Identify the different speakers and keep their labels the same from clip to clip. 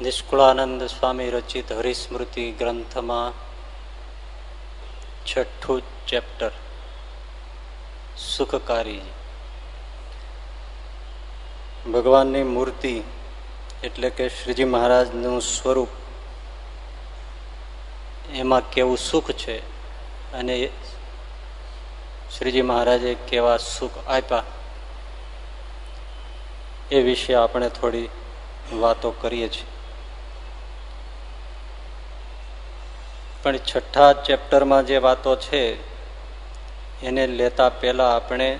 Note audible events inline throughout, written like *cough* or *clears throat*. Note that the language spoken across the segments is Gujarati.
Speaker 1: નિષ્કુળાનંદ સ્વામી રચિત હરિસ્મૃતિ ગ્રંથમાં છઠ્ઠું ચેપ્ટર સુખકારી ભગવાનની મૂર્તિ એટલે કે શ્રીજી મહારાજનું સ્વરૂપ એમાં કેવું સુખ છે અને શ્રીજી મહારાજે કેવા સુખ આપ્યા એ વિશે આપણે થોડી વાતો કરીએ છીએ પણ છઠ્ઠા ચેપ્ટરમાં જે વાતો છે, એને લેતા પહેલા આપણે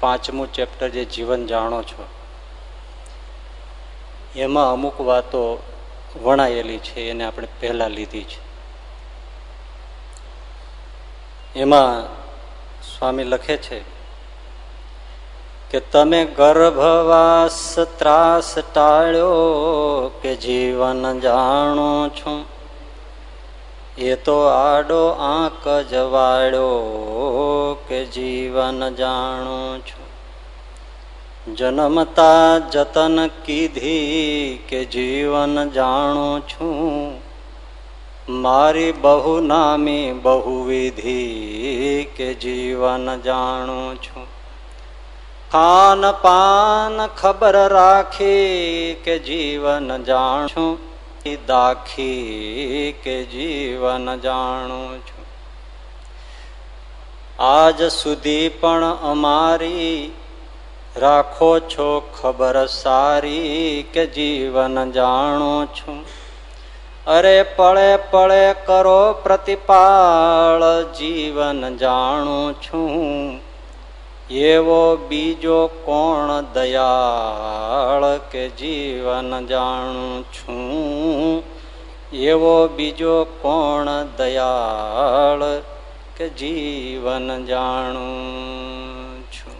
Speaker 1: પાંચમું ચેપ્ટર જે જીવન જાણો છો. એમાં અમુક વાતો વણાયેલી છે, એને આપણે પહેલા લીધી છે. એમાં સ્વામી લખે છે કે તમે ગર્ભવાસ ત્રાસ ટાળ્યો કે જીવન જાણો છો? એ તો આડો આંક જવાડો કે જીવન જાણું છું. જન્મતા જતન કીધી કે જીવન જાણું છું. મારી બહુ નામી બહુવિધિ કે જીવન જાણું છું. ખાન પાન ખબર રાખી કે જીવન જાણું છું. દાખી કે જીવન જાણું છું આજ સુધી પણ અમારી રાખો છો ખબર સારી કે જીવન જાણું છું અરે પળે પળે કરો પ્રતિપાળ જીવન જાણું છું એવો બીજો કોણ દયાળ કે જીવન જાણું છું? એવો બીજો કોણ દયાળ કે જીવન જાણું છું?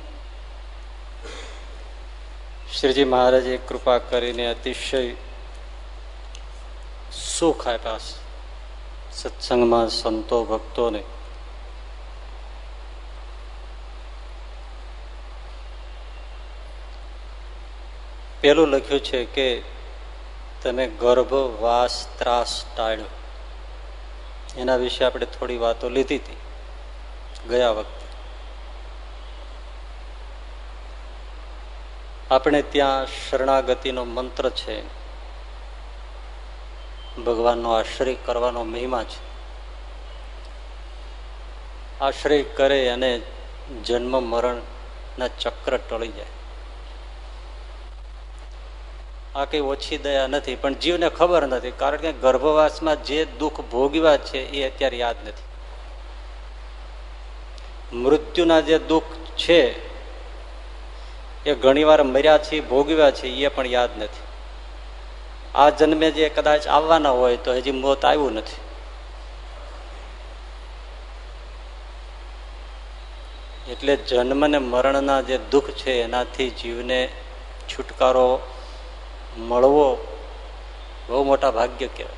Speaker 1: શ્રીજી મહારાજે કૃપા કરીને અતિશય સુખ આપ્યા સત્સંગમાં સંતો ભક્તોને પેલું લખ્યું છે કે તમે ગર્ભવાસ ત્રાસ ટાળ્યો. એના વિશે આપણે થોડી વાતો લીધી હતી ગયા વખતે. આપણે ત્યાં શરણાગતિનો મંત્ર છે. ભગવાનનો આશ્રય કરવાનો મહિમા છે. આશ્રય કરે અને જન્મ મરણના ચક્ર ટળી જાય. આ કઈ ઓછી દયા નથી, પણ જીવને ખબર નથી, કારણ કે ગર્ભવાસમાં જે દુઃખ ભોગવ્યા છે એ અત્યારે યાદ નથી. મૃત્યુના જે દુઃખ છે, એ ઘણીવાર મર્યા છે, ભોગવ્યા છે, એ પણ યાદ નથી. આ જન્મે જે કદાચ આવવાના હોય તો હજી મોત આવ્યું નથી. એટલે જન્મ ને મરણના જે દુઃખ છે, એનાથી જીવને છુટકારો મળવો બહુ મોટા ભાગ્ય કહેવાય.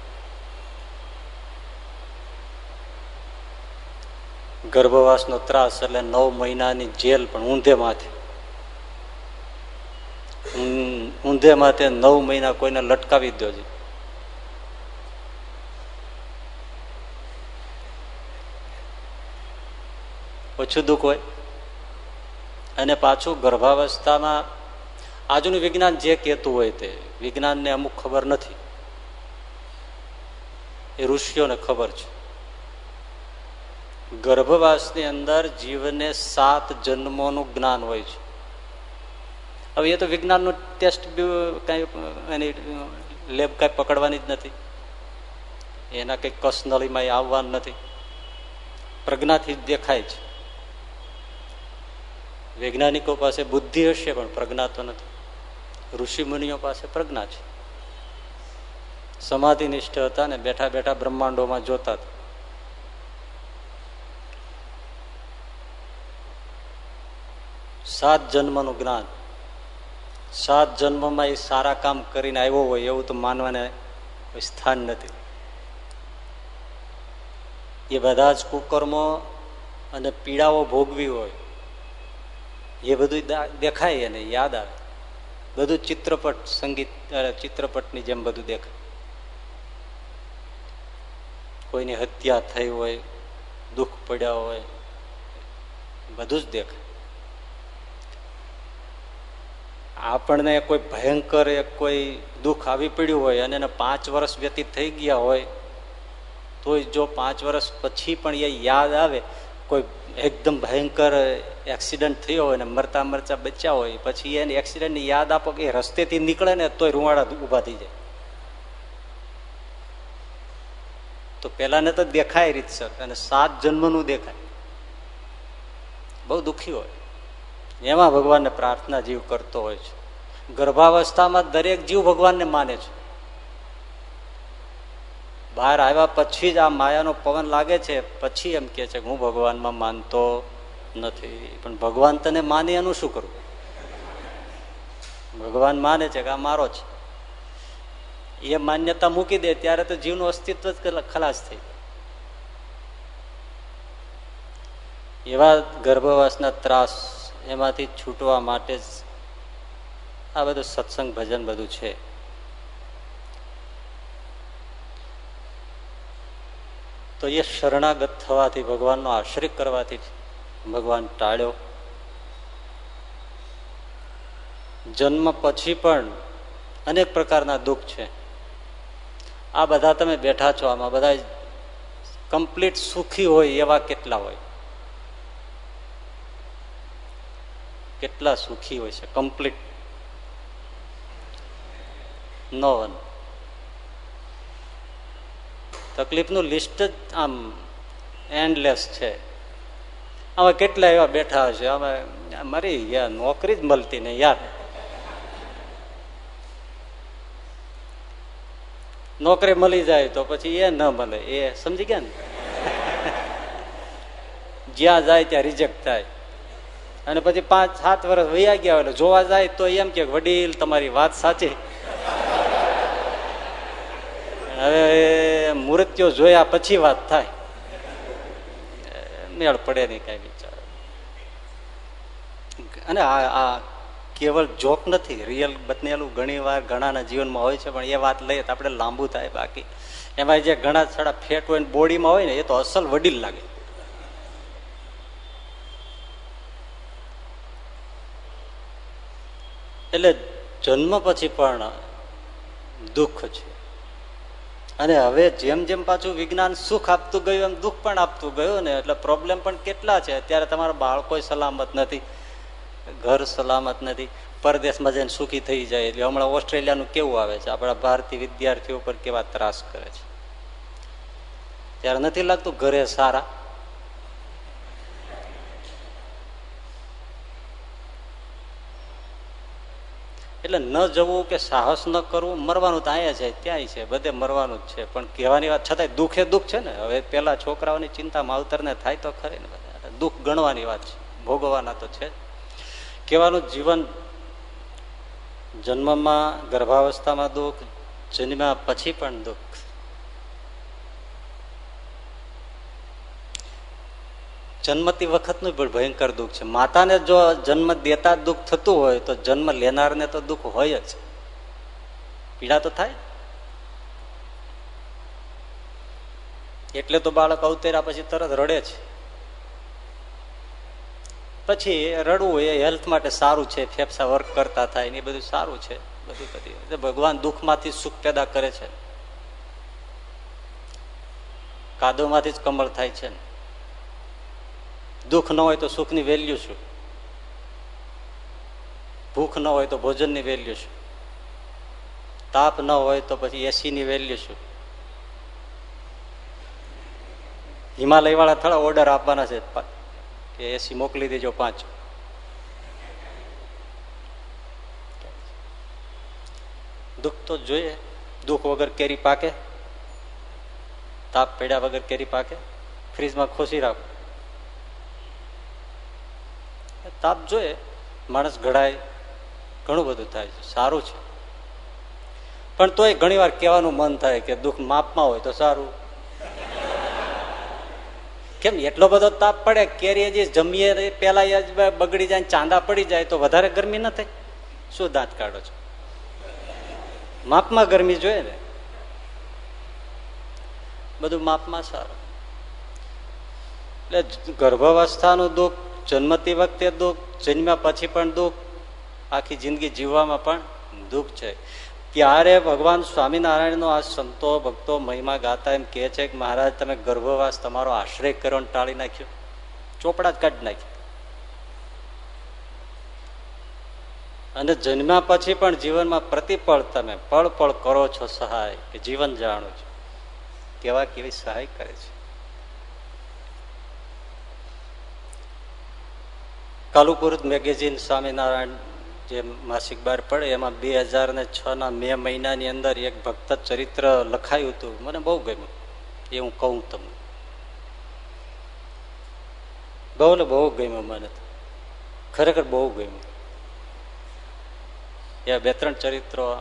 Speaker 1: ગર્ભવાસનો ત્રાસ એટલે નવ મહિનાની જેલ પણ ઊંધે માથે. ઊંધે માથે નવ મહિના કોઈને લટકાવી દો છે ઓછું દુઃખ હોય. અને પાછું ગર્ભાવસ્થામાં આજનું વિજ્ઞાન જે કહેતું હોય તે વિજ્ઞાનને અમુક ખબર નથી. એ ઋષિઓને ખબર છે. ગર્ભવાસની અંદર જીવને સાત જન્મોનું જ્ઞાન હોય છે. હવે એ તો વિજ્ઞાનનું ટેસ્ટ કઈ એની લેબ કઈ પકડવાની જ નથી. એના કઈ કસનળીમાં આવવાનું નથી. પ્રજ્ઞાથી જ દેખાય છે. વૈજ્ઞાનિકો પાસે બુદ્ધિ હશે પણ પ્રજ્ઞા તો નથી. ઋષિ મુનિઓ પાસે પ્રજ્ઞા છે. સમાધિ નિષ્ઠ હતા ને બેઠા બેઠા બ્રહ્માંડોમાં જોતા હતા. સાત જન્મનું જ્ઞાન. સાત જન્મમાં એ સારા કામ કરીને આવ્યો હોય એવું તો માનવાને સ્થાન નથી. એ બધા જ કુકર્મો અને પીડાઓ ભોગવી હોય, એ બધું દેખાય અને યાદ આવે. બધું ચિત્રપટ સંગીત ચિત્રપટની જેમ બધું દેખાય કોઈની હત્યા થઈ હોય, દુઃખ પડ્યા હોય, બધું જ દેખાય આપણને કોઈ ભયંકર કોઈ દુઃખ આવી પડ્યું હોય અને એને પાંચ વર્ષ વ્યતીત થઈ ગયા હોય તો જો પાંચ વર્ષ પછી પણ એ યાદ આવે, કોઈ એકદમ ભયંકર એક્સિડન્ટ થયો હોય ને મરતા મરતા બચ્યા હોય, પછી એને એક્સિડન્ટની યાદ આપો કે રસ્તેથી નીકળે ને તોય રૂવાડા ઊભા થઈ જાય. તો પેલાને તો દેખાય રીતસર અને સાત જન્મનું દેખાય. બહુ દુઃખી હોય. એમાં ભગવાનને પ્રાર્થના જીવ કરતો હોય છે. ગર્ભાવસ્થામાં દરેક જીવ ભગવાનને માને છે. બહાર આવ્યા પછી જ આ માયાનો પવન લાગે છે, પછી એમ કે છે હું ભગવાનમાં માનતો નથી. પણ ભગવાન તને માને એનું શું કરવું ભગવાન માને છે કે આ મારો છે. એ માન્યતા મૂકી દે ત્યારે તો જીવનું અસ્તિત્વ જ ખલાસ થઈ એવા ગર્ભવાસના ત્રાસ એમાંથી છૂટવા માટે જ આ બધું સત્સંગ ભજન બધું છે. તો એ શરણાગત થવાથી ભગવાનનો આશ્રિત કરવાથી ભગવાન ટાળ્યો. જન્મ પછી પણ અનેક પ્રકારના દુઃખ છે. આ બધા તમે બેઠા છો, આમાં બધા કમ્પ્લીટ સુખી હોય એવા કેટલા હોય? કેટલા સુખી હોય છે? કમ્પ્લીટ નો તકલીફનું લિસ્ટ જ આમ એન્ડલેસ છે. આમાં કેટલા એવા બેઠા હશે? અમે મારી ગયા નોકરી જ મળતી ને યાર. નોકરી મળી જાય તો પછી એ ન મળે, એ સમજી ગયા ને? *laughs* જ્યાં જાય ત્યાં રિજેક્ટ થાય. અને પછી પાંચ, સાત વર્ષ વૈયા ગયા એટલે જોવા જાય તો એમ કે, વડીલ, તમારી વાત સાચી. હવે મૃત્યુ જોયા પછી વાત થાય. મેળ પડે નહીં કઈ વિચાર. અને આ કેવળ જોક નથી રિયલ બનેલું ઘણી વાર ઘણાના જીવનમાં હોય છે, પણ એ વાત લઈએ તો આપણે લાંબુ થાય બાકી. એમાં જે ઘણા સાડા ફેટ હોય બોડીમાં હોય ને, એ તો અસલ વડીલ લાગે. એટલે જન્મ પછી પણ દુઃખ છે. અને હવે જેમ જેમ પાછું વિજ્ઞાન સુખ આપતું ગયું, એમ દુઃખ પણ આપતું ગયું ને, એટલે પ્રોબ્લેમ પણ કેટલા છે? અત્યારે તમારા બાળકો સલામત નથી, ઘર સલામત નથી, પરદેશમાં જઈને સુખી થઈ જાય. એટલે હમણાં ઓસ્ટ્રેલિયાનું કેવું આવે છે? આપણા ભારતીય વિદ્યાર્થીઓ પર કેવા ત્રાસ કરે છે? ત્યારે નથી લાગતું ઘરે સારા? એટલે ન જવું કે સાહસ ન કરવું, મરવાનું તો અહીંયા છે, ત્યાંય છે, બધે મરવાનું જ છે. પણ કહેવાની વાત છતાંય દુઃખે દુઃખ છે ને? હવે પેલા છોકરાઓની ચિંતા માવતરને થાય તો ખરી ને દુઃખ ગણવાની વાત છે, ભોગવવાના તો છે કહેવાનું જીવન જન્મમાં, ગર્ભાવસ્થામાં દુઃખ, જન્મ્યા પછી પણ દુઃખ. જન્મતી વખતનું પણ ભયંકર દુઃખ છે. માતાને જો જન્મ દેતા દુઃખ થતું હોય તો જન્મ લેનારને તો દુઃખ હોય જ. પીડા તો થાય. એટલે તો બાળક અવતર્યા પછી તરત રડે છે. પછી રડવું એ હેલ્થ માટે સારું છે, ફેફસા વર્ક કરતા થાય ને એ બધું સારું છે, બધું બધી ભગવાન દુઃખમાંથી સુખ પેદા કરે છે. કાદવમાંથી જ કમળ થાય છે ને. દુઃખ ન હોય તો સુખની વેલ્યુ શું? ભૂખ ન હોય તો ભોજનની વેલ્યુ શું? તાપ ન હોય તો પછી એસીની વેલ્યુ શું? હિમાલયવાળા થોડા ઓર્ડર આપવાના છે. કે એસી મોકલી દેજો પાંચ. દુઃખ તો જોઈએ. દુઃખ વગર કેરી પાકે. તાપ પડ્યા વગર કેરી પાકે. ફ્રીજમાં ખોસી રાખો. તાપ જોઈએ માણસ ઘડાય ઘણું બધું થાય છે, સારું છે. પણ તોય ઘણી વાર કહેવાનું મન થાય કે દુઃખ માપમાં હોય તો સારું. કેમ એટલો બધો તાપ પડે, કેરી જે જમીએ પેલા બગડી જાય ચાંદા પડી જાય તો વધારે ગરમી ન થાય? શું દાંત કાઢો છો? માપમાં ગરમી જોઈએ ને? બધું માપમાં સારું. એટલે ગર્ભાવસ્થાનું દુઃખ જન્મતી વખતે દુઃખ, જન્મ્યા પછી પણ દુઃખ, આખી જિંદગી જીવવામાં પણ દુઃખ છે. ત્યારે ભગવાન સ્વામિનારાયણનો આ સંતો, ભક્તો મહિમા ગાતા એમ કે છે કે મહારાજ, તમે ગર્ભવાસ તમારો આશ્રય કર્યો ટાળી નાખ્યો. ચોપડા જ કાઢી નાખ્યો. અને જન્મ્યા પછી પણ જીવનમાં પ્રતિપળ તમે, પળ પળ કરો છો સહાય, કે જીવન જાણો છો. કેવા કેવી સહાય કરે છે. કાલુપુર મેગેઝિન સ્વામિનારાયણ જે માસિક બાર પડે, એમાં બે હજાર ને છ ના મે મહિનાની અંદર એક ભક્ત ચરિત્ર લખાયું હતું. મને બહુ ગમ્યું. એ હું કહું તમને. બહુ ને બહુ ગમ્યું મને. ખરેખર બહુ ગમ્યું. એ બે ત્રણ ચરિત્રો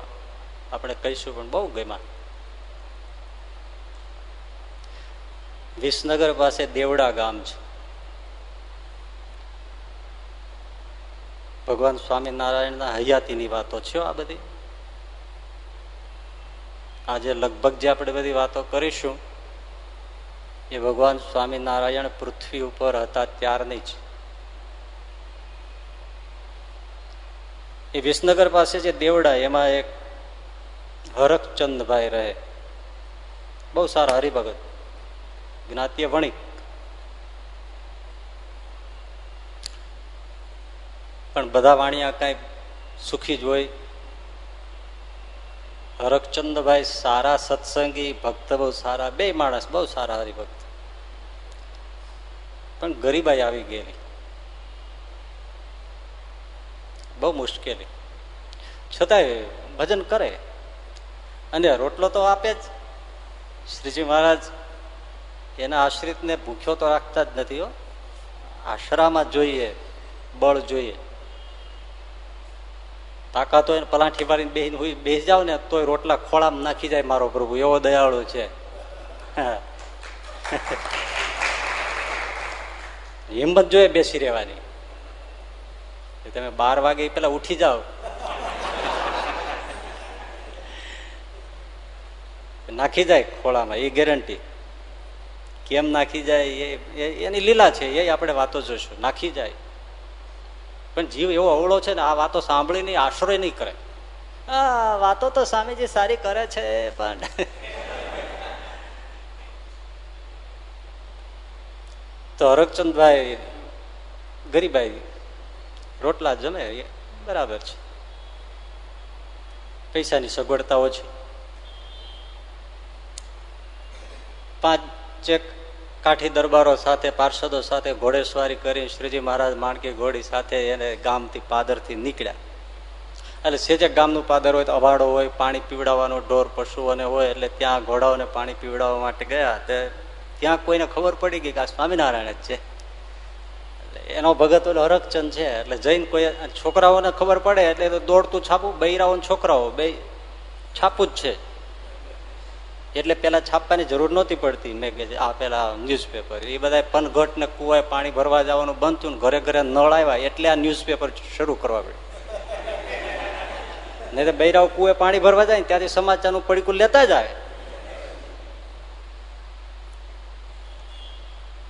Speaker 1: આપણે કહીશું, પણ બહુ ગમ્યા. વિસનગર પાસે દેવડા ગામ છે. ભગવાન સ્વામિનારાયણના હયાતીની વાતો છે આ બધી? આજે લગભગ જે આપણે બધી વાતો કરીશું, એ ભગવાન સ્વામિનારાયણ પૃથ્વી ઉપર હતા ત્યારની જ. એ વિસનગર પાસે જે દેવડા, એમાં એક હરકચંદભાઈ રહે. બહુ સારા હરિભગત, જ્ઞાતીય વણિક. પણ બધા વાણિયા કઈ સુખી જ હોય. હરકચંદભાઈ સારા સત્સંગી, ભક્ત બહુ સારા, બે માણસ બહુ સારા હરિભક્ત. પણ ગરીબાઈ આવી ગયેલી. બહુ મુશ્કેલી. છતાંય ભજન કરે. અને રોટલો તો આપે જ. શ્રીજી મહારાજ એના આશ્રિતને ભૂખ્યો તો રાખતા જ નથી હો. આશરામાં જોઈએ, બળ જોઈએ. તાકાત હોય પલાઠી મારીને બેહીને હોય બેસી જાવ ને, તોય રોટલા ખોળામાં નાખી જાય મારો પ્રભુ, એવો દયાળુ છે. *laughs* હિંમત જોઈએ બેસી રહેવાની. તમે બાર વાગે પેલા ઉઠી જાઓ. *laughs* નાખી જાય ખોળામાં, એ ગેરંટી કેમ નાખી જાય એ એની લીલા છે, એ આપણે વાતો જોઈશું. નાખી જાય. પણ જીવ એવો અવળો છે ને આ વાતો સાંભળી નહીં આશ્રય નહીં કરે. આ વાતો તો સ્વામીજી સારી કરે છે પણ તો હરકચંદભાઈ ગરીબાઈ રોટલા જમે બરાબર છે. પૈસાની સગવડતાઓ છે. પાંચ ચેક કાઠી દરબારો સાથે, પાર્ષદો સાથે ઘોડેસવારી કરી શ્રીજી મહારાજ માણકી ઘોડી સાથે એને ગામથી, પાદરથી નીકળ્યા. એટલે સેજે ગામનું પાદર હોય તો અભાડો હોય, પાણી પીવડાવવાનો, ઢોર પશુઓને હોય, એટલે ત્યાં ઘોડાઓને પાણી પીવડાવવા માટે ગયા. તે ત્યાં કોઈને ખબર પડી ગઈ કે આ સ્વામિનારાયણ જ છે. એનો ભગત ઓલો હરકચંદ છે. એટલે જઈને કોઈ છોકરાઓને ખબર પડે, એટલે દોડતું છાપું બૈરાઓ છોકરાઓ, બે છાપું જ છે. એટલે પેલા છાપવાની જરૂર નહોતી પડતી. મેં આ પેલા ન્યૂઝપેપર એ બધા પનઘટ ને કુવાય, પાણી ભરવા જવાનું બંધ થયું ઘરે ઘરે નળ આવ્યા, એટલે આ ન્યૂઝપેપર શરૂ કરવા પડ્યું નહીં તો બૈરાવ કુએ પાણી ભરવા જાય ને ત્યાંથી સમાચારનું પડીકું લેતા જ આવે.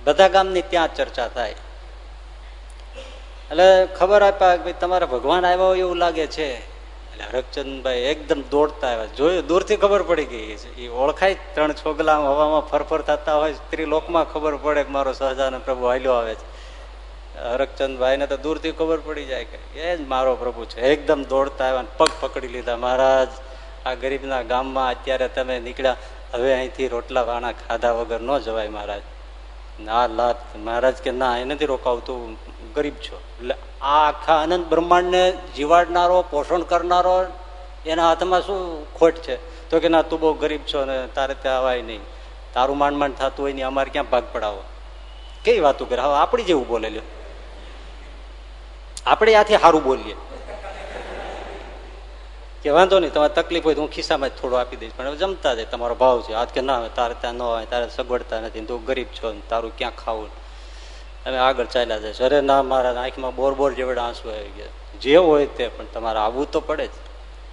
Speaker 1: બધા ગામની ત્યાં ચર્ચા થાય. એટલે ખબર આપ્યા કે તમારા ભગવાન આવ્યા હોય એવું લાગે છે. એટલે હરકચંદભાઈ એકદમ દોડતા આવ્યા. જોયું, દૂરથી ખબર પડી ગઈ છે. એ ઓળખાય ત્રણ છોગલા હવામાં ફરફર થતા હોય સ્ત્રી લોકમાં ખબર પડે કે મારો સહજાનંદ પ્રભુ હાલ્યો આવે છે. હરકચંદભાઈને તો દૂરથી ખબર પડી જાય કે એ જ મારો પ્રભુ છે. એકદમ દોડતા આવ્યા પગ પકડી લીધા. મહારાજ, આ ગરીબના ગામમાં અત્યારે તમે નીકળ્યા. હવે અહીંથી રોટલા વાણા ખાધા વગર ન જવાય મહારાજ. ના, લાત. મહારાજ કે ના, એ નથી રોકાવતું. ગરીબ છો. એટલે આ આખા અનંત બ્રહ્માંડને જીવાડનારો, પોષણ કરનારો, એના હાથમાં શું ખોટ છે? તો કે ના, તું બહુ ગરીબ છો ને તારે ત્યાં અવાય નહીં. તારું માંડ માંડ થતું હોય નહીં અમારે ક્યાં ભાગ પડાવો? કેવી વાતો કરે? હવે આપણી જેવું બોલે લ્યો. આપણે આથી સારું બોલીએ. કે વાંધો નહીં, તમારે તકલીફ હોય તો હું ખિસ્સામાં જ થોડો આપી દઈશ. પણ જમતા જાય, તમારો ભાવ છે. આજ કે ના તારે ત્યાં ન હોય, તારે સગવડતા નથી તું ગરીબ છો તારું ક્યાં ખાવું? અમે આગળ ચાલ્યા જાય. અરે ના મારા, આંખમાં બોર બોર જેવડા આંસુ આવી ગયા. જે હોય તે, પણ તમારે આવવું તો પડે જ.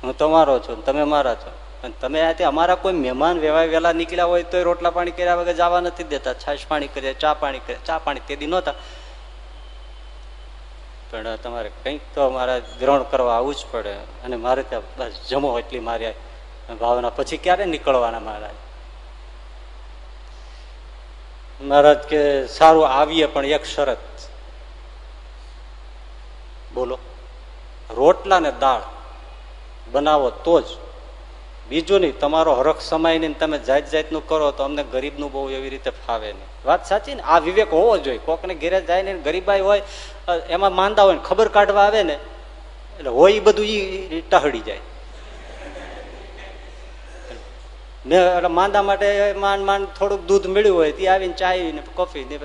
Speaker 1: હું તમારો છું, તમે મારા છો. અને તમે આ અમારા કોઈ મહેમાન વેવાય વહેલા નીકળ્યા હોય તો રોટલા પાણી કર્યા વગર જવા નથી દેતા. છાશ પાણી કરે ચા પાણી કરે ચા પાણી તે દી નહોતા. પણ તમારે કંઈક તો મારા ગ્રહણ કરવા આવવું જ પડે. અને મારે ત્યાં બસ જમો એટલી મારી ભાવના. પછી ક્યારે નીકળવાના મહારાજ? મહારાજ કે સારું આવીએ પણ એક શરત. બોલો, રોટલા ને દાળ બનાવો તો જ. બીજું નહીં, તમારો હરખ સમય નહીં તમે જાત જાતનું કરો તો અમને ગરીબનું બહુ એવી રીતે ફાવે નહીં. વાત સાચી ને? આ વિવેક હોવો જોઈએ. કોકને ઘેરે જાય ને ગરીબાઈ હોય એમાં માંદા હોય ખબર કાઢવા આવે ને, એટલે હોય બધું એ ટહડી જાય. ને માંદા માટે માંડ માંડ થોડુંક દૂધ મળ્યું હોય તે આવીને ચાય ને કોફી ને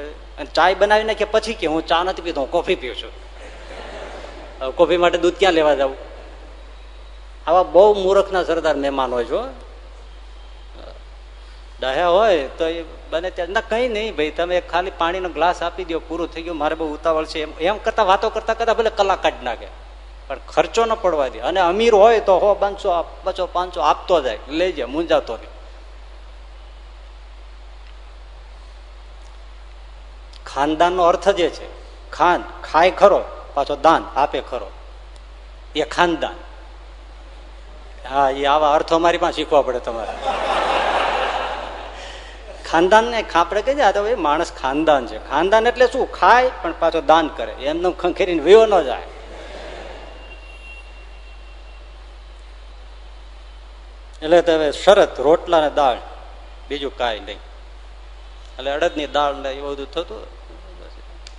Speaker 1: ચાય બનાવી નાખીએ પછી કે હું ચા નથી પીતો, હું કોફી પીઉં છું. કોફી માટે દૂધ ક્યાં લેવા જવું? આવા બહુ મૂર્ખના સરદાર મહેમાન હોય છો ડાહ્યા હોય તો એ બને ત્યાં, ના કઈ નહીં ભાઈ, તમે ખાલી પાણીનો ગ્લાસ આપી દો પૂરું થઈ ગયું, મારે બહુ ઉતાવળ છે. એમ એમ કરતા, વાતો કરતા કરતા ભલે કલાક કાઢી નાખે. પણ ખર્ચો ન પડવા દે. અને અમીર હોય તો હો, પાંચસો બસો પાંચસો આપતો જાય. લઈ જાય મૂંઝાતો નહીં ખાનદાનનો અર્થ જે છે? ખાન, ખાય ખરો, પાછો દાન, આપે ખરો. એ ખાનદાન. હા, એ આવા અર્થો મારી પાસે શીખવા પડે તમારે. ખાનદાન ને આપણે કહી જાય તો માણસ ખાનદાન છે. ખાનદાન એટલે શું? ખાય, પણ પાછો દાન કરે. એમને ખંખેરીને વિયો ન જાય. એટલે હવે શરત રોટલા ને દાળ, બીજું કાંઈ નહીં. એટલે અડદની દાળ ને એવું બધું થતું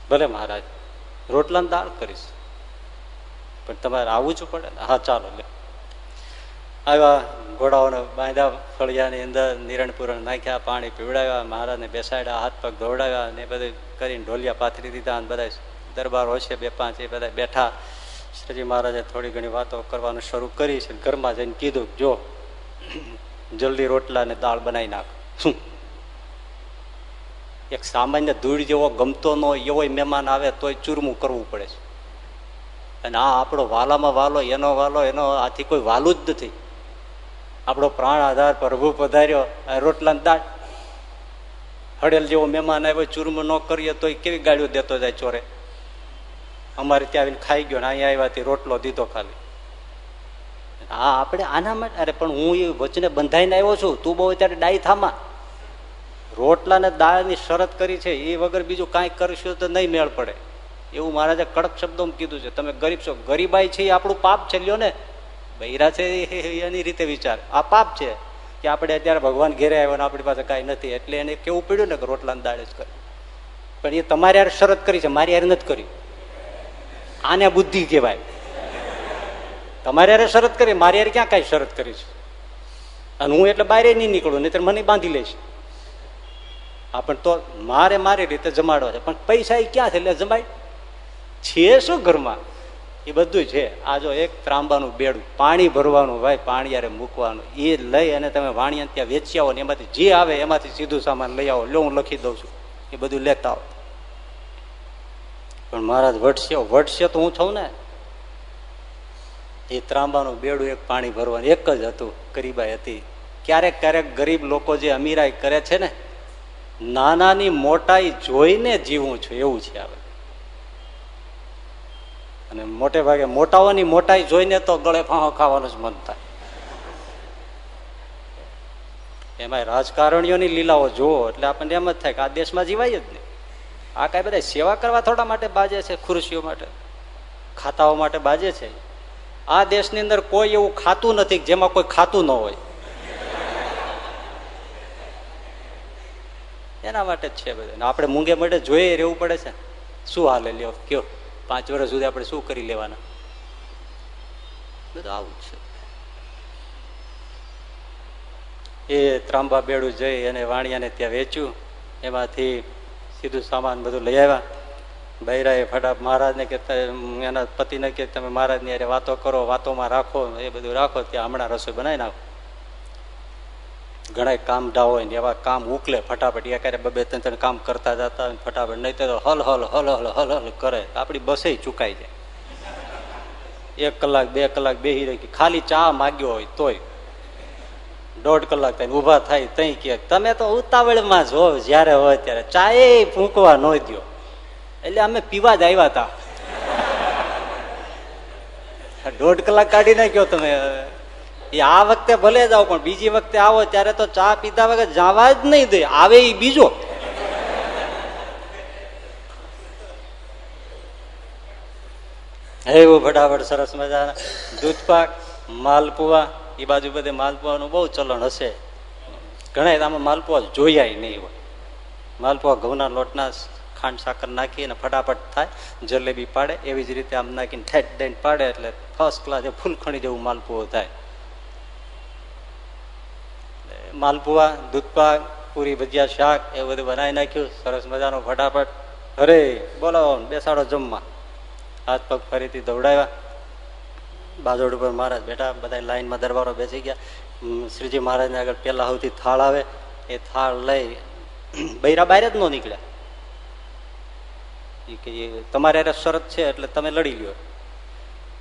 Speaker 1: ભલે મહારાજ રોટલા દાળ કરીશ. પણ તમારે આવવું જ પડે હા, ચાલો, લે. આવ્યા, ઘોડાઓને બાંધ્યા, ફળિયાની અંદર નિરણ પૂરણ નાખ્યા, પાણી પીવડાવ્યા, મહારાજને બેસાડ્યા, હાથ પગ ધોવડાવ્યા ને બધું કરીને ઢોલિયા પાથરી દીધા અને બધા દરબાર હોય બે પાંચ, એ બધા બેઠા. શ્રીજી મહારાજે થોડી ઘણી વાતો કરવાનું શરૂ કરી છે ઘરમાં જઈને કીધું જો જલ્દી રોટલા ને દાળ બનાવી નાખ. શું? એક સામાન્ય ધૂળ જેવો ગમતો ન હોય, એવો મહેમાન આવે તોય ચૂરમું કરવું પડે છે. અને આ આપણો વાલામાં વાલો, એનો વાલો, એનો આથી કોઈ વાલું જ નથી. આપણો પ્રાણ આધાર પ્રભુ પધાર્યો રોટલા દાળ. હડેલ જેવો મહેમાન આવ્યો, ચૂરમું ન કરીએ તો કેવી ગાડીઓ દેતો જાય ચોરે? અમારે ત્યાં આવીને ખાઈ ગયો ને અહીંયા આવ્યાથી રોટલો દીધો ખાલી. હા, આપણે આના માટે અરે, પણ હું એ વચને બંધાઈને આવ્યો છું. તું બહુ ત્યારે ડાઈ થામા. રોટલા ને દાળની શરત કરી છે, એ વગર બીજું કાંઈ કરશો તો નહીં મેળ પડે. એવું મહારાજે કડક શબ્દોમાં કીધું છે. તમે ગરીબ છો. ગરીબાઈ છે એ આપણું પાપ છે, લ્યો ને. બૈરા છે એની રીતે વિચાર. આ પાપ છે કે આપણે અત્યારે ભગવાન ઘેરે આવ્યો ને આપણી પાસે કાંઈ નથી. એટલે એને કેવું પડ્યું ને કે રોટલા દાળ જ કરે. પણ એ તમારે યાર શરત કરી છે, મારી યાર નથી કરી. આને બુદ્ધિ કહેવાય. તમારે યાર શરત કરી મારી યારે ક્યાં કાંઈ શરત કરી છે? અને હું એટલે બહાર નહીં નીકળું નહીં મને બાંધી લઈશ આ પણ તો મારે મારી રીતે જમાડવા છે. પણ પૈસા એ ક્યાં છે? એટલે જમાય. છે શું ઘરમાં? એ બધું છે. આ જો એક ત્રાંબાનું બેડું, પાણી ભરવાનું ભાઈ પાણી યારે મૂકવાનું, એ લઈ અને તમે વાણિયા ત્યાં વેચી આવો ને એમાંથી જે આવે એમાંથી સીધું સામાન લઈ આવો. લો, હું લખી દઉં છું. એ બધું લેતા આવો. પણ મહારાજ વટશે વટશે તો હું છું ને. એ ત્રાંબાનું બેડું એક પાણી ભરવાનું, એક જ હતું, ગરીબાઈ હતી. ક્યારેક ક્યારેક ગરીબ લોકો જે અમીરાઈ કરે છે ને, નાનાની મોટાઈ જોઈને જીવું છું, એવું છે આવે અને મોટે ભાગે મોટાઓની મોટાઈ જોઈને તો ગળે ફાંહો ખાવાનું જ મન થાય. એમાં રાજકારણીઓની લીલાઓ જુઓ, એટલે આપણને એમ જ થાય કે આ દેશમાં જીવાય જ નહીં. આ કઈ બધા સેવા કરવા થોડા માટે બાજે છે, ખુરશીઓ માટે, ખાતાઓ માટે બાજે છે. આ દેશની અંદર કોઈ એવું ખાતું નથી જેમાં કોઈ ખાતું ન હોય. એના માટે જ છે બધું. આપણે મૂંગે માટે જોઈએ રહેવું પડે છે. શું હાલે લ્યો? કયો? પાંચ વર્ષ સુધી આપણે શું કરી લેવાના? બધું આવું છે. એ ત્રાંબા બેડું જઈ અને વાણિયાને ત્યાં વેચ્યું. એમાંથી સીધું સામાન બધું લઈ આવ્યા. બૈરાએ ફટાફ મહારાજને કે એના પતિને કે તમે મહારાજની અરે વાતો કરો, વાતોમાં રાખો, એ બધું રાખો, ત્યાં હમણાં રસોઈ બનાવી નાખો. ઘણા કામ ડા હોય ને એવા કામ ઉકલે ફટાફટ. એ ક્યારે બબે ત્રણ ત્રણ કામ કરતા જતા ફટાફટ, નહીં તો હલ હલ હલ હલ હલ હલ કરે. આપણી બસે ચુકાઈ જાય. એક કલાક, બે કલાક બેહી રહી ખાલી ચા માગ્યો હોય તોય. દોઢ કલાક થાય ઊભા થાય તઈ કે, તમે તો ઉતાવળમાં જો જ્યારે હોય ત્યારે ચા એ ફૂંકવા ન દો એટલે અમે પીવા જ આવ્યા હતા દોઢ કલાક કાઢી નાખ્યો તમે. એ આ વખતે ભલે જાઓ, પણ બીજી વખતે આવો, ત્યારે તો ચા પીધા વગર જવા જ નહીં દે. આવે એ બીજો. એવું ફટાફટ સરસ મજાના. દૂધપાક માલપુવા એ બાજુ બધે માલપુવાનું બહુ ચલણ હશે. ઘણા આમાં માલપુવા જોયા નહીં હોય. માલપુવા ઘઉંના લોટના ખાંડ સાકર નાખી અને ફટાફટ થાય, જલેબી પાડે, એવી જ રીતે આમ નાખીને ઠેટ દઈને પાડે, એટલે ફર્સ્ટ ક્લાસ ફૂલખણી જેવું માલપુઓ થાય. માલપુઆ, દૂધપાક, પૂરી, ભજીયા, શાક એ બધું બનાવી નાખ્યું, સરસ મજાનો ફટાફટ. અરે બોલો બેસાડો જમવા. હાથ પગ ફરીથી દોડાવ્યા બાજોડ ઉપર મહારાજ બેઠા બધા લાઈનમાં દરબારો બેસી ગયા. શ્રીજી મહારાજને આગળ પેલા સૌથી થાળ આવે, એ થાળ લઈ, બૈરા બહાર જ ન નીકળ્યા. કે તમારે અરે શરત છે એટલે તમે લડી લ્યો.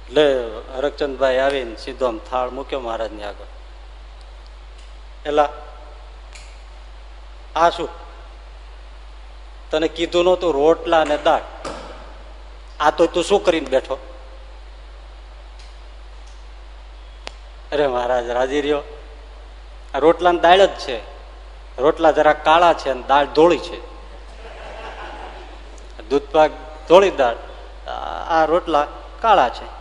Speaker 1: એટલે હરકચંદભાઈ આવીને સીધો આમ થાળ મૂક્યો મહારાજની આગળ. એલા, આ શું? તને કીધું નતું રોટલા અને દાળ. આ તો તું શું કરીને બેઠો? અરે મહારાજ, રાજી રહ્યો. આ રોટલા દાળ જ છે. રોટલા જરા કાળા છે અને દાળ ધોળી છે. દૂધપાક ધોળી દાળ. આ રોટલા કાળા છે.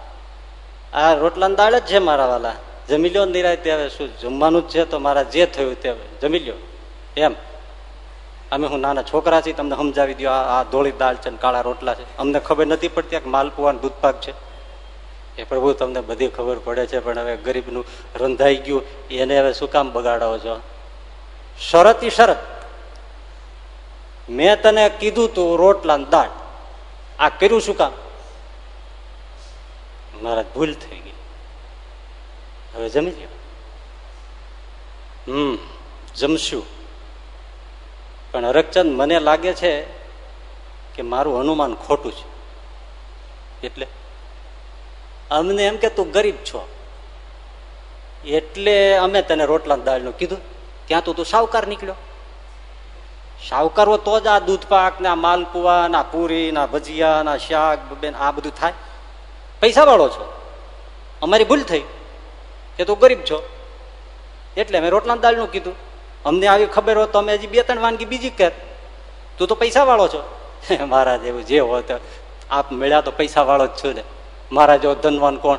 Speaker 1: આ રોટલા દાળ જ છે મારા વાલા. જમી લો નિરાય હવે શું, જમવાનું જ છે તો મારા જે થયું તે જમી લ્યો. એમ. અમે હું નાના છોકરા છીએ, તમને સમજાવી દો આ ધોળી દાળ છે કાળા રોટલા છે. અમને ખબર નથી પડતી કે માલપુઆ દૂધપાક છે. એ પ્રભુ, તમને બધી ખબર પડે છે, પણ હવે ગરીબનું રંધાઈ ગયું. એને હવે શું કામ બગાડો છો? શરત ઈ શરત. મેં તને કીધું તું રોટલા દાળ. આ કર્યું શું કામ? મારા ભૂલ થઈ ગઈ. હવે જમી લ્યો. હમ, જમશું. પણ હરકચંદ, મને લાગે છે કે મારું અનુમાન ખોટું છે. એટલે? અમને એમ કે તું ગરીબ છો. એટલે અમે તને રોટલા દાળનું કીધું. ત્યાં તો તું સાવકાર નીકળ્યો. હો તો જ આ દૂધપાક ના માલપુવા ના પૂરી ના ભજીયા ના શાક બેન આ બધું થાય. પૈસા વાળો છો. અમારી ભૂલ થઈ. કે તું ગરીબ છો. એટલે અમે રોટલા દાળનું કીધું. અમને આવી ખબર હોત તો અમે હજી બે ત્રણ વાનગી બીજી કર. તું તો પૈસા વાળો છો. *laughs* મહારાજ, એવું જે હોત આપ મળ્યા તો પૈસા વાળો જ છું ને. મારા જો ધનવાન કોણ?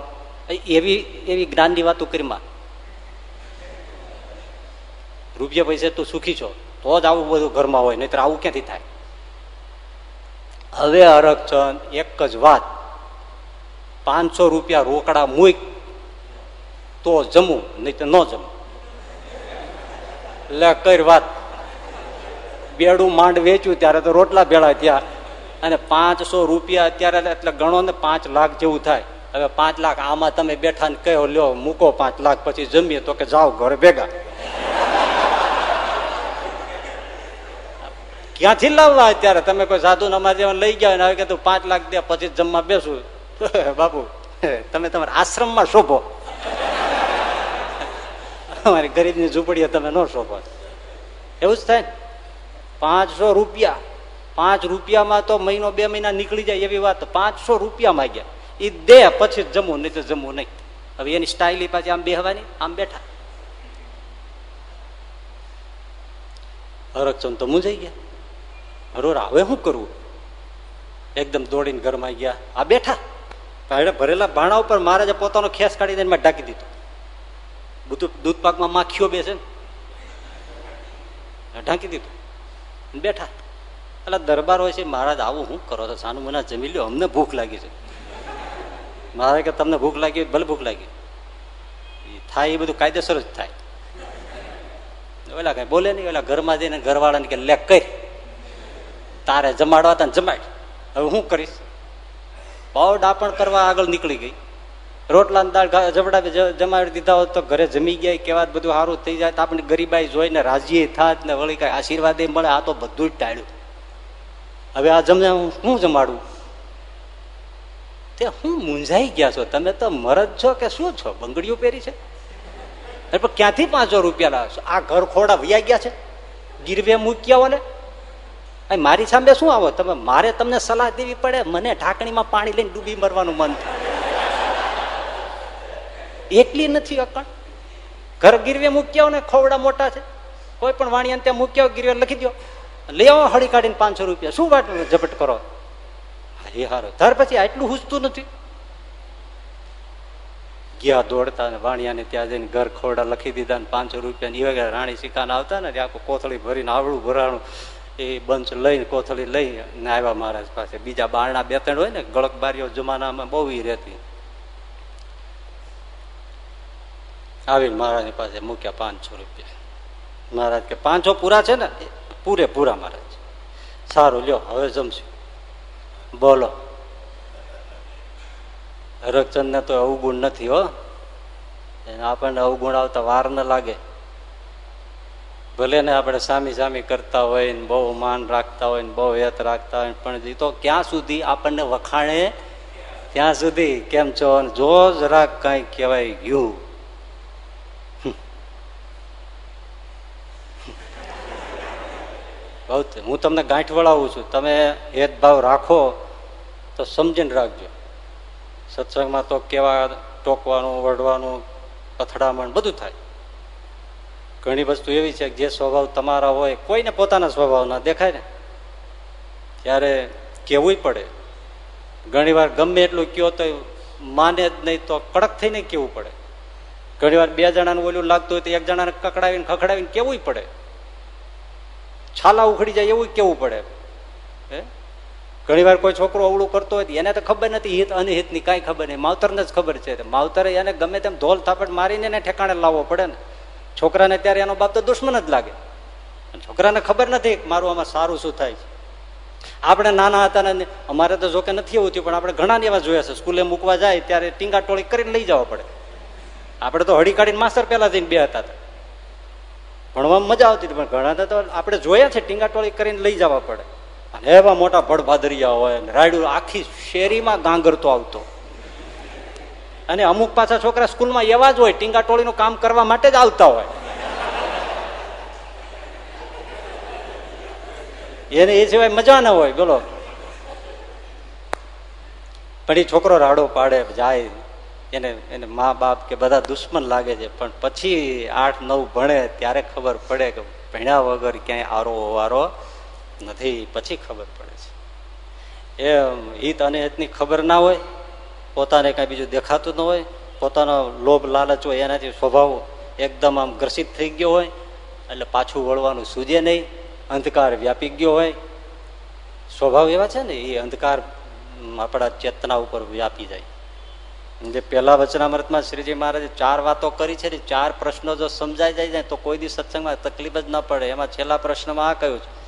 Speaker 1: એવી એવી જ્ઞાનની વાતો કરીમાં રૂપિયા પૈસે તું સુખી છો. તો જ આવું બધું ઘરમાં હોય નહીં આવું ક્યાંથી થાય? હવે હરકચંદ એક જ વાત. પાંચસો રૂપિયા રોકડા મૂક, તો જમું નહીં તો ન જમું. એટલે કઈ વાત. બેડું માંડ વેચ્યું ત્યારે તો રોટલા ભેળા થયા. અને પાંચસો રૂપિયા અત્યારે એટલે ગણો ને પાંચ લાખ જેવું થાય. હવે પાંચ લાખ આમાં તમે બેઠા ને કહો, લ્યો, મૂકો પાંચ લાખ પછી જમીએ તો કે જાઓ ઘરે ભેગા. ક્યાંથી લાવવા અત્યારે. તમે કોઈ સાધુ નમાજ લઈ ગયા અને હવે કે તું પાંચ લાખ દે, પછી જમવા બેસું. *laughs* બાપુ, તમે તમારા આશ્રમમાં શોભો. અમારી ગરીબની ઝૂંપડીએ તમે ન શોભો. એવું જ થાય પાંચસો રૂપિયા. પાંચ રૂપિયામાં તો મહિનો બે મહિના નીકળી જાય એવી વાત. પાંચસો રૂપિયા માંગ્યા. એ દે, પછી જમવું નહીં તો જમવું નહીં. હવે એની સ્ટાઇલ પાછી આમ બેહવાની, આમ બેઠા. હરકચંદ તો મૂંઝાઈ ગયા. હરોર હવે શું કરવું એકદમ દોડીને ઘરમાં ગયા. આ બેઠા. ભરેલા ભાણા ઉપર મહારાજે પોતાનો ખેસ કાઢી એમાં ઢાંકી દીધું. બધું દૂધ પાકમાં માખીઓ બેસે ને. ઢાંકી દીધું. બેઠા. એટલે દરબાર હોય છે, મહારાજ, આવું શું કરો છો? સાનું મને જમી લ્યો. અમને ભૂખ લાગી છે. મહારાજ કે તમને ભૂખ લાગી ભલે ભૂખ લાગી થાય, એ બધું કાયદેસર જ થાય. ઓલા કઈ બોલે નહીં, ઓલા ઘરમાં જઈને ઘરવાળાને કે, લે કઈ તારે જમાડવા હતા જમાડ. હવે હું કરીશ? બહુ ડાપણ કરવા આગળ નીકળી ગઈ. રોટલા દાળ જબડા જમાડી દીધા હોત તો ઘરે જમી ગયા કેવા બધું સારું થઈ જાય. તો આપણે ગરીબાઈ જોઈને રાજીએ થાત ને વળી કઈ આશીર્વાદ મળે, આ તો બધું જ ટાળ્યું. હવે આ જમ્યા હું શું જમાડું? તે હું મૂંઝાઈ ગયા છો. તમે તો મરદ છો કે શું છો? બંગડીઓ પહેરી છે? પણ ક્યાંથી પાંચસો રૂપિયા લાવશો આ ઘર ખોડા વૈયા ગયા છે? ગીરવે મૂક્યા ને? મારી સામે શું આવો? તમે, મારે તમને સલાહ દેવી પડે, મને ઢાંકણીમાં પાણી લઈને ડૂબી મરવાનું મન એટલી નથી અકણ ઘર ગીરવે મૂક્યો ને ખોવડા મોટા છે. કોઈ પણ વાણિયા ત્યાં મૂક્યા, ગીરવે લખી દો લઈ આવો હળી કાઢીને પાંચસો રૂપિયા. શું વાત ઝપટ કરો? એ હારો. ત્યાર પછી આટલું હુસતું નથી. ગયા દોડતા ને વાણિયાને ત્યાં જઈને ઘર ખોરડા લખી દીધા ને પાંચસો રૂપિયા ની રાણી સિકાને આવતા ને આખું કોથળી ભરીને, આવડું ભરાણું. એ બંચ લઈને કોથળી લઈ ને આવ્યા મહારાજ પાસે. બીજા બારણા બે ત્રણ હોય ને, ગળક બારીઓ જમાનામાં બહુ રહેતી. આવીને મહારાજની પાસે મૂક્યા પાંચસો રૂપિયા. મહારાજ કે, પાંચસો પૂરા છે ને? પૂરે પૂરા મહારાજ. સારું, લ્યો, હવે જમશું. બોલો. હરકચંદ ને તો અવગુણ નથી હો. આપણને અવગુણ આવતા વાર ન લાગે. ભલે ને આપણે સામી સામી કરતા હોય ને બહુ માન રાખતા હોય ને બહુ હેત રાખતા હોય પણ તો ક્યાં સુધી આપણને વખાણે? ત્યાં સુધી. કેમ છો? જો જરાક કઈ કહેવાય ગયું. હું તમને ગાંઠ વળાવું છું. તમે હેદભાવ રાખો તો સમજીને રાખજો. સત્સંગમાં તો કેવા ટોકવાનું, વઢવાનું, અથડામણ બધું થાય. ઘણી વસ્તુ એવી છે જે સ્વભાવ તમારા હોય, કોઈને પોતાના સ્વભાવ ના દેખાય ને. ત્યારે કેવું પડે. ઘણી વાર ગમે એટલું કયો તો માને જ નહીં તો કડક થઈને કેવું પડે. ઘણી વાર બે જણાનું ઓલું લાગતું હોય તો એક જણાને કકડાવીને ખખડાવીને કેવું પડે. છાલા ઉખડી જાય એવું કેવું પડે. હે? ઘણી વાર કોઈ છોકરો અવળું કરતો હોય એને તો ખબર નથી, હિત અનહિતની કઈ ખબર નહીં. માવતરને જ ખબર છે. માવતરે એને ગમે તેમ ધોલ થાપટ મારીને એને ઠેકાણે લાવવો પડે ને. છોકરાને ત્યારે એનો બાપ તો દુશ્મન જ લાગે. છોકરાને ખબર નથી મારું આમાં સારું શું થાય છે. આપણે નાના હતા ને અમારે તો જોકે નથી એવું થયું, પણ આપણે ઘણા એવા જોયા છે. સ્કૂલે મૂકવા જાય ત્યારે ટીંગા ટોળી કરીને લઈ જવા પડે. આપણે તો હળી કાઢીને માસ્તર પહેલા જઈને બે હતા. ભણવામાં મજા આવતી પણ ઘણા તો આપણે જોયા છે, ટીંગા ટોળી કરીને લઈ જવા પડે. અને એવા મોટા ભડભાદરિયા હોય રાયડું આખી શેરીમાં ગાંગરતો આવતો. અને અમુક પાછા છોકરા સ્કૂલમાં એવા જ હોય, ટીંગા ટોળીનું કામ કરવા માટે જ આવતા હોય. એને એ સિવાય મજા ના હોય, બોલો. પણ એ છોકરો રાડો પાડે, જાય. એને એને મા બાપ કે બધા દુશ્મન લાગે છે. પણ પછી આઠ, નવ ભણે, ત્યારે ખબર પડે કે ભણ્યા વગર ક્યાંય આરો વારો નથી. પછી ખબર પડે છે. એમ, હિત અને હિતની ખબર ના હોય. પોતાને કાંઈ બીજું દેખાતું ન હોય, પોતાનો લોભ લાલચ હોય, એનાથી સ્વભાવ એકદમ આમ ગ્રસિત થઈ ગયો હોય, એટલે પાછું વળવાનું સૂજે નહીં, અંધકાર વ્યાપી ગયો હોય. સ્વભાવ એવા છે ને, એ અંધકાર આપણા ચેતના ઉપર વ્યાપી જાય. જે પેલા વચનામૃતમાં શ્રીજી મહારાજે ચાર વાતો કરી છે ને, ચાર પ્રશ્નો જો સમજાઈ જાય તો કોઈ દિવસ સત્સંગમાં તકલીફ જ ન પડે. એમાં છેલ્લા પ્રશ્નમાં આ કહ્યું છે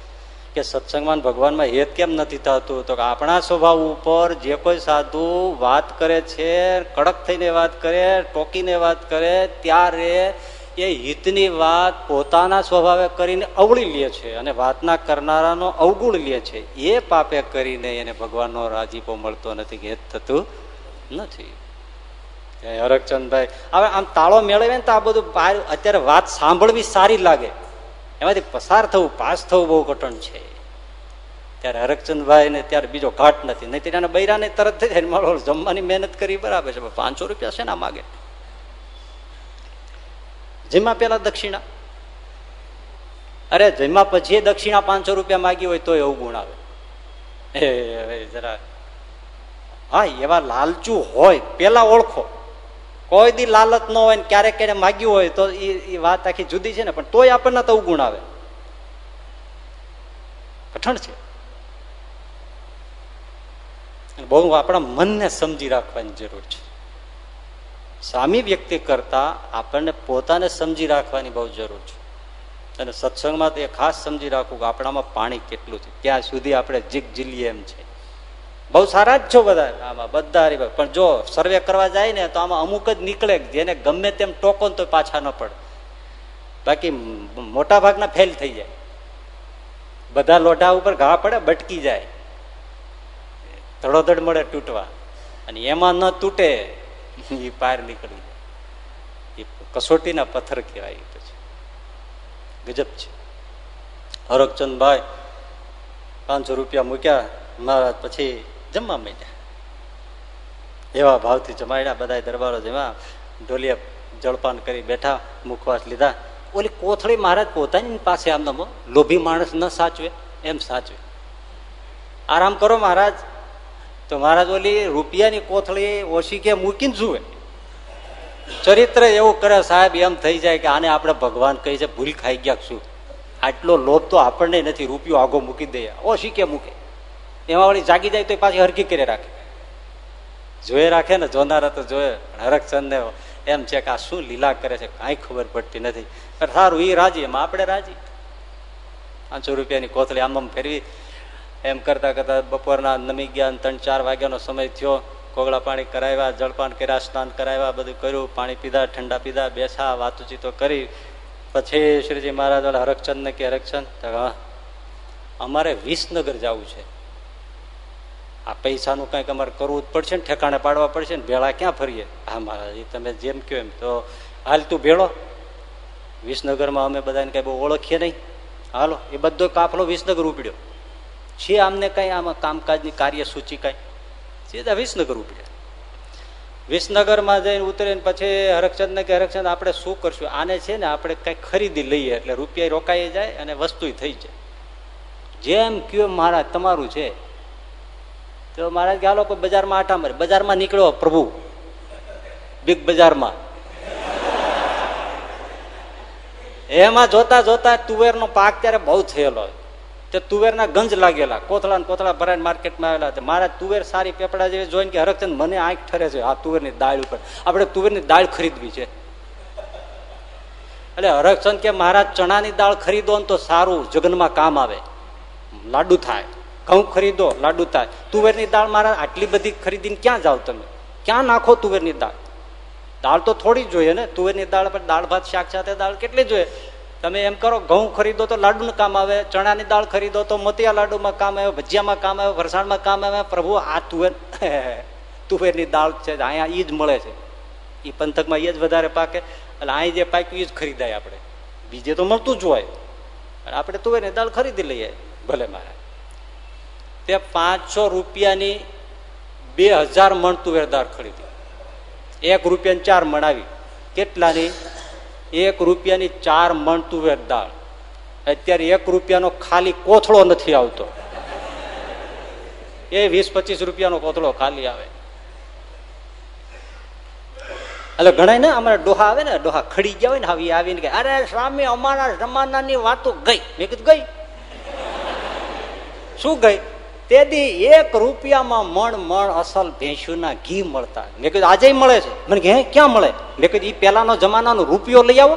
Speaker 1: કે સત્સંગમાં ભગવાનમાં હેત કેમ નથી થતું? તો આપણા સ્વભાવ ઉપર જે કોઈ સાધુ વાત કરે છે, કડક થઈને વાત કરે, ટોકીને વાત કરે, ત્યારે એ હિતની વાત પોતાના સ્વભાવે કરીને અવળી લે છે અને વાતના કરનારાનો અવગુણ લે છે. એ પાપે કરીને એને ભગવાનનો રાજીપો મળતો નથી હેત થતું નથી. હરકચંદભાઈ, હવે આમ તાળો મેળવે ને તો આ બધું અત્યારે વાત સાંભળવી સારી લાગે. એમાંથી પસાર થવું, પાસ થવું બહુ કઠણ છે. ત્યારે હરકચંદભાઈ ને ત્યારે બીજો ઘાટ નથી. નહીં ત્યારે બૈરાને તરત થઈ જાય મારો જમવાની મહેનત કરી, બરાબર છે. પાંચસો રૂપિયા છે ને માગે? જેમાં પેલા દક્ષિણા. અરે, જેમાં પછી દક્ષિણા પાંચસો રૂપિયા માગી હોય તો એવું ગુણ આવે. એ, જરા. હા, એવા લાલચુ હોય, પેલા ઓળખો. કોઈ દી લાલચ ન હોય ને ક્યારેક ક્યારે માગ્યું હોય તો એ વાત આખી જુદી છે ને, પણ તોય આપણને તો ગુણ આવે. કઠણ છે. બહુ આપણા મનને સમજી રાખવાની જરૂર છે. સામી વ્યક્તિ કરતા આપણને પોતાને સમજી રાખવાની બહુ જરૂર છે. અને સત્સંગમાં તો એ ખાસ સમજી રાખવું કે આપણામાં પાણી કેટલું છે. ત્યાં સુધી આપણે જીગ જીલીએ એમ છે. બહુ સારા જ છો બધા. આમાં બધા પણ જો સર્વે કરવા જાય ને તો આમાં અમુક જ નીકળે જેને ગમે તેમ ટોકો તો પાછા ન પડે. બાકી મોટા ભાગના ફેલ થઈ જાય. બધા લોઢા ઉપર ઘા પડે, બટકી જાય. ધડોધડ મળે તૂટવા. અને એમાં ન તૂટે એ પાર નીકળી જાય. એ કસોટીના પથ્થર કહેવાય પછી. ગજબ છે. હરકચંદભાઈ પાંચસો રૂપિયા મૂક્યા. મહારાજ પછી જમવા માંડ્યા. એવા ભાવથી જમાડ્યા બધા દરબારો જેમાં ઢોલિયા જળપાન કરી બેઠા, મુખવાસ લીધા. ઓલી કોથળી મહારાજ પોતાની પાસે આમ લોભી માણસ ન સાચવે, એમ સાચવે. આરામ કરો મહારાજ. તો મહારાજ ઓલી રૂપિયાની કોથળી ઓછી કે મૂકીને જુએ? ચરિત્ર એવું કરે સાહેબ, એમ થઈ જાય કે આને આપણે ભગવાન કહી છે, ભૂલ ખાઈ ગયા શું? આટલો લોભ તો આપણને નથી, રૂપિયો આગો મૂકી દે. ઓછી કે મૂકે? એમાં વળી જાગી જાય તો પાછી હરકી કરી રાખે. જોયે રાખે ને, જોનારા તો જોયે હરકચંદ ને એમ છે કે આ શું લીલા કરે છે, કાંઈ ખબર પડતી નથી. સારું એ રાજી, એમાં આપણે રાજી. પાંચસો રૂપિયાની કોથળી આમ આમ ફેરવી. એમ કરતા કરતા બપોરના નમી ગયા ત્રણ ચાર વાગ્યાનો સમય થયો. કોગળા પાણી કરાવ્યા, જળપાન કર્યા, સ્નાન કરાવ્યા, બધું કર્યું. પાણી પીધા, ઠંડા પીધા બેસા વાતચીતો કરી. પછી શ્રીજી મહારાજ હરકચંદ ને કે હરકચંદ હા, અમારે વિસનગર જવું છે. આ પૈસાનું કંઈક અમારે કરવું જ પડશે ને, ઠેકાણે પાડવા પડશે ને, ભેળા ક્યાં ફરીએ? હા મહારાજ તમે જેમ કહો એમ. તો હાલ તું ભેળો. વિસનગરમાં અમે બધાને કંઈ બહુ ઓળખીએ નહીં. હાલો, એ બધો કાફલો વિસનગર ઉપડ્યો. છે આમને કંઈ આમાં કામકાજની કાર્ય સૂચિ કઈ? સીધા વિસનગર ઉપડ્યા. વિસનગરમાં જઈને ઉતરીને પછી હરકચંદ ને કે હરકચંદ આપણે શું કરશું? આને છે ને આપણે કંઈક ખરીદી લઈએ, એટલે રૂપિયા રોકાઈ જાય અને વસ્તુ થઈ જાય. જેમ કયો મહારાજ, તમારું છે. તો મહારાજ કે, હાલો, કોઈ બજારમાં આટા મારે. બજારમાં નીકળ્યો પ્રભુ. બિગ બજારમાં. એમાં જોતા જોતા તુવેરનો પાક ત્યારે બહુ થયેલો. તે તુવેરના ગંજ લાગેલા કોથળા કોથળા ભરાઈને માર્કેટમાં આવેલા. મારા તુવેર સારી પેપડા જેવી જોઈને કે હરકચંદ મને આંખ ઠરે છે, આ તુવેરની દાળ ઉપર. આપણે તુવેરની દાળ ખરીદવી છે. એટલે હરકચંદ કે, મહારાજ, ચણાની દાળ ખરીદો ને તો સારું, જગનમાં કામ આવે. લાડુ થાય. ઘઉં ખરીદો, લાડુ થાય તુવેરની દાળ મારા આટલી બધી ખરીદીને ક્યાં જાઓ તમે? ક્યાં નાખો તુવેરની દાળ? દાળ તો થોડી જોઈએ ને. તુવેરની દાળ પર દાળ, ભાત, શાક સાથે દાળ કેટલી જોઈએ? તમે એમ કરો, ઘઉં ખરીદો તો લાડુનું કામ આવે, ચણાની દાળ ખરીદો તો મોતિયા લાડુમાં કામ આવે, ભજીયામાં કામ આવે ફરસાણમાં કામ આવે. પ્રભુ, આ તુવેર *laughs* તુવેરની દાળ છે, અહીંયા એ જ મળે છે. એ પંથકમાં એ જ વધારે પાકે. એટલે અહીં જે પાક્યું એ જ ખરીદાય આપણે. બીજે તો મળતું જ હોય. આપણે તુવેરની દાળ ખરીદી લઈએ, ભલે મારે. તે પાંચસો રૂપિયાની બે હજાર મણ તુવેર દાળ ખરીદી. એક રૂપિયાની ચાર મણ આવી. કેટલાની? એક રૂપિયાની ચાર મણ તુવેર દાળ અત્યારે એક રૂપિયાનો ખાલી કોથળો નથી આવતો. એ વીસ પચીસ રૂપિયાનો કોથળો ખાલી આવે. એટલે ઘણા ને અમારે ડોહા આવે ને, ડોહા ખડી ગયા હોય ને, હવે આવીને અરે સ્વામી, અમારા જમાનાની વાતો ગઈ. મેં કીધું, ગઈ. શું ગઈ? તેથી એક રૂપિયામાં મણ મણ અસલ ભેંસુના ઘી મળતા. મેં કીધું, આજે મળે છે. મને કે ક્યાં મળે? મેં કીધું એ પેલાનો જમાનાનો રૂપિયો લઈ આવો.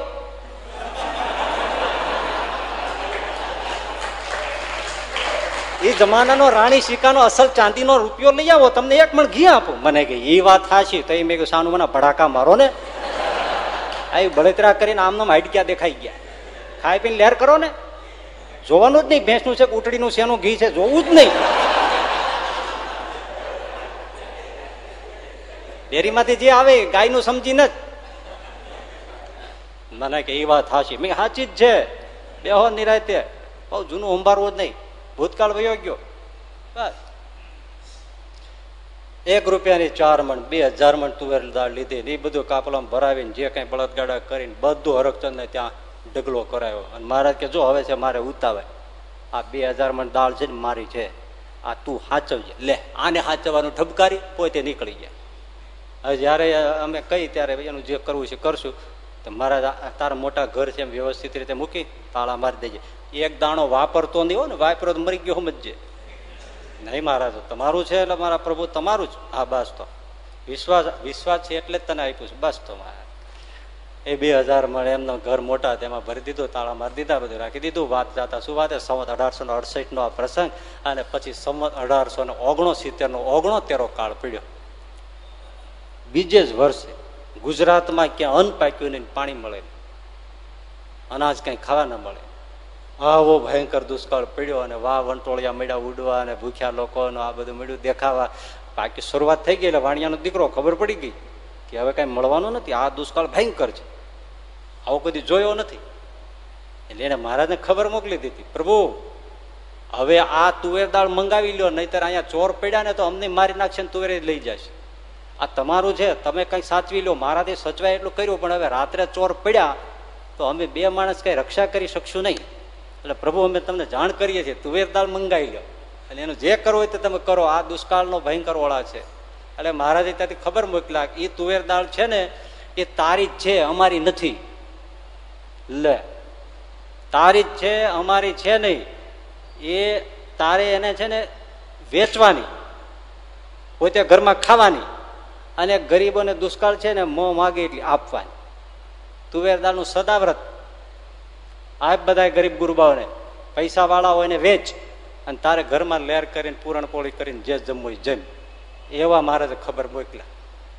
Speaker 1: એ જમાનાનો રાણી સિક્કાનો અસલ ચાંદીનો રૂપિયો લઈ આવો, તમને એક મણ ઘી આપો. મને કે એ વાત થાશી તો મેં કહ્યું સાનું મને ભડાકા મારો ને. આ બળતરા કરીને આમનો હાઈડક્યા દેખાઈ ગયા. ખાઈ પીને લહેર કરો ને. જોવાનું જ નહીં, ભેંસનું છે ઉટડીનું શેનું ઘી છે, જોવું જ નહીં. ડેરીમાંથી જે આવે, ગાયનું સમજીને જ. મને કે એ વાત હાચી. મેં સાચી જ છે. બેહો નિરાયતે. બહુ જૂનું ઉંભારવું જ નહીં. ભૂતકાળ વયો ગયો. બસ. એક રૂપિયાની ચાર મણ, બે હજાર મણ તુવેર દાળ લીધી એ બધું કાપલામાં ભરાવીને જે કઈ બળદગાડા કરીને બધું હરકચંદ ને ત્યાં ઢગલો કરાયો. અને મહારાજ કે, જો હવે છે, મારે ઉતાવે આ બે હજાર મણ દાળ છે ને મારી છે. આ તું સાચવજે લે, આને સાચવવાનું ઠબકારી, પોતે નીકળી ગયા હવે જ્યારે અમે કહી, ત્યારે એનું જે કરવું છે, કરશું. તો મહારાજ તારા મોટા ઘર છે, એમ વ્યવસ્થિત રીતે મૂકી, તાળા મારી દેજે. એક દાણો વાપરતો નહીં હોય ને વાપરો તો મરી ગયો સમજજે. નહીં મહારાજ, તમારું છે એટલે મારા પ્રભુ તમારું જ. હા બસ તો. વિશ્વાસ વિશ્વાસ છે એટલે જ તને આપ્યું છે. બસ તો મહારાજ એ બે હજાર મળે, એમનો ઘર મોટા તેમાં ભરી દીધું, તાળા મારી દીધા, બધું રાખી દીધું. વાત જાતા શું વાત? સંવત અઢારસો ને અડસઠ નો આ પ્રસંગ અને પછી સંવત અઢારસો ને ઓગણો સિત્તેર નો ઓગણો તેરો કાળ પીડ્યો. બીજે જ વર્ષે ગુજરાતમાં ક્યાં અન્ન પાક્યું નહીં પાણી મળે અનાજ કઈ ખાવા ન મળે. આવો ભયંકર દુષ્કાળ પડ્યો અને વાહ, વંટોળિયા મળ્યા ઉડવા અને ભૂખ્યા લોકોનો આ બધું મળ્યું દેખાવા. બાકી શરૂઆત થઈ ગઈ એટલે વાણિયાનો દીકરો ખબર પડી ગઈ કે હવે કઈ મળવાનું નથી. આ દુષ્કાળ ભયંકર છે. આવો કદી જોયો નથી. એટલે એને મહારાજને ખબર મોકલી દીધી, પ્રભુ, હવે આ તુવેર દાળ મંગાવી લ્યો, નહીતર અહીંયા ચોર પડ્યા ને તો અમને મારી નાખશે ને તુવેર લઈ જશે. આ તમારું છે, તમે કઈ સાચવી લો મારાથી સચવાય એટલું કર્યું, પણ હવે રાત્રે ચોર પડ્યા તો અમે બે માણસ કઈ રક્ષા કરી શકશું નહીં. એટલે પ્રભુ, અમે તમને જાણ કરીએ છીએ, તુવેર દાળ મંગાવી લો અને એનું જે કરવું હોય તે તમે કરો, આ દુષ્કાળનો ભયંકર ઓળા છે. એટલે મહારાજે ત્યાંથી ખબર મોકલા એ તુવેર દાળ છે ને, એ તારી જ છે, અમારી નથી. લે. તારી જ છે, અમારી છે નહીં. એ તારે એને છે ને વેચવાની, પોતે ઘરમાં ખાવાની અને ગરીબોને દુષ્કાળ છે ને મોં માગે એટલી આપવાની. તુવેર દાળનું સદાવ્રત. આ બધા ગરીબ ગુરુબાઓને પૈસા વાળા હોય ને વેચ અને તારે ઘરમાં લેર કરીને પૂરણપોળી કરીને જે જમવું જમ. એવા મહારાજે ખબર મોકલા.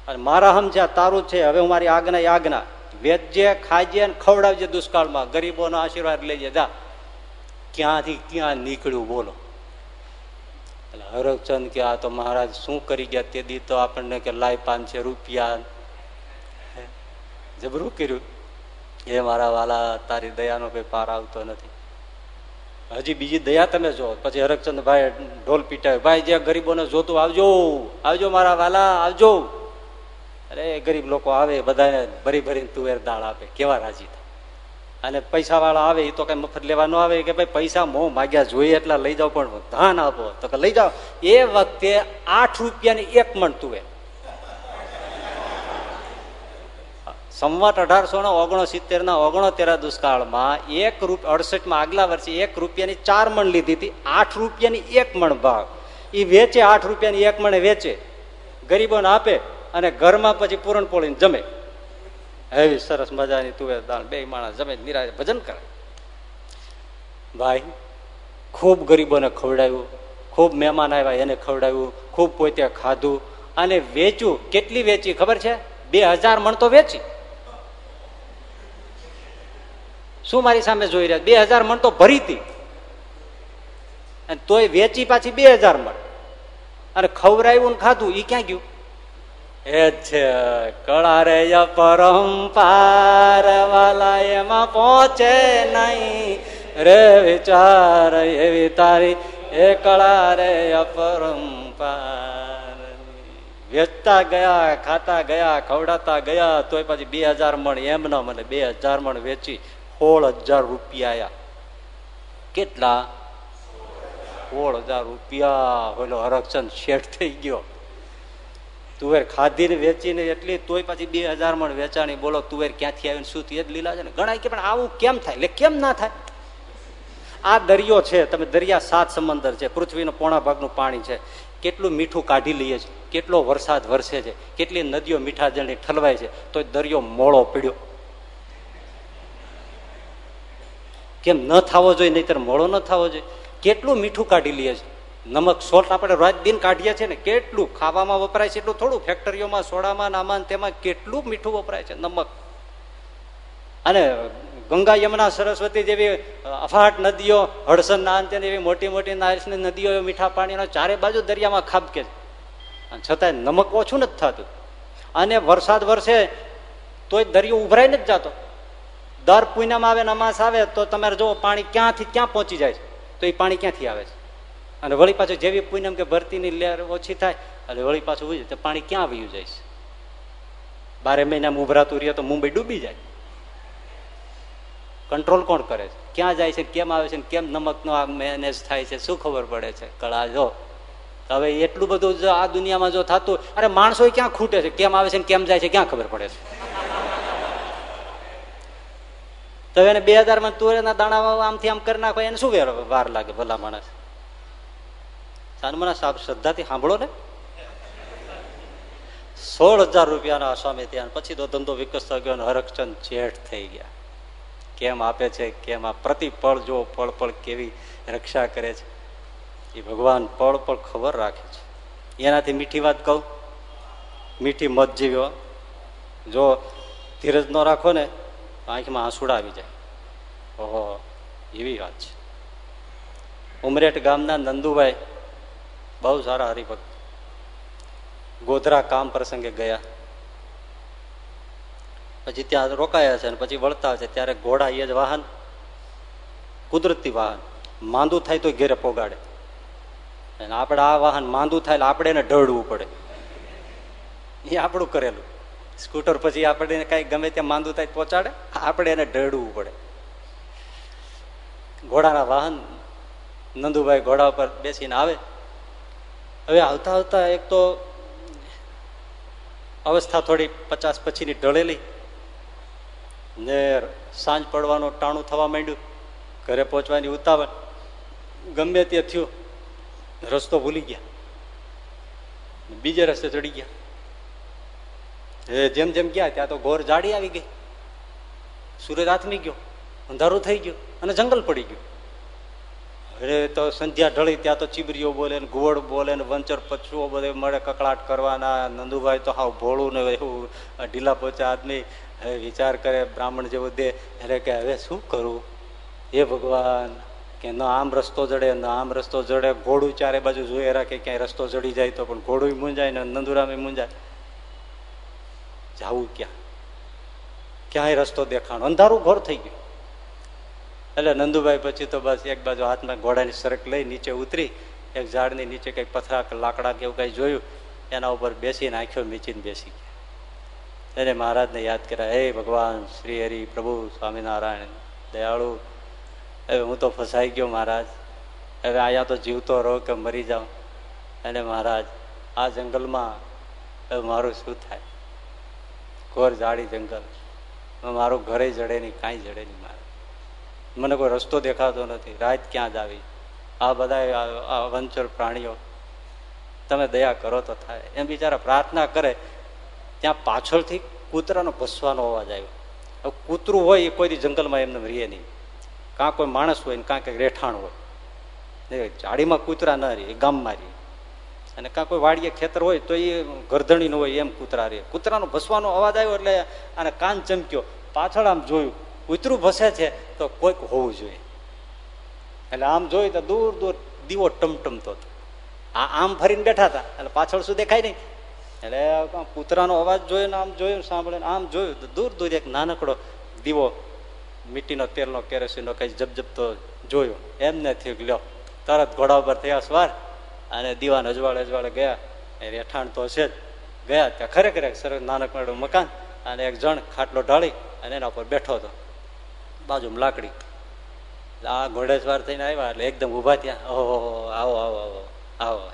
Speaker 1: અને મારા સમજ્યા તારું છે, હવે હું મારી આજ્ઞા આજ્ઞા વેચજે, ખાજે અને ખવડાવજે દુષ્કાળમાં. ગરીબોનો આશીર્વાદ લઈજે જા. ક્યાંથી ક્યાં નીકળ્યું બોલો. એટલે હરકચંદ કે આ તો મહારાજ શું કરી ગયા? તે દી તો આપણને કે લાય પાંચસો રૂપિયા. જબરું કર્યું. એ મારા વાલા, તારી દયાનો કઈ પાર આવતો નથી. હજી બીજી દયા તમે જો. પછી હરકચંદ ભાઈ ઢોલ પીટાવ્યો ભાઈ જે ગરીબોને જોતું આવજો. આવજો મારા વાલા, આવજો. અરે, ગરીબ લોકો આવે, બધાને ભરી ભરીને તુવેર દાળ આપે. કેવા રાજી થાય? અને પૈસા વાળા આવે એ તો કઈ મફત લેવા ન આવે કે ભાઈ, પૈસા મોં માગ્યા, જોઈએ એટલા લઈ જાઓ, પણ ધાન આપો. તો કે લઈ જાઓ. એ વખતે આઠ રૂપિયાની એક મણ તુવેર. સંવત અઢારસો ને ઓગણસિત્તેર ના ઓગણોતેરા દુષ્કાળમાં એક રૂપ અડસઠમાં આગલા વર્ષે એક રૂપિયાની ચાર મણ લીધી હતી. આઠ રૂપિયાની એક મણ ભાવ. એ વેચે, આઠ રૂપિયાની એક મણે વેચે. ગરીબોને આપે. અને ઘરમાં પછી પૂરણપોળીને જમે. એવી સરસ મજાની તુવેર દાળ, બે માણસ જમે, નિરાય ભજન કરે. ભાઈ, ખૂબ ગરીબોને ખવડાવ્યું, ખૂબ મહેમાન આવ્યા એને ખવડાવ્યું, ખૂબ પોતે ખાધું, અને વેચ્યું. કેટલી વેચી ખબર છે? બે હજાર મણ તો વેચી. શું મારી સામે જોઈ રહ્યા? બે હજાર મણ તો ભરી હતી. અને તોય વેચી પાછી બે હજાર મણ. અને ખવડાવ્યું ને ખાધું એ ક્યાં ગયું? એ છે કળા રે પરંપાર વાલા એમાં પહોંચે નહીં. રે વિચાર એવી તારી, એ કળા રે પરંપાર વેચતા ગયા, ખાતા ગયા, ખવડાતા ગયા, તોય પછી બે હજાર મણ એમ ન મને, બે હજાર મણ વેચી સોળ હજાર રૂપિયા. કેટલા? સોળ હજાર રૂપિયા. ઓલો હરકચંદ શેઠ થઈ ગયો. તુવેર ખાધીને વેચીને એટલી, તોય પછી બે હજાર મણ વેચાણી. બોલો, તુવેર ક્યાંથી આવીને શું જ લીલા છે ને. ગણાય કે પણ આવું કેમ થાય? એટલે કેમ ના થાય? આ દરિયો છે, તમે દરિયા સાત સમંદર છે, પૃથ્વીનો પોણા ભાગનું પાણી છે. કેટલું મીઠું કાઢી લઈએ છીએ કેટલો વરસાદ વરસે છે? કેટલી નદીઓ મીઠા જળની ઠલવાય છે? તો દરિયો મોળો પીડ્યો. કેમ ન થવો જોઈએ, નહીતર મોળો ન થવો જોઈએ? કેટલું મીઠું કાઢી લઈએ છીએ નમક સોલ્ટ આપણે રોજ દિન કાઢીએ છીએ ને, કેટલું ખાવામાં વપરાય છે એટલું થોડું ફેક્ટરીઓમાં, સોડામાં, નામાં તેમાં કેટલું મીઠું વપરાય છે, નમક. અને ગંગા, યમુના, સરસ્વતી જેવી અફાટ નદીઓ, હડસન ના અંતે એવી મોટી મોટી નારિસની નદીઓ મીઠા પાણીનો ચારે બાજુ દરિયામાં ખાબકે છે. છતાંય નમક ઓછું નથી થતું. અને વરસાદ વરસે તોય દરિયો ઉભરાઈ નથી જતો. દર પૂનામાં આવે, નમાસ આવે, તો તમારે જો પાણી ક્યાંથી ક્યાં પહોંચી જાય છે? તો એ પાણી ક્યાંથી આવે છે? અને વળી પાછું જેવી પૂનમ કે ભરતીની લેર ઓછી થાય, એટલે વળી પાછું ઉજે તો પાણી ક્યાં વયું જાય છે? બારે મહિનામાં ઉભરાતું રહે તો મુંબઈ ડૂબી જાય. કંટ્રોલ કોણ કરે છે? ક્યાં જાય છે, કેમ આવે છે કેમ નમકનો આ મેનેજ થાય છે, શું ખબર પડે છે? કળા જો. હવે એટલું બધું જો આ દુનિયામાં જો થતું અરે માણસો ક્યાં ખૂટે છે? કેમ આવે છે કેમ જાય છે? ક્યાં ખબર પડે છે? તો એને બે હજારમાં તુવેરના દાણા આમથી આમ કરી નાખો, એને શું વાર લાગે ભલા માણસ? સાનમના સાહેબ શ્રદ્ધાથી સાંભળો ને. સોળ હજાર રૂપિયાના સ્વામી ત્યાં પછી તો ધંધો વિકસતો ગયો હરકચંદ જેઠ થઈ ગયા. કેમ આપે છે, કેમ આ પ્રતિ પળ જો પળ પળ કેવી રક્ષા કરે છે. એ ભગવાન પળ પળ ખબર રાખે છે. એનાથી મીઠી વાત કહું? મીઠી મત જીવ્યો જો ધીરજ ન રાખો ને આંખમાં આંસુડા આવી જાય. ઓહો, એવી વાત છે. ઉમરેટ ગામના નંદુભાઈ બહુ સારા હરિભક્ત. ગોધરા કામ પ્રસંગે ગયા. પછી ત્યાં રોકાયા છે અને પછી વળતા છે. ત્યારે ઘોડા એ જ વાહન, કુદરતી વાહન. માંદું થાય તો ઘેરે પોગાડે. અને આપણે આ વાહન માંદું થાય આપણે એને ઢળવું પડે. એ આપણું કરેલું. સ્કૂટર પછી આપણે કઈ ગમે ત્યાં માંદું થાય પહોંચાડે. આપણે એને ઢળવું પડે. ઘોડાના વાહન, નંદુભાઈ ઘોડા ઉપર બેસીને આવે. હવે આવતા આવતા એક તો અવસ્થા થોડી પચાસ પછીની ઢળેલી ને સાંજ પડવાનું ટાણું થવા માંડ્યું. ઘરે પહોંચવાની ઉતાવળ. ગમે તે થયું, રસ્તો ભૂલી ગયા. બીજે રસ્તે ચડી ગયા. એ જેમ જેમ ગયા, ત્યાં તો ઘોર જાડી આવી ગઈ. સૂર્ય આથમી ગયો, અંધારું થઈ ગયું અને જંગલ પડી ગયું. અરે તો સંધ્યા ઢળી, ત્યાં તો ચીબરીઓ બોલે ને ઘુવડ બોલે ને વંચર પશુઓ બધે મળે કકળાટ કરવાના, નંદુભાઈ તો હાવ ભોળું ને એવું ઢીલા પોચા આદમી, હવે વિચાર કરે બ્રાહ્મણ જેવો દે, એટલે કે હવે શું કરું? એ ભગવાન, કે ન આમ રસ્તો જડે, ન આમ રસ્તો જડે, ઘોડું ચારે બાજુ જોઈએ રાખે, ક્યાંય રસ્તો જડી જાય તો પણ ઘોડું મૂંજાય ને નંદુરામે મૂંજાય જવું ક્યાં? ક્યાંય રસ્તો દેખાણો. અંધારું ઘર થઈ ગયું. એટલે નંદુભાઈ પછી તો બસ એક બાજુ હાથમાં ઘોડાની સરક લઈ નીચે ઉતરી, એક ઝાડની નીચે કંઈક પથરા લાકડા કે એવું કંઈ જોયું, એના ઉપર બેસીને આંખો મીચીને બેસી ગયા. એને મહારાજને યાદ કર્યા, હે ભગવાન, શ્રી હરિ પ્રભુ, સ્વામિનારાયણ, દયાળુ. હવે હું તો ફસાઈ ગયો મહારાજ. હવે અહીંયા તો જીવતો રહો કે મરી જાઉં. અને મહારાજ, આ જંગલમાં હવે મારું શું થાય? ઘોર જાડી જંગલ. મારું ઘરે જડે નહીં, કાંઈ જડે નહીં. મને કોઈ રસ્તો દેખાતો નથી. રાત ક્યાં જ આવી આ બધા વંચર પ્રાણીઓ. તમે દયા કરો તો થાય. એમ બિચારા પ્રાર્થના કરે, ત્યાં પાછળથી કૂતરાનો ભસવાનો અવાજ આવ્યો. હવે કૂતરું હોય એ કોઈ જંગલમાં એમને રીએ નહીં. કાં કોઈ માણસ હોય ને કાં કંઈક રેઠાણ હોય. જાડીમાં કૂતરા ન રહે ગામમાં રહે અને કાં કોઈ વાડીએ ખેતર હોય તો એ ગરધણી નું હોય એમ કૂતરા રહે કૂતરાનો ભસવાનો અવાજ આવ્યો એટલે આને કાન ચમક્યો. પાછળ આમ જોયું કૂતરું ભસે છે તો કોઈક હોવું જોઈએ. એટલે આમ જોયું તો દૂર દૂર દીવો ટમટમતો હતો. આ આમ ફરીને બેઠા હતા, એટલે પાછળ શું દેખાય નહીં. એટલે કૂતરાનો અવાજ જોયો ને આમ જોયું સાંભળે આમ જોયું, તો દૂર દૂર એક નાનકડો દીવો મીટીનો તેલનો કેરોસીનો કઈ જબજબતો જોયો. એમને થયું લ્યો, તરત ઘોડા ઉપર થયા સવાર, અને દીવાને અજવાળે અજવાળે ગયા. એ રેઠાણ તો છે જ. ગયા ત્યાં ખરેખર સરસ નાનકડું મકાન, અને એક જણ ખાટલો ઢાળી, અને એના ઉપર બેઠો હતો. બાજુમાં લાકડી. આ ઘોડેસવાર થઈને આવ્યા એટલે એકદમ ઊભા થયા. ઓહો આવો આવો આવો આવો.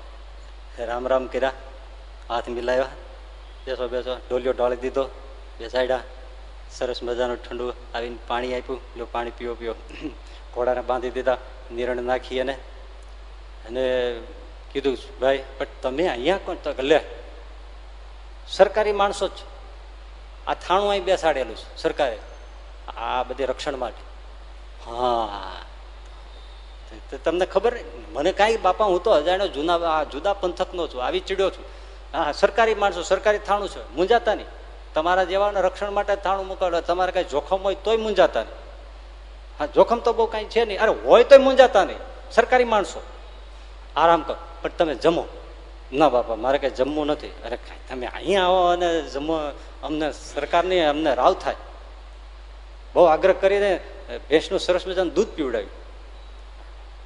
Speaker 1: રામ રામ કર્યા. હાથ મિલાવ્યા. બેસો બેસો. ઢોલિયો ઢોળી દીધો. બેસાડ્યા. સરસ મજાનું ઠંડુ આવીને પાણી આપ્યું. લો પાણી પીવો પીવો *clears throat* ઘોડાને બાંધી દીધા. નિરણ નાખી અને અને કીધું, ભાઈ, પણ તમે અહીંયા કોણ? તો લે, સરકારી માણસો જ. આ થાણું અહીં બેસાડેલું છે, સરકારે. આ બધી રક્ષણ માટે. હા. તમને ખબર? મને કાંઈ બાપા, હું તો અજાણ્યો જૂના જુદા પંથકનો છું, આવી ચીડ્યો છું. હા, સરકારી માણસો, સરકારી થાણું છે મુંજાતા નહીં. તમારા જેવાના રક્ષણ માટે થાણું મૂકાવે તમારે કઈ જોખમ હોય તોય મુંજાતા નહીં. હા, જોખમ તો બહુ કઈ છે નહીં. અરે, હોય તોય મુંજાતા નહીં. સરકારી માણસો. આરામ કરો. પણ તમે જમો. ના બાપા, મારે કઈ જમવું નથી. અરે તમે અહીંયા આવો અને જમો. અમને સરકારની અમને રાવ થાય. બહુ આગ્રહ કરીને ભેંસનું સરસ મજાનું દૂધ પીવડાવ્યું.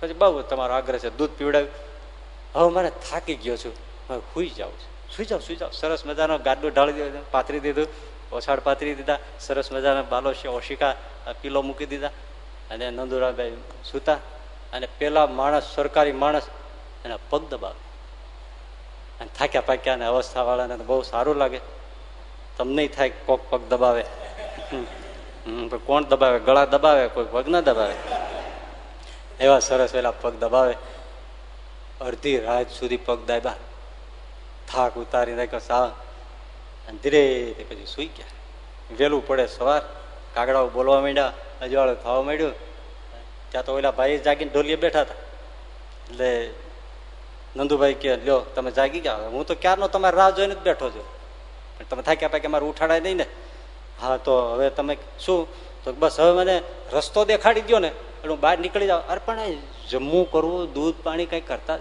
Speaker 1: પછી બહુ તમારો આગ્રહ છે, દૂધ પીવડાવ્યું. હવે મારે થાકી ગયો છું. હવે સુઈ જાઉં છું. સુઈ જાઉં સુઈ જાઉં. સરસ મજાનો ગાડું ઢાળી દીધું પાથરી દીધું. ઓછાડ પાથરી દીધા. સરસ મજાના બાલો ઓશિકા પીલો મૂકી દીધા. અને નંદુરાબાઈ સૂતા. અને પેલા માણસ, સરકારી માણસ, એના પગ દબાવે અને થાક્યા પાક્યા અને અવસ્થાવાળાને બહુ સારું લાગે. તમને થાય કોક પગ દબાવે. કોણ દબાવે? ગળા દબાવે? કોઈ પગ ના દબાવે? એવા સરસ વેલા પગ દબાવે. અડધી રાત સુધી પગ દાબા થાક ઉતારી નાખ્યો સા અને ધીરે પછી સુઈ ગયા. વહેલું પડે સવાર. કાગડાઓ બોલવા માંડ્યા. અજવાળું થવા માંડ્યું. ત્યાં તો ઓલા ભાઈ જાગીને ઢોલીએ બેઠા હતા. એટલે નંદુભાઈ કે લ્યો, તમે જાગી ગયા હું તો ક્યારનો તમારે રાહ જોઈને જ બેઠો છું. પણ તમે થાક્યા પાકે મારે ઉઠાડાય નહીં ને. હા, તો હવે તમે શું? તો બસ હવે મને રસ્તો દેખાડી દો ને. એટલે હું બહાર નીકળી જાઉં. અરે, પણ જમવું કરવું, દૂધ પાણી કંઈ કરતા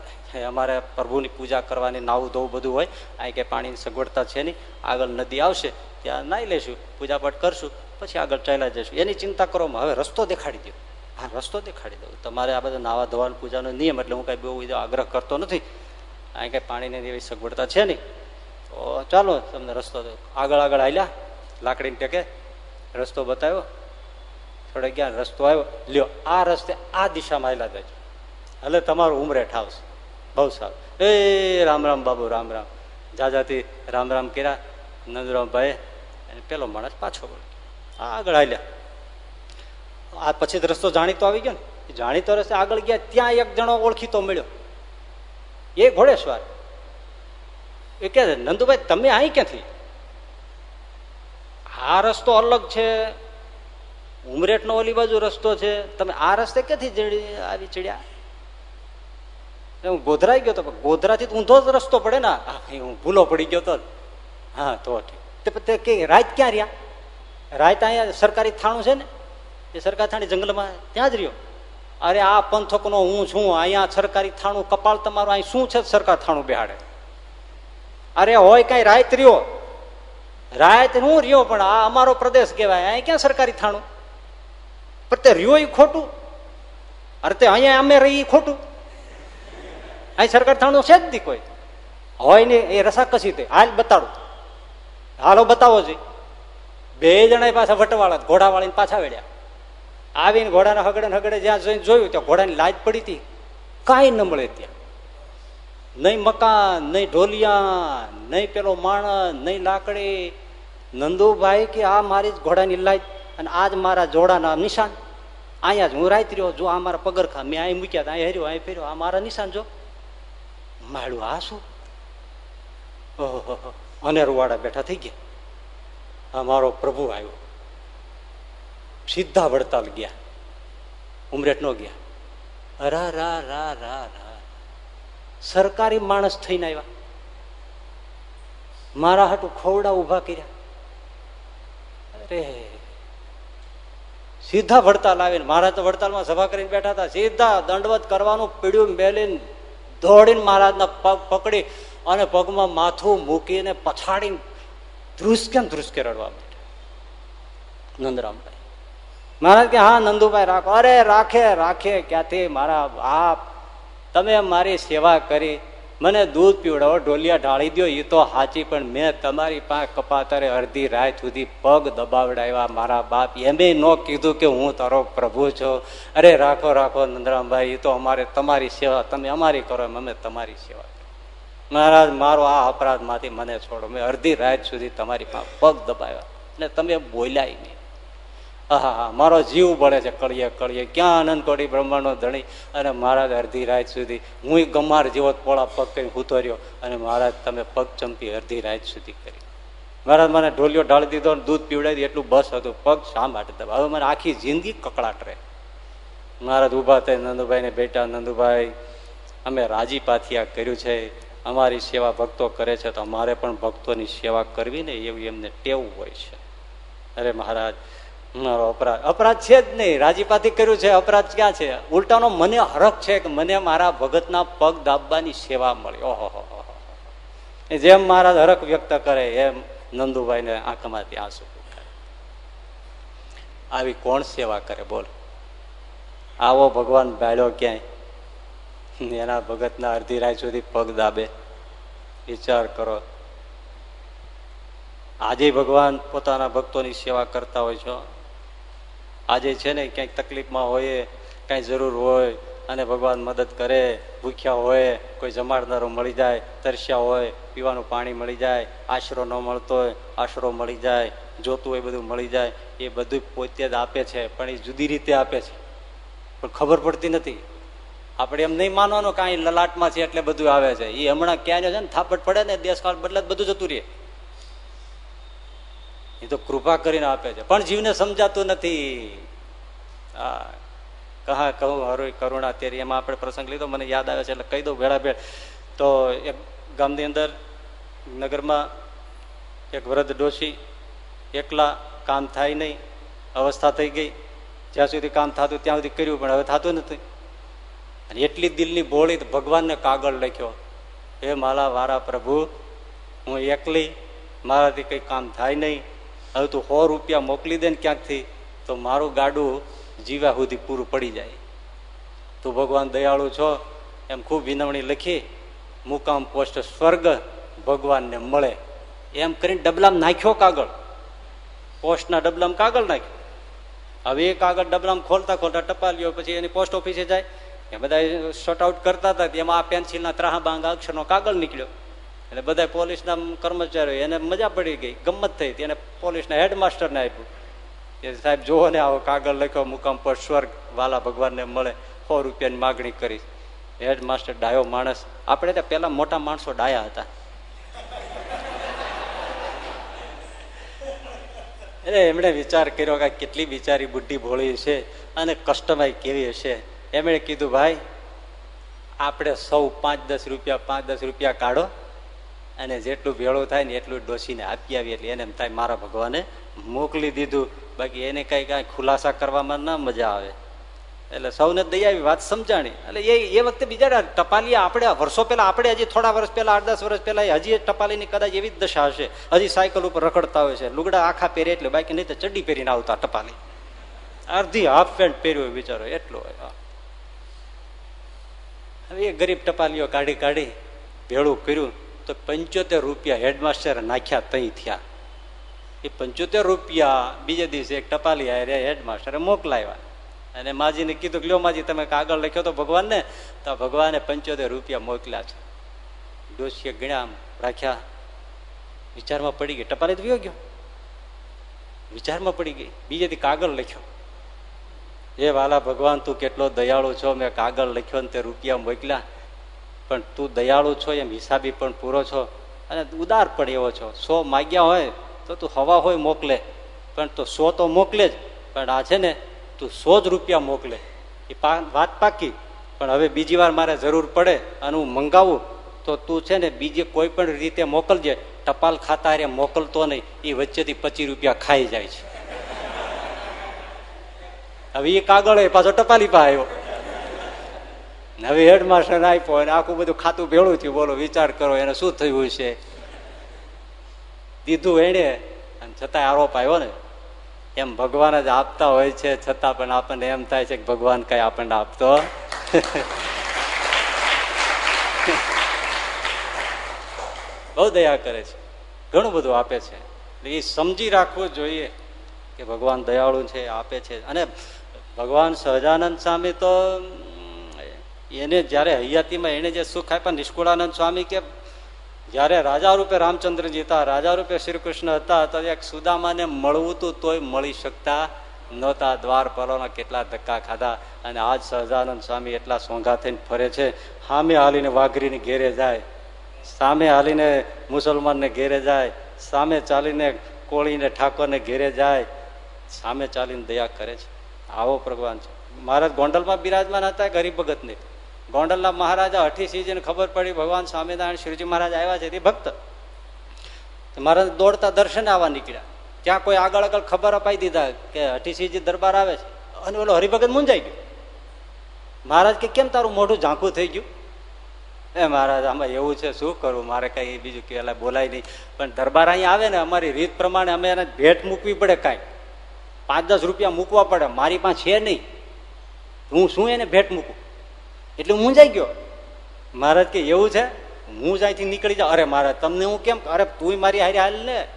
Speaker 1: અમારે પ્રભુની પૂજા કરવાની નાવું ધોવું બધું હોય. અહીં કંઈ પાણીની સગવડતા છે નહીં. આગળ નદી આવશે, ત્યાં નાહી લઈશું પૂજાપાઠ કરશું, પછી આગળ ચાલ્યા જઈશું. એની ચિંતા કરો હવે રસ્તો દેખાડી દો હા, રસ્તો દેખાડી દઉં. તમારે આ બધા નાવા ધોવાનું પૂજાનો નિયમ એટલે હું કાંઈ બહુ આગ્રહ કરતો નથી. અહીં કાંઈ પાણીની એવી સગવડતા છે નહીં. તો ચાલો, તમને રસ્તો આગળ આગળ આવ્યા લાકડીને ટેકે, રસ્તો બતાવ્યો. થોડે ગયા, રસ્તો આવ્યો. લ્યો, આ રસ્તે આ દિશામાં આવેલા જાય એટલે તમારું ઉમરે ઠાવશે. બહુ સારું. એ, રામ રામ બાબુ, રામ રામ. જાજાથી રામ રામ કર્યા. નંદરામભાઈ અને પેલો માણસ પાછો વળ્યો. આગળ હાલ્યા આ પછી રસ્તો જાણીતો આવી ગયો ને? જાણીતો રસ્તે આગળ ગયા, ત્યાં એક જણો ઓળખીતો મળ્યો. એ ઘોડેશ્વર એ કે નંદુભાઈ, તમે અહીં ક્યાંથી? આ રસ્તો અલગ છે. ઉમરેટનો ઓલી બાજુ રસ્તો છે. તમે આ રસ્તે ક્યાંથી આવી ચડ્યા? હું ગોધરાઈ ગયો તો ગોધરાથી ઊંધો જ રસ્તો પડે ને. હું ભૂલો પડી ગયો તો હા, તો ઠીક. રાત ક્યાં રહ્યા? રાત અહીંયા સરકારી થાણું છે ને? એ સરકારી થાણી જંગલમાં ત્યાં જ રહ્યો. અરે આ પંથકનો હું છું. અહીંયા સરકારી થાણું કપાળ તમારું. અહીં શું છે સરકાર થાણું બેહાડે? અરે હોય કઈ રાત રહ્યો. રાત હું રહ્યો પણ આ અમારો પ્રદેશ કહેવાય. અહીં ક્યાં સરકારી થાણું? પણ તે રહ્યો એ ખોટું? અરે તે અહીંયા અમે રહી ખોટું? અહીં સરકાર થાણું છે જ નહીં કોઈ. હોય ને એ રસા કશી તે. હાલ બતાડું. હાલો બતાવો છે બે જણા પાછા વટવાળા, ઘોડાવાળીને પાછા વેડ્યા. આવીને ઘોડાના હગડે હગડે જ્યાં જોઈને જોયું, ત્યાં ઘોડાની લાજ પડી હતી. કાંઈ ન મળે ત્યાં. નહીં મકાન, નહીં ઢોલિયા, નહીં પેલો માણસ, નહીં લાકડી. નંદુભાઈ કે, આ મારી જ ઘોડાની લાઈટ અને આજ મારા જોડાના નિશાન. અહીંયા જ હું રાત રહ્યો જો આ મારા પગરખા. મેં અહીં મૂક્યા હતા, અહીં હર્યો અહીં ફેર્યો. આ મારા નિશાન જો. માળું આ શું? ઓહો, અનેરવાડા બેઠા થઈ ગયા. અમારો પ્રભુ આવ્યો. સીધા વડતાલ ગયા. ઉમરેટ નો ગયા. રા રા રા રા રા સરકારી માણસ થઈને આવ્યા. મારા હાટું ખોવડા ઊભા કર્યા. અરે, સીધા વડતાલ આવીને, મારા તો વડતાલમાં સભા કરીને બેઠા હતા. સીધા દંડવત કરવાનું પીડ્યું મેલીને દોડીને મહારાજના પગ પકડી અને પગમાં માથું મૂકીને પછાડીને ધ્રુસકે ધ્રુસકે રડવા બેઠા નંદરામભાઈ. મહારાજ કે, હા, નંદુભાઈ, રાખો. અરે, રાખે રાખે, ક્યાંથી? મારા બાપ તમે મારી સેવા કરી, મને દૂધ પીવડાવો, ઢોલિયા ઢાળી દો એ તો સાચી પણ મેં તમારી પાસે કપાતરે અડધી રાત સુધી પગ દબાવડાવ્યા. મારા બાપ એમે ન કીધું કે હું તારો પ્રભુ છું. અરે, રાખો રાખો, નંદરામભાઈ એ તો અમારે તમારી સેવા, તમે અમારી કરો અમે તમારી સેવા મહારાજ, મારો આ અપરાધમાંથી મને છોડો. મેં અડધી રાત સુધી તમારી પાસે પગ દબાવ્યા. અને તમે બોલ્યા નહીં. હા મારો જીવ બળે છે કળીએ કળીએ ક્યાં આનંદ કોડી બ્રહ્માંડનો ધણી? અને મહારાજ અડધી રાત સુધી, હું ગમાર જેવો પોળા પગ કરીને હૂતો અને મહારાજ, તમે પગ ચંપી અડધી રાત સુધી કરી. મહારાજ મને ઢોલિયો ઢાળી દીધો દૂધ પીવડાવી એટલું બસ હતું. પગ શા માટે દબાવ હવે મને આખી જિંદગી કકડાટ રહે. મહારાજ ઊભા થઈ નંદુભાઈને બેટા નંદુભાઈ, અમે રાજી પાથિયા કર્યું છે. અમારી સેવા ભક્તો કરે છે, તો અમારે પણ ભક્તોની સેવા કરવી ને એવી એમને ટેવું હોય છે. અરે મહારાજ મારો અપરાધ અપરાધ છે જ નહીં. રાજીપાથી કર્યું છે, અપરાધ ક્યાં છે? ઉલટાનો મને હરખ છે કે મને મારા ભગતના પગ દાબવાની સેવા મળી. ઓહો જેમ મહારાજ હરખ વ્યક્ત કરે, એમ નંદુભાઈને આંખમાંથી આંસુ આવી કોણ સેવા કરે? બોલ. આવો ભગવાન બાળ્યો ક્યાંય? એના ભગતના અડધી રાય સુધી પગ દાબે. વિચાર કરો. આજે ભગવાન પોતાના ભક્તોની સેવા કરતા હોય છો. આજે છે ને ક્યાંક તકલીફમાં હોય કાંઈ જરૂર હોય અને ભગવાન મદદ કરે, ભૂખ્યા હોય, કોઈ જમાડનારો મળી જાય, તરસ્યા હોય, પીવાનું પાણી મળી જાય, આશરો ન મળતો હોય, આશરો મળી જાય, જોતું હોય બધું મળી જાય, એ બધું પોતે જ આપે છે, પણ એ જુદી રીતે આપે છે. પણ ખબર પડતી નથી. આપણે એમ નહીં માનવાનું કાંઈ લલાટમાં છે એટલે બધું આવે છે. એ હમણાં ક્યાં છે ને થાપટ પડે ને દેશકાળ બદલે બધું જતું રહે. એ તો કૃપા કરીને આપે છે. પણ જીવને સમજાતું નથી. આ કહા કહું હરો કરુણા તેરી, એમાં આપણે પ્રસંગ લીધો, મને યાદ આવે છે, એટલે કહી દઉં ભેળા ભેળ. તો એક ગામની અંદર નગરમાં એક વૃદ્ધ ડોશી એકલા કામ થાય નહીં, અવસ્થા થઈ ગઈ. જ્યાં સુધી કામ થતું ત્યાં સુધી કર્યું, પણ હવે થતું નથી. અને એટલી દિલની બોળી ભગવાનને કાગળ લખ્યો. હે માલા વારા પ્રભુ, હું એકલી, મારાથી કંઈ કામ થાય નહીં. હવે તું સો રૂપિયા મોકલી દે ને ક્યાંકથી, તો મારું ગાડું જીવા સુધી પૂરું પડી જાય. તું ભગવાન દયાળુ છો, એમ ખૂબ વિનવણી લખી, મુકામ પોસ્ટ સ્વર્ગ ભગવાનને મળે. એમ કરીને ડબલામાં નાખ્યો કાગળ. પોસ્ટના ડબલામાં કાગળ નાખ્યો. હવે એ કાગળ ડબલામાં ખોલતા ખોલતા ટપાલ્યો, પછી એની પોસ્ટ ઓફિસે જાય. એ બધા શોર્ટ આઉટ કરતા હતા, એમાં આ પેન્સિલના ત્રાહા બાંગા અક્ષરનો કાગળ નીકળ્યો. એટલે બધા પોલીસના કર્મચારીઓ એને મજા પડી ગઈ ગમત થઈ એને પોલીસના હેડમાસ્ટરને આપ્યું. કે સાહેબ, જુઓ ને આવો કાગળ લખ્યો, મુકામ પર સ્વર્ગ, વાલા ભગવાનને મળે, સો રૂપિયાની માગણી કરી. હેડમાસ્ટર ડાયો માણસ. આપણે ત્યાં પેલા મોટા માણસો ડાયા હતા. એટલે એમણે વિચાર કર્યો કે કેટલી બિચારી બુદ્ધિ ભોળી છે અને કસ્ટમાઈ કેવી હશે. એમણે કીધું, ભાઈ, આપણે સૌ પાંચ દસ રૂપિયા, પાંચ દસ રૂપિયા કાઢો. અને જેટલું ભેળું થાય ને એટલું ડોસીને આપી આવી એટલે એને એમ થાય મારા ભગવાને મોકલી દીધું. બાકી એને કઈ કાંઈ ખુલાસા કરવામાં ના મજા આવે. એટલે સૌને દયા આવી વાત સમજાણી. એટલે એ એ વખતે બીજા ટપાલી આપણે વર્ષો પહેલા, આપણે હજી થોડા વર્ષ પહેલા, આઠ દસ વર્ષ પહેલા હજી ટપાલીની કદાચ એવી જ દશા હશે. હજી સાયકલ ઉપર રખડતા હોય છે. લુગડા આખા પહેરે એટલે બાકી નહીં તો ચડ્ડી પહેરીને આવતા ટપાલી. અડધી હાફ પેન્ટ પહેર્યું બિચારો, એટલો હોય. હવે એ ગરીબ ટપાલીઓ કાઢી કાઢી ભેળું કર્યું. તો પંચોતેર રૂપિયા હેડમાસ્ટર નાખ્યા તઈ થયા. એ પંચોતેર રૂપિયા બીજે દિવસે એક ટપાલી આવ્યા હેડમાસ્ટરે મોકલાવ્યા. અને માજીને કીધું કે લ્યો માજી, તમે કાગળ લખ્યો તો ભગવાનને? તો ભગવાને પંચોતેર રૂપિયા મોકલ્યા છે. ડોસીએ ગણ્યા રાખ્યા. વિચારમાં પડી ગઈ. ટપાલી તો ગયો. વિચારમાં પડી ગઈ. બીજેથી કાગળ લખ્યો. એ વાલા ભગવાન, તું કેટલો દયાળુ છો. મેં કાગળ લખ્યો ને તે રૂપિયા મોકલ્યા. પણ તું દયાળુ છો, એમ હિસાબી પણ પૂરો છો. અને ઉદાર પણ એવો છો. સો માગ્યા હોય તો તું હવા હોય મોકલે. પણ તો સો તો મોકલે જ. પણ આ છે ને, તું સો જ રૂપિયા મોકલે. એ વાત પાકી. પણ હવે બીજી વાર મારે જરૂર પડે અને હું મંગાવું, તો તું છે ને બીજે કોઈ પણ રીતે મોકલજે. ટપાલ ખાતા રે મોકલતો નહીં. એ વચ્ચેથી પચીસ રૂપિયા ખાઈ જાય છે. હવે એ કાગળ એ પાછો ટપાલી પા આવ્યો. હવે હેડમાસ્ટર આપ્યો અને આખું બધું ખાતું ભેળું થયું. બોલો, વિચાર કરો, એને શું થયું છે દીધું એને અને છતાંય આરોપ આવ્યો ને. એમ ભગવાન જ આપતા હોય છે, છતાં પણ આપણને એમ થાય છે કે ભગવાન કઈ આપણને આપતો બહુ દયા કરે છે. ઘણું બધું આપે છે. એ સમજી રાખવું જોઈએ કે ભગવાન દયાળુ છે, આપે છે. અને ભગવાન સહજાનંદ સ્વામી તો એને જયારે હૈયાતીમાં એને જે સુખ આપ્યા, નિષ્કુળાનંદ સ્વામી કે જયારે રાજા રૂપે રામચંદ્રજી હતા રાજા રૂપે શ્રી કૃષ્ણ હતા, તો એક સુદામાને મળવું હતું તોય મળી શકતા નહોતા. દ્વાર પરોના કેટલા ધક્કા ખાધા અને આજ સહજાનંદ સ્વામી એટલા સોંઘા થઈને ફરે છે. સામે હાલીને વાઘરીને ઘેરે જાય, સામે હાલીને મુસલમાનને ઘેરે જાય, સામે ચાલીને કોળીને ઠાકોરને ઘેરે જાય, સામે ચાલીને દયા કરે છે. આવો ભગવાન છે. મહારાજ ગોંડલમાં બિરાજમાન હતા ગરીબ ભગત નહીં ગોંડલના મહારાજા હઠીસિંહજીને ખબર પડી, ભગવાન સ્વામિનારાયણ શ્રીજી મહારાજ આવ્યા છે, તે ભક્ત. મહારાજ દોડતા દર્શન આવવા નીકળ્યા. ત્યાં કોઈ આગળ આગળ ખબર અપાઈ દીધા કે હઠીસિંહજી દરબાર આવે છે. અને ઓલો હરિભગત મુંજાઈ ગયો. મહારાજ કે, કેમ તારું મોઢું ઝાંખું થઈ ગયું? એ મહારાજ, આમાં એવું છે, શું કરવું મારે કઈ બીજું કે બોલાય નહીં. પણ દરબાર અહીંયા આવે ને, અમારી રીત પ્રમાણે અમે એને ભેટ મૂકવી પડે કાંઈ. પાંચ દસ રૂપિયા મૂકવા પડે. મારી પાસે છે નહીં. હું શું એને ભેટ મૂકું? એટલે હું મુંજાઈ ગયો. મહારાજ કે, એવું છે? હું જ અહીંથી નીકળી જાઉં. અરે મહારાજ, તમને હું કેમ અરે તું મારી હારી હાલ ને.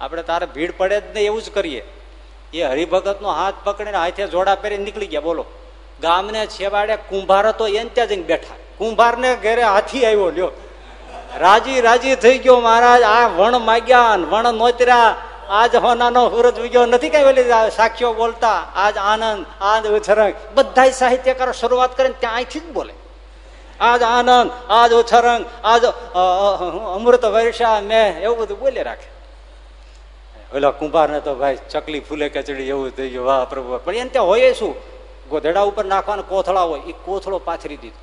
Speaker 1: આપણે તારે ભીડ પડે જ ને એવું જ કરીએ. એ હરિભગત નો હાથ પકડીને હાથે જોડા પહેરી નીકળી ગયા. બોલો. ગામને છેવાડે કુંભાર હતો એને ત્યાં જઈને બેઠા. કુંભાર ને ઘેરે હાથી આવ્યો, લ્યો. રાજી રાજી થઈ ગયો મહારાજ. આ વણ માગ્યા વણ નોતર્યા. આજ હોનાનો સુરજ ઉગ્યો નથી કઈ ઓલી સાક્ષીઓ બોલતા. આજ આનંદ, આજ ઉછરંગ બધા સાહિત્યકારો શરૂઆત કરીને ત્યાં અહીંથી જ બોલે. આજ આનંદ, આજ ઉછરંગ આજ અમૃત વર્ષા મેં એવું બધું બોલે રાખે. ઓલા કુંભાર ને તો ભાઈ ચકલી ફૂલે કચડી એવું થઈ ગયું. વાહ પ્રભુ પણ એને ત્યાં હોય શું? ગોધડા ઉપર નાખવાનો કોથળા હોય. એ કોથળો પાથરી દીધો.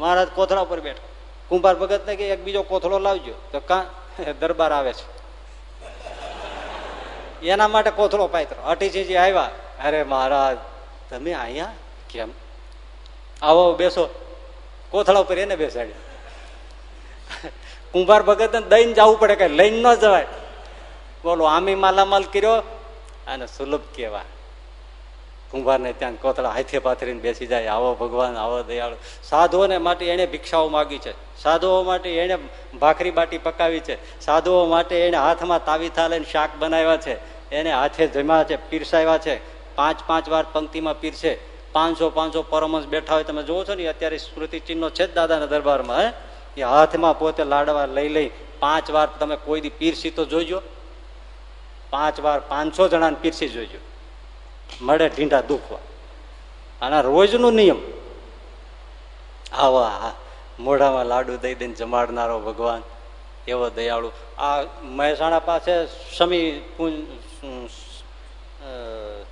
Speaker 1: મહારાજ કોથળા ઉપર બેઠો. કુંભાર ભગત ને કે એક બીજો કોથળો લાવજો. તો કા દરબાર આવે છે. એના માટે કોથળો પાથરો. અટીજીજી આવ્યા. અરે મહારાજ, તમે અહીંયા કેમ? આવો, બેસો. કોથળા ઉપર એને બેસાડ્યો. કુંભાર ભગત દઈને જવું પડે કઈ લઈને ન જવાય. બોલો આમી માલામાલ કર્યો અને સુલભ કેવા કુંભારને ત્યાં કોતળા હાથે પાથરીને બેસી જાય, આવો ભગવાન, આવો દયાળુ. સાધુઓને માટે એને ભિક્ષાઓ માગી છે. સાધુઓ માટે એને ભાખરી બાટી પકાવી છે. સાધુઓ માટે એને હાથમાં તાવીથા લઈને શાક બનાવ્યા છે. એને હાથે જમ્યા છે, પીરસાવ્યા છે. પાંચ પાંચ વાર પંક્તિમાં પીરસે. પાંચસો પાંચસો પરમંશ બેઠા હોય, તમે જોવો છો ને, અત્યારે સ્મૃતિ ચિહ્નો છે જ દાદાના દરબારમાં, હે? એ હાથમાં પોતે લાડવા લઈ લઈ પાંચ વાર તમે કોઈ દી પીરસી તો જોઈજો. પાંચ વાર પાંચસો જણાને પીરસી જોઈજો. મળે ઢીંઢા દુખવા. આના રોજનો નિયમ. આવા મોઢામાં લાડુ દઈ દઈને જમાડનારો ભગવાન, એવો દયાળુ. આ મહેસાણા પાસે સમી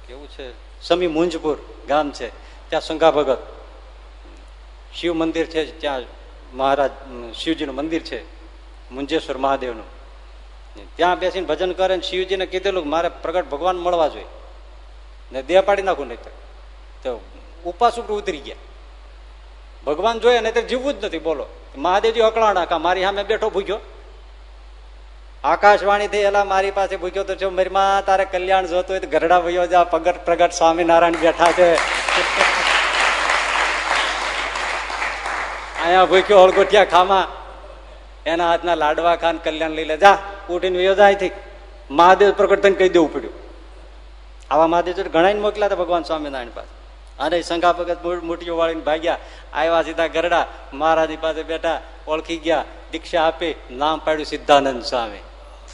Speaker 1: કેવું છે? સમી મુંજપુર ગામ છે. ત્યાં શંકા ભગત. શિવ મંદિર છે, ત્યાં મહારાજ શિવજીનું મંદિર છે, મુંજેશ્વર મહાદેવનું. ત્યાં બેસીને ભજન કરે શિવજીને કીધેલું મારે પ્રગટ ભગવાન મળવા જોઈએ. ને દેહ પાડી નાખું નહીં તો ઉપાસ ઉપર ઉતરી ગયા. ભગવાન જોઈએ ને જીવવું જ નથી. બોલો, મહાદેવજી અકળાણા કા મારી સામે બેઠો ભૂગ્યો આકાશવાણી થી એલા મારી પાસે ભૂગ્યો તો છો મરીમાં તારે કલ્યાણ જોતું હોય તો ગરડા ભયો જા પગટ પ્રગટ સ્વામિનારાયણ બેઠા છે. અહીંયા ભૂખ્યો હળગોઠિયા ખામાં. એના હાથના લાડવા ખાન કલ્યાણ લઈ લે. જા, ઉઠીને વયો જાય થી મહાદેવ પ્રગટ થઈને કહી દેવું પડ્યું. આવા મહાદેવ ઘણા મોકલ્યા હતા ભગવાન સ્વામિનારાયણ પાસે. અને શંખા ભગત મુઠીઓ વાળીને ભાગ્યા. આવ્યા સીધા ગરડા. મહારાજી પાસે બેઠા, ઓળખી ગયા. દીક્ષા આપી, નામ પાડ્યું સિદ્ધાનંદ સ્વામી.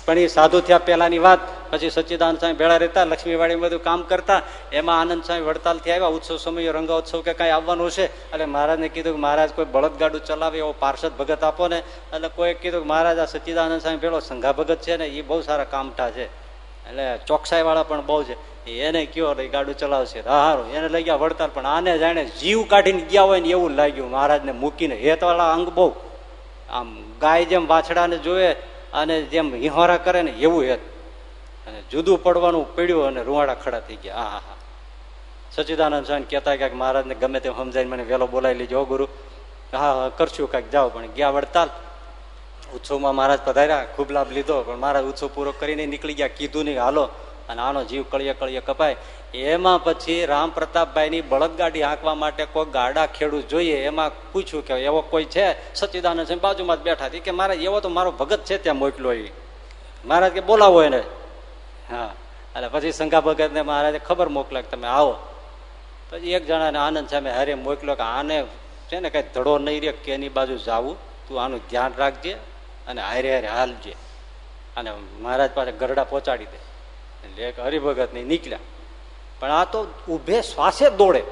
Speaker 1: પણ એ સાધુ થયા પહેલાની વાત. પછી સચ્ચિદાનંદ સ્વામી ભેળા રહેતા લક્ષ્મીવાડી બધું કામ કરતા. એમાં આનંદ સ્વામી વડતાલથી આવ્યા. ઉત્સવ સમય રંગોત્સવ કે કાંઈ આવવાનું છે એટલે મહારાજને કીધું કે મહારાજ કોઈ બળદગાડું ચલાવે એવો પાર્ષદ ભગત આપો ને. એટલે કોઈ કીધું કે મહારાજ, આ સચ્ચિદાનંદ સ્વામી ભેળો સંઘા ભગત છે ને એ બહુ સારા કામઠા છે. એટલે ચોકસાઈ વાળા પણ બહુ છે. એને કયો ગાડું ચલાવશે? હારું. એને લઈ ગયા વડતાલ, પણ આને જાણે જીવ કાઢીને ગયા હોય ને એવું લાગ્યું. મહારાજને મૂકીને હેતવાળા અંગ બહુ. આમ ગાય જેમ વાછડાને જોવે અને જેમ હિહોરા કરે ને એવું હેત. અને જુદું પડવાનું પડ્યું અને રૂવાડા ખડા થઈ ગયા. હા હા સચિદાનંદ સ્વામી કહેતા કે મહારાજને ગમે તેમ સમજાઈને મને વહેલો બોલાવી લેજો ગુરુ. હા હા, કરશું કાંઈક. જાઓ, પણ ગયા વડતાલ. ઉત્સવમાં મહારાજ પધાર્યા, ખૂબ લાભ લીધો. પણ મહારાજ ઉત્સવ પૂરો કરીને નીકળી ગયા. કીધું નહીં, હાલો. અને આનો જીવ કળીએ કળીએ કપાય. એમાં પછી રામ પ્રતાપભાઈ ની બળદગાડી હાંકવા માટે કોઈ ગાડા ખેડૂત જોઈએ, એમાં પૂછ્યું કે એવો કોઈ છે? સચ્ચિદાનંદ છે બાજુમાં જ બેઠા હતી કે મારા એવો તો મારો ભગત છે ત્યાં મોકલો એ. મહારાજ કે બોલાવો એને. હા. એટલે પછી શંકા ભગત ને મહારાજે ખબર મોકલા તમે આવો. પછી એક જણાને આનંદ સામે હરે મોકલ્યો કે આને છે ને કઈ ધડો નહીં રે કે એની બાજુ જાવું. તું આનું ધ્યાન રાખજે અને હારે હારે હાલજે. અને મહારાજ પાસે ગરડા પહોંચાડી દે. એટલે એક હરિભગત નહીં નીકળ્યા. પણ આ તો ઉભે શ્વાસે દોડે.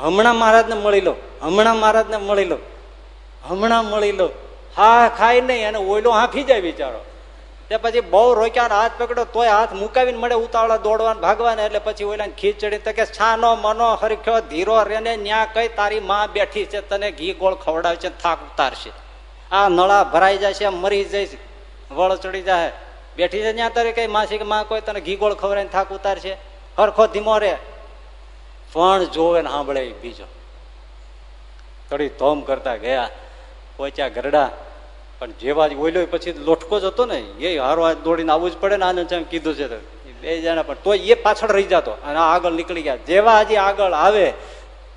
Speaker 1: હમણાં મહારાજને મળી લો, હમણાં મહારાજને મળી લો, હમણાં મળી લો. હા, ખાય નહીં અને ઓયલો હાંફી જાય બિચારો. તે પછી બહુ રોક્યા હાથ પકડો તોય હાથ મુકાવીને મળે ઉતાવળા દોડવાને, ભાગવાને, એટલે પછી ઓયલા ખીચડી તો કે છાનો, મનો, હરખ્યો, ધીરો, રેને, ન્યા કઈ તારી માં બેઠી છે, તને ઘી ગોળ ખવડાવશે થાક ઉતારશે. આ નળા ભરાઈ જાય છે, મરી જાય વળ ચડી જાય. બેઠી છે ત્યાં તારે કઈ માસી માં કોઈ તને ઘીગોળ ખવડાવીને થાક ઉતારશે? હરખો ધીમો રે પણ જોવે ને સાંભળે બીજો. થોડી ધોમ કરતા ગયા પહોંચ્યા ગરડા, પણ જેવા જ ઓઈલો પછી લોટકો જ હતો ને, એ હારો દોડીને આવવું જ પડે ને આનંદ સાહેબ કીધું છે બે જણા પણ તો એ પાછળ રહી જતો અને આગળ નીકળી ગયા. જેવા હજી આગળ આવે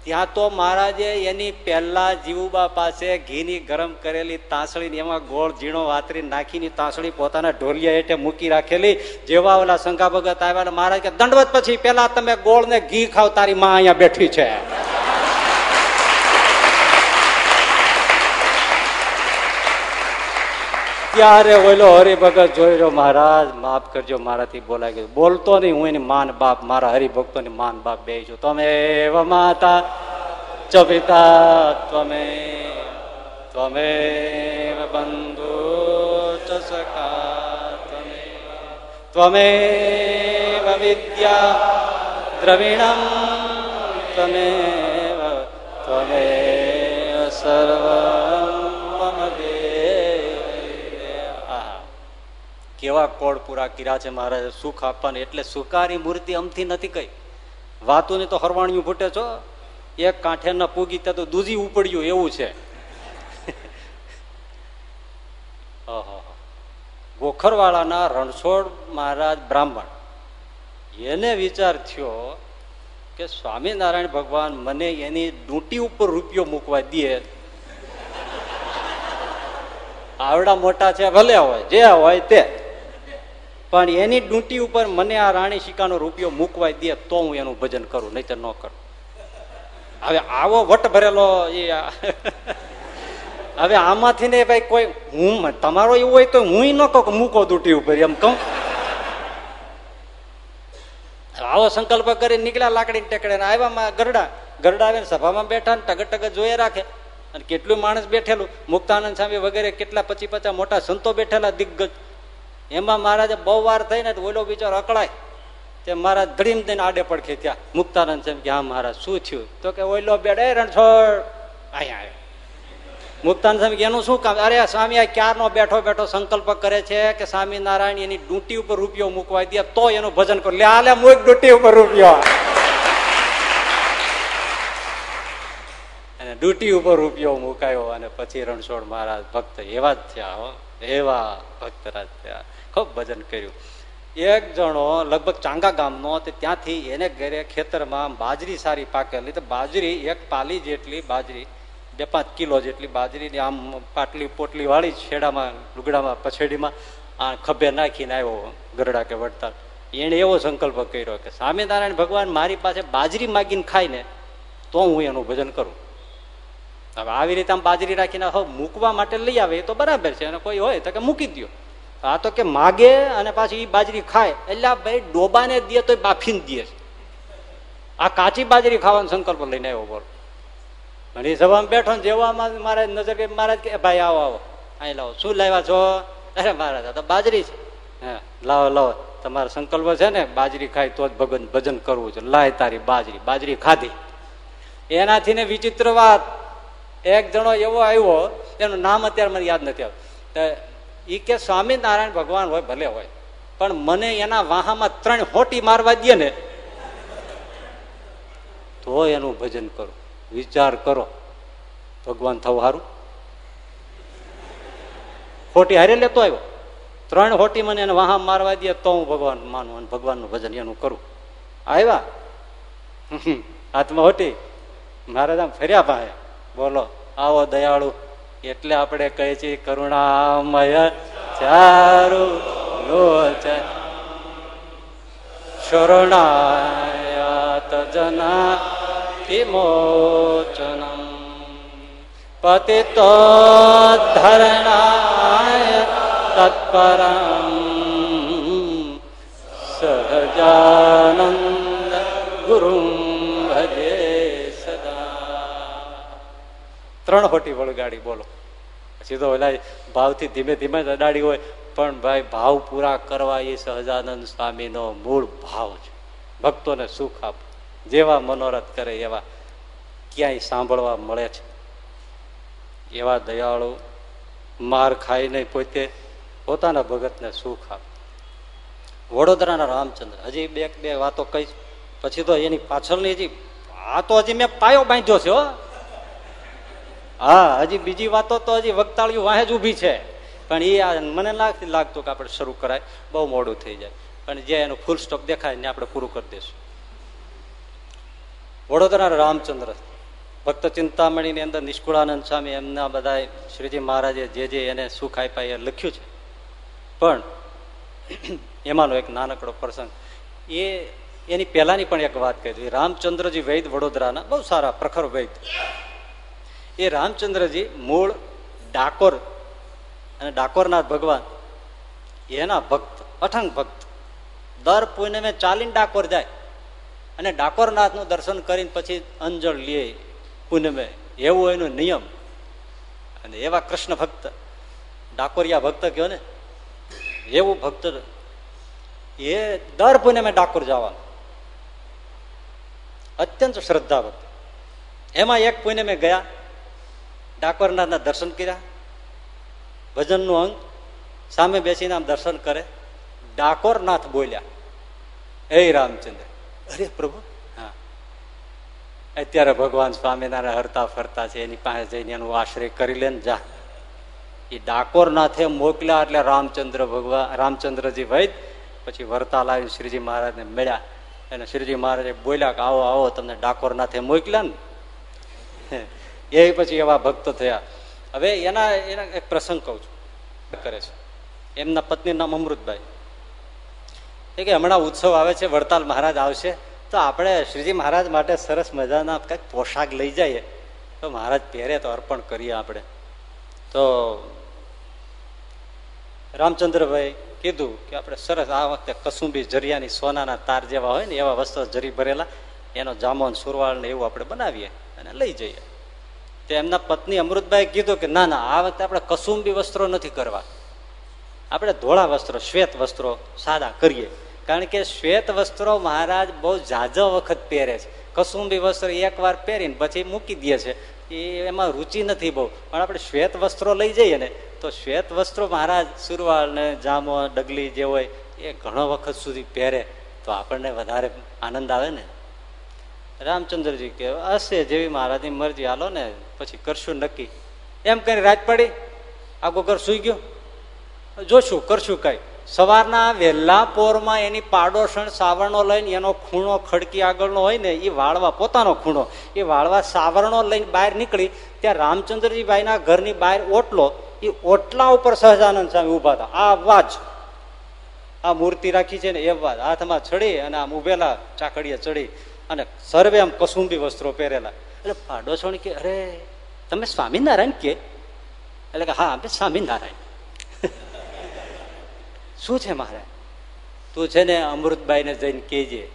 Speaker 1: ત્યાં તો મહારાજે એની પહેલા જીવુબા પાસે ઘીની ગરમ કરેલી તાંસળી એમાં ગોળ ઝીણો વાતરી નાખીને તાંસળી પોતાના ઢોલિયા હેઠે મૂકી રાખેલી. જેવા ઓલા શંકા ભગત આવ્યા મહારાજ કે, દંડવત પછી પેલા તમે ગોળ ને ઘી ખાવ, તારી માં અહીંયા બેઠી છે. ત્યારે ઓલો હરિભગત જોઈ રહ્યો, મહારાજ, માફ કરજો, મારાથી બોલાય ગયું. બોલતો નહીં, હું એની માન બાપ, મારા હરિભક્તો ની માન બાપ બે છું. તમે માતા, ચપિતા, તમે તમે બંધુ તમે વિદ્યા, દ્રવિણમ, તમે તમે સર્વમ, મમ દેવ. કેવા કોળ પૂરા કર્યા છે મહારાજે, સુખ આપવાને એટલે સુકારી મૂર્તિ અમથી નથી કઈ. વાતું તો હરવાણિયું ફૂટે છો, એક કાંઠે ન પૂગી તો દૂધી ઉપડ્યું એવું છે. *laughs* ગોખરવાળાના રણછોડ મહારાજ બ્રાહ્મણ. એને વિચાર થયો કે સ્વામિનારાયણ ભગવાન મને એની ડૂંટી ઉપર રૂપિયો મૂકવા દે. *laughs* આવડા મોટા છે, ભલે હોય, જે હોય તે. પણ એની ડૂંટી ઉપર મને આ રાણી શિકાનો રૂપિયો મૂકવાય દે તો હું એનું ભજન કરું નહીં તો ન કરું. હવે આવો વટ ભરેલો એ હવે આમાંથી ને ભાઈ કોઈ હું તમારો એવું હોય તો હું ન કહું મૂકો દૂટી ઉપર, એમ કહું. આવો સંકલ્પ કરી નીકળ્યા લાકડી ટેકડે આવ્યા ગરડા. ગરડા આવીને સભામાં બેઠા ને ટગર ટગર જોયે રાખે. અને કેટલું માણસ બેઠેલું? મુક્તાનંદ સ્વામી વગેરે કેટલા પચી પચાસ મોટા સંતો બેઠેલા, દિગ્ગજ. એમાં મહારાજે બહુ વાર થઈ ને ઓલો બિચારો અકળાય. તે મહારાજ ધડીમ દઈને આડે પડખે ત્યાં મુક્તાનંદ છે કે, હા મહારાજ, શું થયું? તો કે ઓઈલો બેડે રણછોડ. અહીંયા મુક્તાન સ્વામી એનું શું કામ? અરે, સ્વામી, આ ક્યારનો બેઠો બેઠો સંકલ્પ કરે છે કે સ્વામિનારાયણ એની ડૂંટી ઉપર રૂપિયો મૂકવા દે, તો એનું ભજન કરું. લે આલે મુક ડૂંટી ઉપર રૂપિયો. અને ડૂટી ઉપર રૂપિયો મુકાયો અને પછી રણછોડ મહારાજ ભક્ત એવા જ થયા હો. એવા ભક્તરાજ થયા. ખૂબ ભજન કર્યું. એક જણો લગભગ ચાંગા ગામનો ત્યાંથી એને ઘરે ખેતરમાં બાજરી સારી પાકેલી. તો બાજરી એક પાલી જેટલી બાજરી, બે પાંચ કિલો જેટલી બાજરીની આમ પાટલી પોટલી વાળી છેડામાં, લુગડામાં, પછેડીમાં આ ખભે નાખીને આવ્યો ગરડા કે વડતાલ. એને એવો સંકલ્પ કર્યો કે, સ્વામિનારાયણ ભગવાન મારી પાસે બાજરી માગીને ખાય ને તો હું એનું ભજન કરું. હવે આવી રીતે આમ બાજરી રાખીને, હવે, મૂકવા માટે લઈ આવે, એ તો બરાબર છે અને કોઈ હોય તો કે મૂકી દો આ તો કે માગે અને પાછી એ બાજરી ખાય. એટલે ભાઈ ડોબાને દે તો બાફીને દે આ કાચી બાજરી ખાવાનો સંકલ્પ લઈને આવ્યો બોલ. ઘણી સભામાં બેઠો ને જેવામાં મારે નજર કે મહારાજ કે ભાઈ, આવો આવો. અહીં લાવો. શું લાવ્યા છો? અરે મહારાજ આ તો બાજરી છે. હે, લાવો લાવો. તમારો સંકલ્પ છે ને, બાજરી ખાય તો જ ભગવાન ભજન કરવું છે. લાય તારી બાજરી. બાજરી ખાધી. એનાથી ને વિચિત્ર વાત. એક જણો એવો આવ્યો, એનું નામ અત્યારે મને યાદ નથી આવતું. એ કે સ્વામિનારાયણ ભગવાન હોય, ભલે હોય. પણ મને એના વાહામાં ત્રણ હોટી મારવા દે ને, તો એનું ભજન કરું. વિચાર કરો. ભગવાન થવું સારું હોટી હારે લેતો આવ્યો. ત્રણ હોટી મને એને વાહા મારવા દે તો હું ભગવાન માનું અને ભગવાનનું ભજન એનું કરું. આવ્યા? હાથમાં હોટી? મહારાજ આમ ફર્યા પાસે બોલો, આવો દયાળુ. એટલે આપણે કહીએ છીએ કરુણામય ચારુ શરણાયાત જના વિમોચનમ પતિતો ધરણાય તત્પરમ સહજાનંદ ગુરુ ત્રણ હોટી વળગાડી, બોલો. પછી તો ઓલા ભાવથી ધીમે ધીમે અડાડી હોય. પણ ભાઈ, ભાવ પૂરા કરવા એ સહજાનંદ સ્વામીનો મૂળ ભાવ છે. ભક્તોને સુખ આપ. જેવા મનોરથ કરે એવા ક્યાંય સાંભળવા મળે છે. એવા દયાળુ માર ખાઈને પોતે, પોતાના ભગતને સુખ આપ. વડોદરાના રામચંદ્ર, હજી બે બે વાતો કહીશ. પછી તો એની પાછળની હજી આ તો હજી મેં પાયો બાંધ્યો છે, હો. હા, હજી બીજી વાતો તો હજી વક્તાળીઓ વાહે જ ઊભી છે. પણ એ મને લાગતી કે આપણે શરૂ કરાય, બહુ મોડું થઈ જાય. પણ જે એનું ફૂલ સ્ટોપ દેખાય ને આપણે પૂરું કરી દઈશું વડોદરા રામચંદ્ર, ભક્ત ચિંતામણીની અંદર નિષ્કુળાનંદ સ્વામી એમના બધા શ્રીજી મહારાજે જે જે એને સુખ આપ્યા એ લખ્યું છે. પણ એમાંનો એક નાનકડો પ્રસંગ. એ, એની પહેલાની પણ એક વાત કહી રામચંદ્રજી વૈદ વડોદરાના બહુ સારા પ્રખર વૈદ. એ રામચંદ્રજી મૂળ ડાકોર અને ડાકોરનાથ ભગવાન. એના ભક્ત, અઠંગ ભક્ત. દર પૂનમે ચાલીને ડાકોર જાય અને ડાકોરનાથનું દર્શન કરીને પછી અંજળ લે પૂનમે. એવો એનો નિયમ. અને એવા કૃષ્ણ ભક્ત, ડાકોરિયા ભક્ત કયો ને? એવું ભક્ત એ દર પૂનમે ડાકોર જવાનું. અત્યંત શ્રદ્ધા ભક્ત એમાં એક પૂનમે ગયા ડાકોરનાથના દર્શન કર્યા. ભજનનું અંગ સામે બેસીને આમ દર્શન કરે. ડાકોરનાથ બોલ્યા હે રામચંદ્ર. અરે પ્રભુ. હા. અત્યારે ભગવાન સ્વામિનારાયણ હરતા ફરતા છે એની પાસે જઈને એનું આશ્રય કરી લે ને જા. એ ડાકોરનાથે મોકલ્યા એટલે રામચંદ્ર ભગવાન રામચંદ્રજી વૈદ પછી વરતા લાવીને શ્રીજી મહારાજને મળ્યા. અને શ્રીજી મહારાજે બોલ્યા કે આવો આવો તમને ડાકોરનાથે મોકલ્યા ને. એ પછી એવા ભક્તો થયા. હવે એના એના એક પ્રસંગ કહું છું. કરે છે. એમના પત્ની નામ અમૃતભાઈ. એ કે હમણાં ઉત્સવ આવે છે, વડતાલ મહારાજ આવશે, તો આપણે શ્રીજી મહારાજ માટે સરસ મજાના કંઈક પોશાક લઈ જઈએ. તો મહારાજ પહેરે તો અર્પણ કરીએ આપણે. તો રામચંદ્રભાઈ કીધું કે આપણે સરસ આ વખતે કસુંબી જરિયાની સોનાના તાર જેવા હોય ને એવા વસ્ત્રો જરી ભરેલા, એનો જામોન, સુરવાળ ને એવું આપણે બનાવીએ અને લઈ જઈએ. તે એમના પત્ની અમૃતભાઈ કીધું કે ના ના, આ વખતે આપણે કસુંબી વસ્ત્રો નથી કરવા. આપણે ધોળા વસ્ત્રો, શ્વેત વસ્ત્રો સાદા કરીએ. કારણ કે શ્વેત વસ્ત્રો મહારાજ બહુ ઝાઝો વખત પહેરે છે. કસુંબી વસ્ત્ર એકવાર પહેરીને પછી મૂકી દે છે. એ એમાં રુચિ નથી બહુ. પણ આપણે શ્વેત વસ્ત્રો લઈ જઈએ ને, તો શ્વેત વસ્ત્રો મહારાજ સુરવાળ ને જામો, ડગલી જે હોય, એ ઘણો વખત સુધી પહેરે. તો આપણને વધારે આનંદ આવે ને. રામચંદ્રજી કે, હશે જેવી મહારાજની મરજી, હાલો ને, પછી કરશું નક્કી. એમ કરી રાત પડી. આગો ઘર સુઈ ગયો. જોશું, કરશું કઈ. સવારના વહેલા પોરમાં એની પાડોશણ સાવરણો લઈને એનો ખૂણો ખડકી આગળનો હોય ને, એ વાળવા, પોતાનો ખૂણો, એ વાળવા સાવરણો લઈને બહાર નીકળી, ત્યાં રામચંદ્રજી ભાઈના ઘરની બહાર ઓટલો, એ ઓટલા ઉપર સહજાનંદ સ્વામી ઊભા હતા. આ વાજ આ મૂર્તિ રાખી છે ને, એ વાત હાથમાં ચડી અને આમ ઉભેલા ચાકડીએ ચડી. અને સર્વે આમ કસુંબી વસ્ત્રો પહેરેલા. એટલે પાડોશણ કે, અરે, તમે સ્વામિનારાયણ કે? એટલે કે, હા, અમે સ્વામિનારાયણ. *laughs* શું છે મારે? તું છે ને અમૃતબાઈને જઈને કહેજે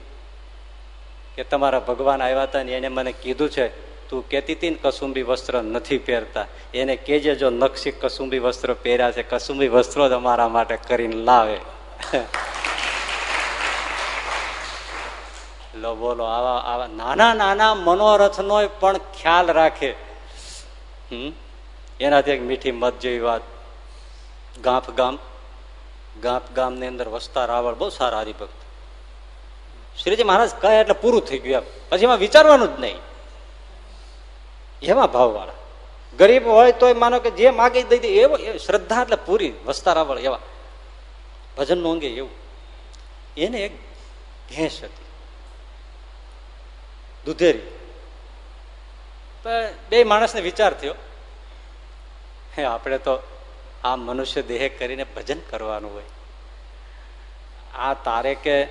Speaker 1: કે તમારા ભગવાન આવ્યા હતા ને એને મને કીધું છે, તું કહેતી હતી ને કસુંબી વસ્ત્ર નથી પહેરતા. એને કેજે જો નક્ષી કસુંબી વસ્ત્ર પહેર્યા છે, કસુંબી વસ્ત્રો જ અમારા માટે કરીને લાવે. *laughs* લો, બોલો, આવા આવા, નાના નાના મનોરથનો પણ ખ્યાલ રાખે. એનાથી એક મીઠી મત જેવી વાત. ગાંફ ગામ ગાંફ ગામની અંદર વસતા રાવળ બહુ સારા હરિભક્ત. શ્રીજી મહારાજ કહે એટલે પૂરું થઈ ગયું એમ. પછી એમાં વિચારવાનું જ નહીં. એવા ભાવ વાળા ગરીબ હોય તોય માનો કે જે માગી દઈ દે. એવો શ્રદ્ધા એટલે પૂરી. વસતા રાવળ એવા. ભજન નો અંગે એવું. એને એક ભેંસ હતી. દુધેરી. બે માણસને વિચાર થયો, હે, આપણે તો આ મનુષ્ય દેહ કરીને ભજન કરવાનું હોય. આ તારે કે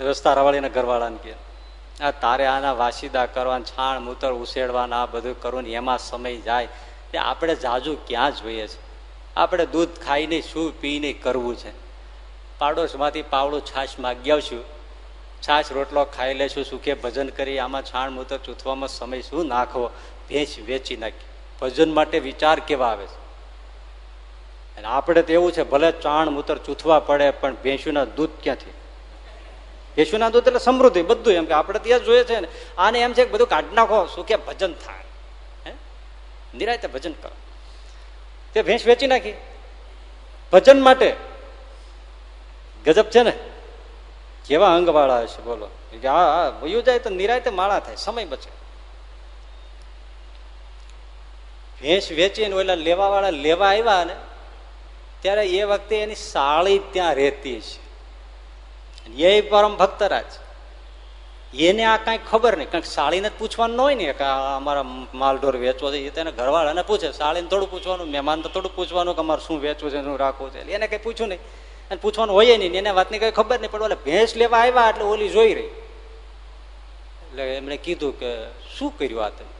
Speaker 1: રસ્તા રવાળીને ઘરવાળાને કે? આ તારે આના વાસીદા કરવા છાણ, મૂતર ઉછેડવાના આ બધું કરવું એમાં સમય જાય. તે આપણે જાજુ ક્યાં જોઈએ છે? આપણે દૂધ ખાઈને શું પીને કરવું છે? પાડોશમાંથી પાવડું છાશ માગી આવશું છાશ રોટલો ખાઈ લેશું, સુખે ભજન કરી, આમાં છાણ મૂતક ચૂથવામાં સમય શું નાખવો? ભેંસ વેચી નાખી. ભજન માટે વિચાર કેવા આવે છે? અને આપણે તો એવું છે, ભલે ચાણ મૂતર ચૂથવા પડે, પણ ભેંસુના દૂધ ક્યાંથી? ભેંસુના દૂધ એટલે સમૃદ્ધિ, બધું એમ કે આપણે ત્યાં જોઈએ છે ને, આને એમ છે કે બધું કાઢી નાખો, સુખે ભજન થાય. હે? નિરાયતે ભજન કરો. તે ભેંસ વેચી નાખી. ભજન માટે ગજબ છે ને? કેવા અંગ વાળા હશે, બોલો. હા વયું જાય તો નિરાયતે માળા થાય, સમય બચે. ભેંસ વેચીને ઓલા લેવા વાળા લેવા આવ્યા ને, ત્યારે એ વખતે એની સાળી ત્યાં રહેતી છે એ પરમ ભક્તરાજ એને આ કઈ ખબર નહીં કારણ કે સાળીને પૂછવાનું હોય ને, કે અમારા માલઢોર વેચવો છે એ તેને ઘરવાળાને પૂછે, સાળીને થોડું પૂછવાનું, મહેમાન તો થોડું પૂછવાનું, કે અમારે શું વેચવું છે, શું રાખવું છે? એને કઈ પૂછ્યું નહીં. અને પૂછવાનું હોય નહીં. એને વાતની કઈ ખબર નહીં, પણ ઓલે ભેંસ લેવા આવ્યા એટલે ઓલી જોઈ રહી. એટલે એમણે કીધું કે, શું કર્યું આ તમે?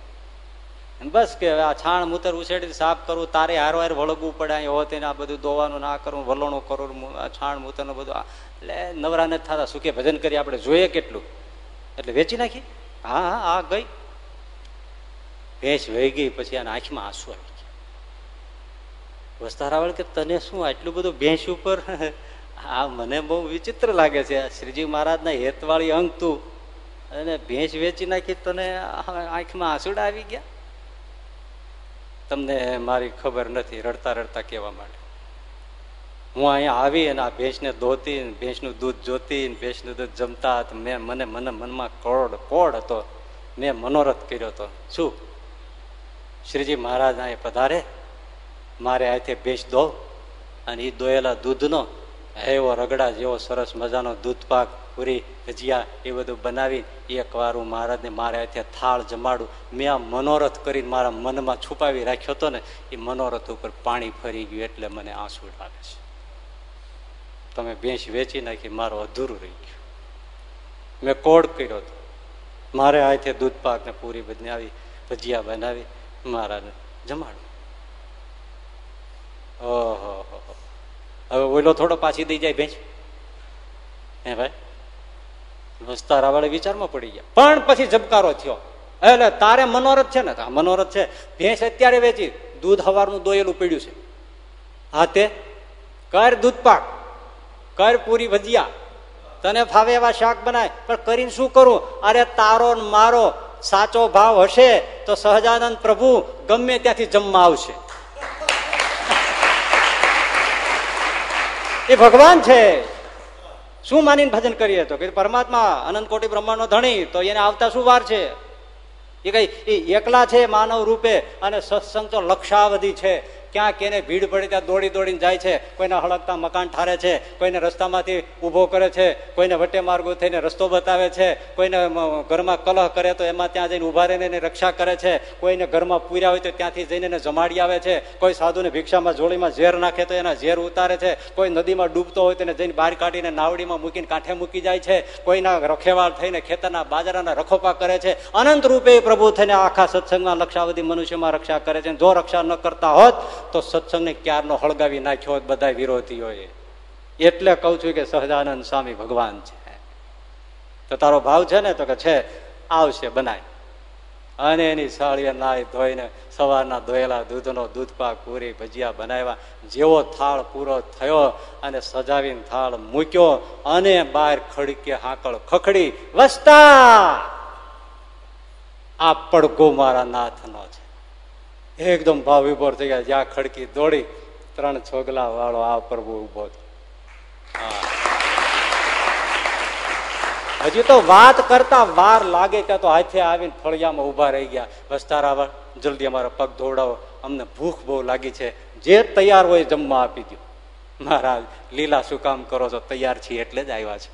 Speaker 1: બસ કે, આ છાણ મૂતર ઉછેડી સાફ કરવું તારે હાર હાર વળગવું પડે, અહીં હોતે આ બધું દોવાનું, ના કરવું વલણું કરવું છાણ મૂતરનું બધું એટલે નવરા નથી થતા. સુખે ભજન કરી આપણે, જોઈએ કેટલું. એટલે વેચી નાખી? હા હા, આ ગઈ. ભેંસ વહી ગઈ, પછી આના આંખમાં આંસુ આવી વસ્તારાવળ કે તને શું આટલું બધું ભેંસ ઉપર? આ મને બહુ વિચિત્ર લાગે છે. શ્રીજી મહારાજના હેતવાળી અંગ તું. અને ભેંસ વેચી નાખી તને આંખમાં આંસુડા આવી ગયા? તમને મારી ખબર નથી રડતા રડતા કહેવા માટે હું અહીંયા આવી અને આ ભેંસને ધોતી ભેંસનું દૂધ જોતી ભેંસનું દૂધ જમતા મેં મને મને મનમાં કોડ કોડ હતો. મેં મનોરથ કર્યો હતો. શું? શ્રીજી મહારાજ અહીંયા પધારે? મારે આથી ભેજ દો અને એ દોયેલા દૂધનો એવો રગડા જેવો સરસ મજાનો દૂધ પાક, પૂરી ભજીયા એ બધું બનાવી એકવાર હું મહારાજને મારે હાથે થાળ જમાડું. મેં આ મનોરથ કરીને મારા મનમાં છુપાવી રાખ્યો હતો ને, એ મનોરથ ઉપર પાણી ફરી ગયું એટલે મને આંસુ લાગે છે. તમે ભેંસ વેચી નાખી, મારો અધૂરું રહી ગયું. મેં કોડ કર્યો હતો. મારે હાથે દૂધ પાકને પૂરી બધી આવી, ભજીયા બનાવી, મહારાજને જમાડું. ઓહો હવે ઓઈલો થોડો પાછી દઈ જાય ભેંસ. હે ભાઈ? વસ્તારા વાળે વિચારમાં પડી ગયા. પણ પછી જબકારો થયો. એટલે તારે મનોરથ છે ને? મનોરથ છે. ભેંસ અત્યારે વેચી. દૂધ હવારનું દોયેલું પડ્યું છે. હા તે? કર દૂધપાક કર પૂરી ભજીયા. તને ફાવે એવા શાક બનાય. પણ કરીને શું કરું? અરે તારો મારો સાચો ભાવ હશે તો સહજાનંદ પ્રભુ ગમે ત્યાંથી જમવા આવશે. એ ભગવાન છે. શું માનીને ભજન કરીએ તો? કે પરમાત્મા અનંત કોટી બ્રહ્માંડ ધણી, તો એને આવતા શું વાર છે? એ કઈ એકલા છે માનવ રૂપે અને સત્સંગ તો લક્ષાવધિ છે. ક્યાંક એને ભીડ પડે ત્યાં દોડી દોડીને જાય છે, કોઈને હળકતા મકાન ઠારે છે, કોઈને રસ્તામાંથી ઊભો કરે છે, કોઈને વટે માર્ગો થઈને રસ્તો બતાવે છે, કોઈને ઘરમાં કલહ કરે તો એમાં ત્યાં જઈને ઊભા રહીને એને રક્ષા કરે છે, કોઈને ઘરમાં પૂર્યા હોય તો ત્યાંથી જઈને એને જમાડી આવે છે, કોઈ સાધુને ભિક્ષામાં જોડીમાં ઝેર નાખે તો એના ઝેર ઉતારે છે, કોઈ નદીમાં ડૂબતો હોય તેને જઈને બહાર કાઢીને નાવડીમાં મૂકીને કાંઠે મૂકી જાય છે, કોઈના રખેવાળ થઈને ખેતરના બાજરાના રખોપા કરે છે, અનંત રૂપે પ્રભુ થઈને આખા સત્સંગમાં લક્ષાવધિ મનુષ્યમાં રક્ષા કરે છે, જો રક્ષા ન કરતા હોત તો સત્સંગને ક્યારનો હળગાવી નાખ્યો હોત બધા વિરોધીઓએ? એટલે કઉ છું કે સહજાનંદ સ્વામી ભગવાન છે. તો તારો ભાવ છે ને? તો કે છે, આવશે, બનાય. અને એની સાળીએ નાય ધોઈને સવારના ધોયેલા દૂધનો દૂધપાક પૂરી, ભજીયા બનાવ્યા. જેવો થાળ પૂરો થયો અને સજાવીને થાળ મૂક્યો અને બહાર ખડકે હાકળ ખખડી, વસતા! આ પડઘો મારા નાથનો છે. એકદમ ભાવ વિભોર થઈ ગયા. જ્યાં ખડકી દોડી, ત્રણ છોગલા વાળો આ પ્રભુ ઊભો હજી તો વાત કરતા વાર લાગે ત્યાં તો હાથે આવીને ફળિયામાં ઊભા રહી ગયા. વસ્તારા જલ્દી અમારા પગ ધોવડાવો. અમને ભૂખ બહુ લાગી છે. જે તૈયાર હોય જમવા આપી દો મહારાજ, લીલા શું કામ કરો છો? તૈયાર છીએ એટલે જ આવ્યા છે.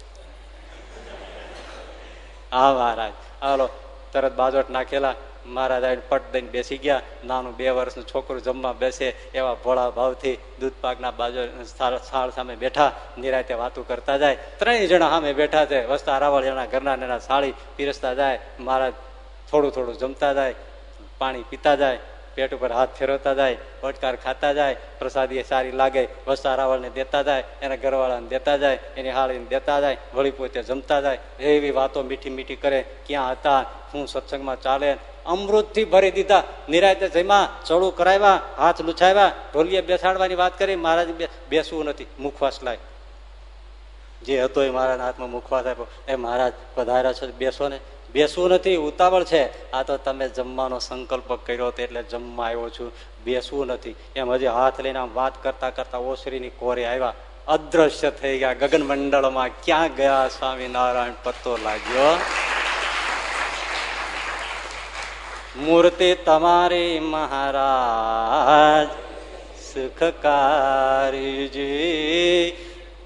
Speaker 1: હા, મહારાજ. હાલો, તરત બાજોટ નાખેલા. મહારાજ આવીને પટ દઈને બેસી ગયા. નાનું બે વર્ષનું છોકરું જમવા બેસે એવા ભોળા ભાવથી દૂધ પાકના બાજુ સાળ સામે બેઠા. નિરાતે વાતું કરતા જાય. ત્રણેય જણા સામે બેઠા છે. વસતા રાવળ જણા ઘરના નેના સાળી પીરસતા જાય. મહારાજ થોડું થોડું જમતા જાય. પાણી પીતા જાય. પેટ ઉપર હાથ ફેરવતા જાય પટકાર ખાતા જાય, પ્રસાદી સારી લાગે વસ્તા રાવળને દેતા જાય, એના ઘરવાળાને દેતા જાય, એની હાળીને દેતા જાય, વળી પોતે જમતા જાય, એવી વાતો મીઠી મીઠી કરે, ક્યાં હતા, શું સત્સંગમાં ચાલે, અમૃતથી ભરી દીધા નિરાયતે જમ્યા, ચડું કરાવ્યા, હાથ લુછાવ્યા, ઢોલીએ બેસાડવાની વાત કરી, મહારાજ બેસવું નથી, મુખવાસ લાય. જે હતો એ મારા હાથમાં મુખવાસ આપ્યો. એ મહારાજ પધાર્યા છે, બેસો ને. બેસવું નથી, ઉતાવળ છે. આ તો તમે જમવાનો સંકલ્પ કર્યો હતો એટલે જમવા આવ્યો છું. બેસવું નથી. એમ હજી હાથ લઈને આમ વાત કરતા કરતા ઓસરીની કોરે આવ્યા. અદ્રશ્ય થઈ ગયા. ગગન મંડળમાં ક્યાં ગયા? સ્વામિનારાયણ પત્તો લાગ્યો. મૂર્તિ તમારી મહારાજ સુખકારીજી.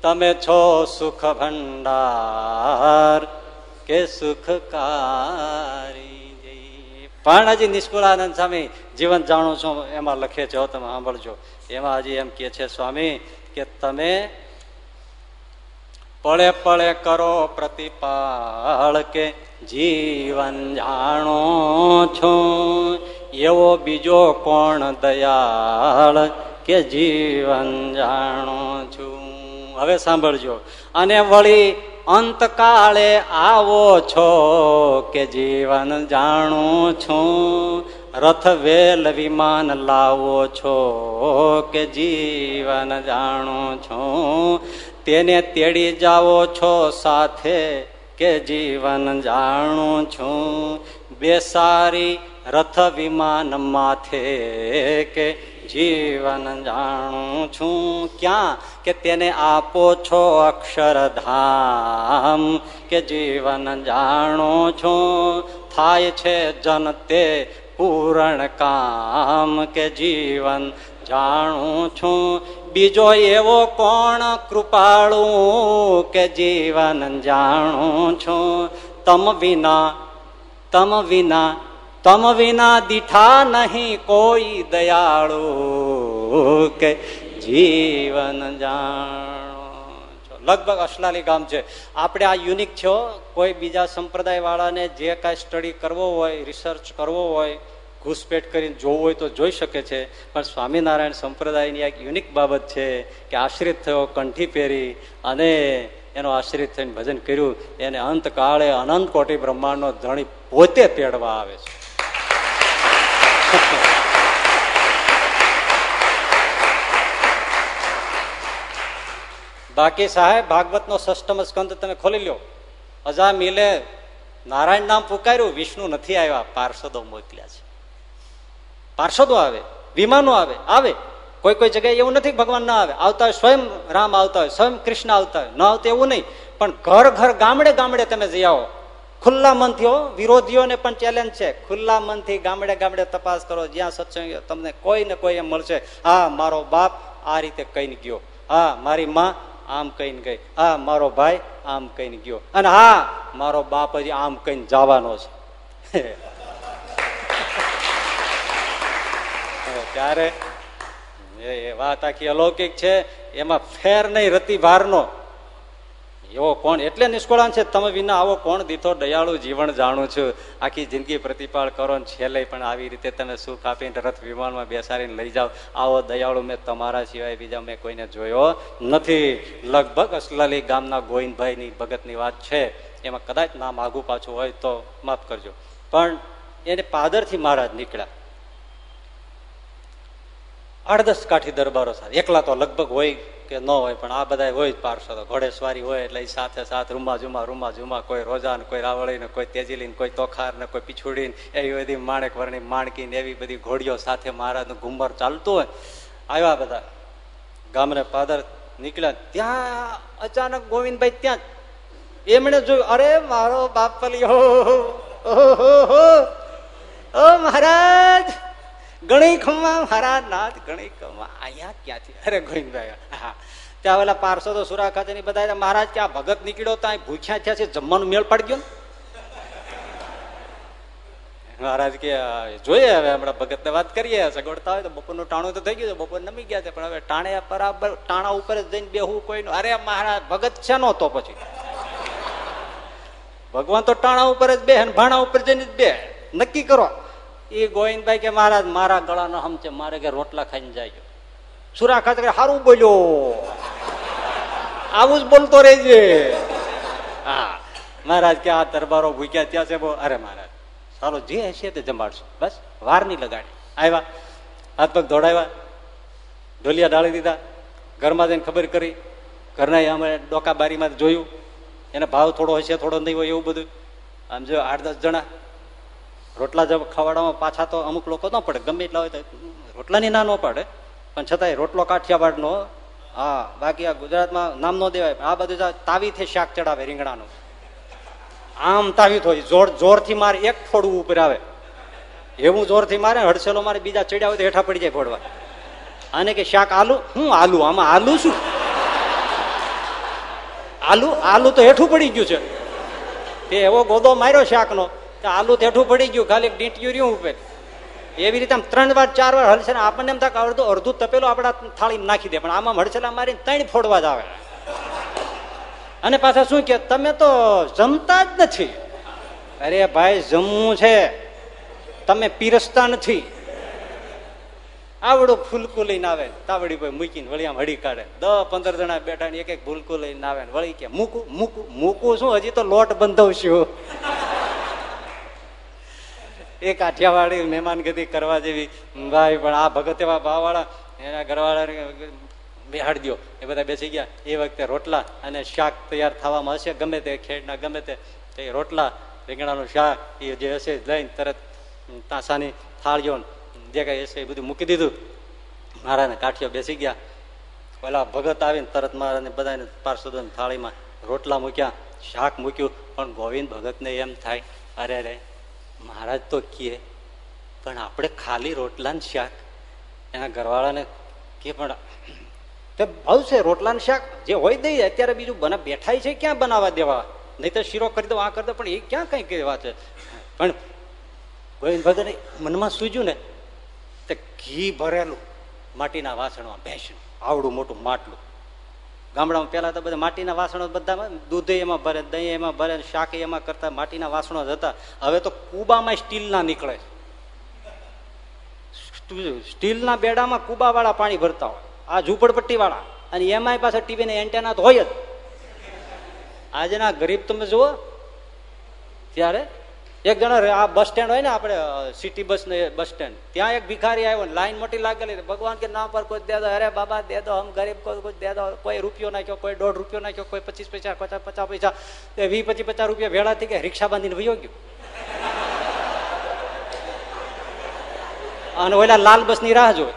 Speaker 1: તમે છો સુખ ભંડાર કે સુખકારી પણ હજી નિષ્કુળાનંદ સ્વામી, જીવન જાણું છું, એમાં લખે છે તમે સાંભળજો. એમાં હજી એમ કે છે, સ્વામી, કે તમે પળે પળે કરો પ્રતિપાળ કે જીવન જાણો છો. એવો બીજો કોણ દયાળ કે જીવન જાણો છું? હવે સાંભળજો. અને વળી અંતકાળે આવો છો કે જીવન જાણું છું? રથ વેલ વિમાન લાવો છો કે જીવન જાણું છું? તેને તેડી જાઓ છો સાથે કે જીવન જાણું છું? બેસારી રથ વિમાન માથે કે જીવન જાણું છું? ક્યાં કે તેને આપો છો અક્ષરધામ, કે જીવન જાણો છો. થાય છે જન તે પૂરણ કામ, કે જીવન જાણું છું. બીજો એવો કોણ કૃપાળું, કે જીવન જાણું છું. તમ વિના તમ વિના તમ વિના દીઠા નહીં કોઈ દયાળુ, કે જીવન જાણો. લગભગ અસલાલી ગામ છે. આપણે આ યુનિક છો. કોઈ બીજા સંપ્રદાય વાળાને જે કાંઈ સ્ટડી કરવો હોય રિસર્ચ કરવો હોય ઘૂસપેટ કરીને જોવું હોય તો જોઈ શકે છે. પણ સ્વામિનારાયણ સંપ્રદાયની એક યુનિક બાબત છે કે આશ્રિત થયો, કંઠી પહેરી અને એનો આશ્રિત થઈને ભજન કર્યું. એને અંતકાળે અનંત કોટી બ્રહ્માંડનો ધણી પોતે પેડવા આવે છે. બાકી સાહેબ ભાગવત નો સષ્ટમ સ્કંદ તમે ખોલી લો અજા મિલે નારાયણ નામ પુકાર્યું, વિષ્ણુ નથી આવ્યા, પાર્ષદો મોકલ્યા છે. પાર્ષદો આવે, વિમાનો આવે આવે. કોઈ કોઈ જગ્યાએ એવું નથી ભગવાન ના આવે. આવતા હોય સ્વયં રામ આવતા હોય, સ્વયં કૃષ્ણ આવતા હોય. ન આવતા એવું નહીં. પણ ઘર ઘર ગામડે ગામડે તમે જઈ આવો. ખુલ્લા મનથી વિરોધીઓને પણ ચેલેન્જ છે. ખુલ્લા મનથી ગામડે ગામડે તપાસ કરો. જ્યાં સત્સંગ તમને કોઈ ને કોઈ એમ મળશે, હા, મારો બાપ આ રીતે કહીને ગયો. હા, મારી માં આમ કહીને ગઈ હા, મારો ભાઈ આમ કહીને ગયો. અને હા, મારો બાપ હજી આમ કહીને જવાનો છે. *laughs* ત્યારે એ વાત આખી અલૌકિક છે. એમાં ફેર નહીં રતી ભારનો. એવો કોણ? એટલે નિષ્કોળાન છે. તમે વિના આવો કોણ દીધો? દયાળુ જીવન જાણું છું. આખી જિંદગી પ્રતિપાળ કરો ને છેલ્લે પણ આવી રીતે તમે સુખ આપીને રથ વિમાનમાં બેસાડીને લઈ જાઓ. આવો દયાળુ મેં તમારા સિવાય બીજા મેં કોઈને જોયો નથી. લગભગ અસલાલી ગામના ગોવિંદભાઈની ભગતની વાત છે. એમાં કદાચ નામ આગું પાછું હોય તો માફ કરજો. પણ એને પાદરથી મહારાજ નીકળ્યા. આડદસ કાઠી દરબારો સાથે. એકલા તો લગભગ હોય કે ન હોય, પણ આ બધા હોય જ પાર્ષદો. ઘોડેસવારી હોય એટલે સાથે સાથ રૂમા જુમા રૂમા જુમા કોઈ રોજા ને કોઈ રાવળી ને કોઈ તેજીલી કોઈ તોખાર ને કોઈ પીછુડી એવી બધી માણેક વર્ણી માણકી ને એવી બધી ઘોડીઓ સાથે મહારાજનું ઘુમર ચાલતું હોય. આવ્યા બધા. ગામને પાદર નીકળ્યા. ત્યાં અચાનક ગોવિંદભાઈ ત્યાં એમણે જોયું, અરે, મારો બાપલિયો ઓ મહારાજ! ગણી ખમવા મારા નાથ ગણી ખમવા. અહીંયા ક્યાંથી અરે ગોવિંદભાઈ, હા. ત્યાં ઓલા પારસો તો સુરા ખાતે ની બધા મહારાજ કે આ ભગત નીકળ્યો, ત્યાં ભૂખ્યા થયા છે, જમવાનું મેળ પડી ગયો મહારાજ કે જોઈએ હવે હમણાં ભગત ને વાત કરીએ, સગવડતા હોય તો બપોરનું ટાણું તો થઈ ગયું બપોર નમી ગયા છે, પણ હવે ટાણે બરાબર, ટાણા ઉપર જ જઈને બેહું કોઈ અરે મહારાજ, ભગત છે નતો પછી? ભગવાન તો ટાણા ઉપર જ બે ભાણા ઉપર જઈને જ બે નક્કી કરો. એ ગોવિંદભાઈ કે મહારાજ, મારા ગળાનો હમ છે, મારે કે રોટલા ખાઈને જાય સુરા ખાતે સારું બોલ્યો. આવું જ બોલતો રહેજે. હા. મહારાજ કે, આ દરબારો ભૂક્યા ત્યાં છે અરે મહારાજ, ચાલો, જે હશે તે જમાડશું. બસ, વાર નહીં લગાડી. આવ્યા હાથ પગ દોડાવ્યા ઢોલિયા ડાળી દીધા. ઘરમાં જઈને ખબર કરી. ઘરના અમે ડોકાબારીમાં જોયું. એને ભાવ થોડો હશે, થોડો નહીં હોય એવું બધું. આમ જો આઠ દસ જણા રોટલા જબ ખવાડવામાં પાછા તો અમુક લોકો ન પડે, ગમે એટલા હોય તો રોટલાની ના ન પડે, પણ છતાંય રોટલો કાઠિયાવાડનો હા બાકી આ ગુજરાતમાં નામ ન દેવાય, આ બધું તાવીથી શાક ચડાવે રીંગણાનું. આમ તાવી હોય જોર જોરથી મારે એક ફોડવું ઉપર આવે. એવું જોરથી મારે, હડસેલો મારે બીજા ચડ્યા હોય તો હેઠા પડી જાય ફોડવા. અને કે શાક આલુ? હું આલુ? આમાં આલુ શું? આલુ? આલુ તો હેઠું પડી ગયું છે. તે એવો ગોદો માર્યો શાકનો. આલુ તેઠું પડી ગયું, ખાલી ડીંટ્યું રહ્યું ઉપર. એવી રીતે આમ ત્રણ વાર, ચાર વાર હલશે આપણને એમ થાય અડધું અડધું તપેલું આપણા થાળી નાખી દે, પણ આમાં હળસેલા મારીને ત્રણ ફોડવા જ આવે. અને પાછા શું કે, તમે તો જમતા જ નથી. અરે ભાઈ, જમવું છે. તમે પીરસતા નથી. આવડું ફૂલકું લઈને આવે, તાવડી ભાઈ મૂકીને વળી આમ હડી કાઢે. દસ પંદર જણા બેઠા એક એક ફૂલકું લઈને આવે વળી કે, મૂકું મૂકું મૂકું શું? હજી તો લોટ બંધવશું. એ કાઠિયાવાડી મહેમાનગતિ કરવા જેવી. ભાઈ, પણ આ ભગત એવા ભાવવાળા એના ઘરવાળા બેહાડ દો એ બધા બેસી ગયા. એ વખતે રોટલા અને શાક તૈયાર થવામાં હશે. ગમે તે ખેડના ગમે તે રોટલા, રીંગણાનું શાક, એ જે હશે લઈને તરત તાસાની થાળીઓ જે કઈ હશે એ બધું મૂકી દીધું. મારાને કાઠીઓ બેસી ગયા. પેલા ભગત આવીને તરત મારાને બધાને પાર્ષદો થાળીમાં રોટલા મૂક્યા, શાક મૂક્યું. પણ ગોવિંદ ભગતને એમ થાય, અરે અરે મહારાજ તો કહે પણ આપણે ખાલી રોટલા શાક. એના ઘરવાળાને કે, પણ તે ભાવ છે રોટલા શાક, જે હોય દઈએ અત્યારે બીજું બના, બેઠાય છે ક્યાં બનાવવા દેવા? નહીં તો શીરો કરી દો, આ કરી દો, પણ એ ક્યાં કઈ કહેવા છે? પણ ગોવિંદ ભગત મનમાં સૂજ્યું ને, તે ઘી ભરેલું, માટીના વાસણમાં ભેંસનું, આવડું મોટું માટલું ગામડામાં પેલા તો બધા માટીના વાસણો બધા દૂધ એમાં ભરે દહીં એમાં ભરે શાક એમાં કરતા માટીના વાસણો જ હતા. હવે તો કુબામાં સ્ટીલના નીકળે સ્ટીલના બેડામાં કુબા વાળા પાણી ભરતા હોય. આ ઝૂંપડપટ્ટી વાળા અને એમાંય પાછા ટીવી ને એન્ટેના તો હોય જ. આજના ગરીબ તમે જુઓ, ત્યારે એક જણા આ બસ સ્ટેન્ડ હોય ને આપણે સિટી બસ ને બસ સ્ટેન્ડ ત્યાં એક ભિખારી આવ્યો લાઈન મોટી લાગેલી. ભગવાન કે નામ પર કોઈ દે દો, અરે બાબા દે દો, હમ ગરીબ કોઈ દે દો, કોઈ રૂપિયો નાખ્યો, કોઈ દોઢ રૂપિયો નાખ્યો, કોઈ પચીસ પૈસા પચાસ પચાસ પૈસા. વી પચીસ પચાસ રૂપિયા ભેળા થઈ ગયા, રિક્ષા બાંધીને વયો ગયો. અને ઓલા લાલ બસની રાહ જોઈ.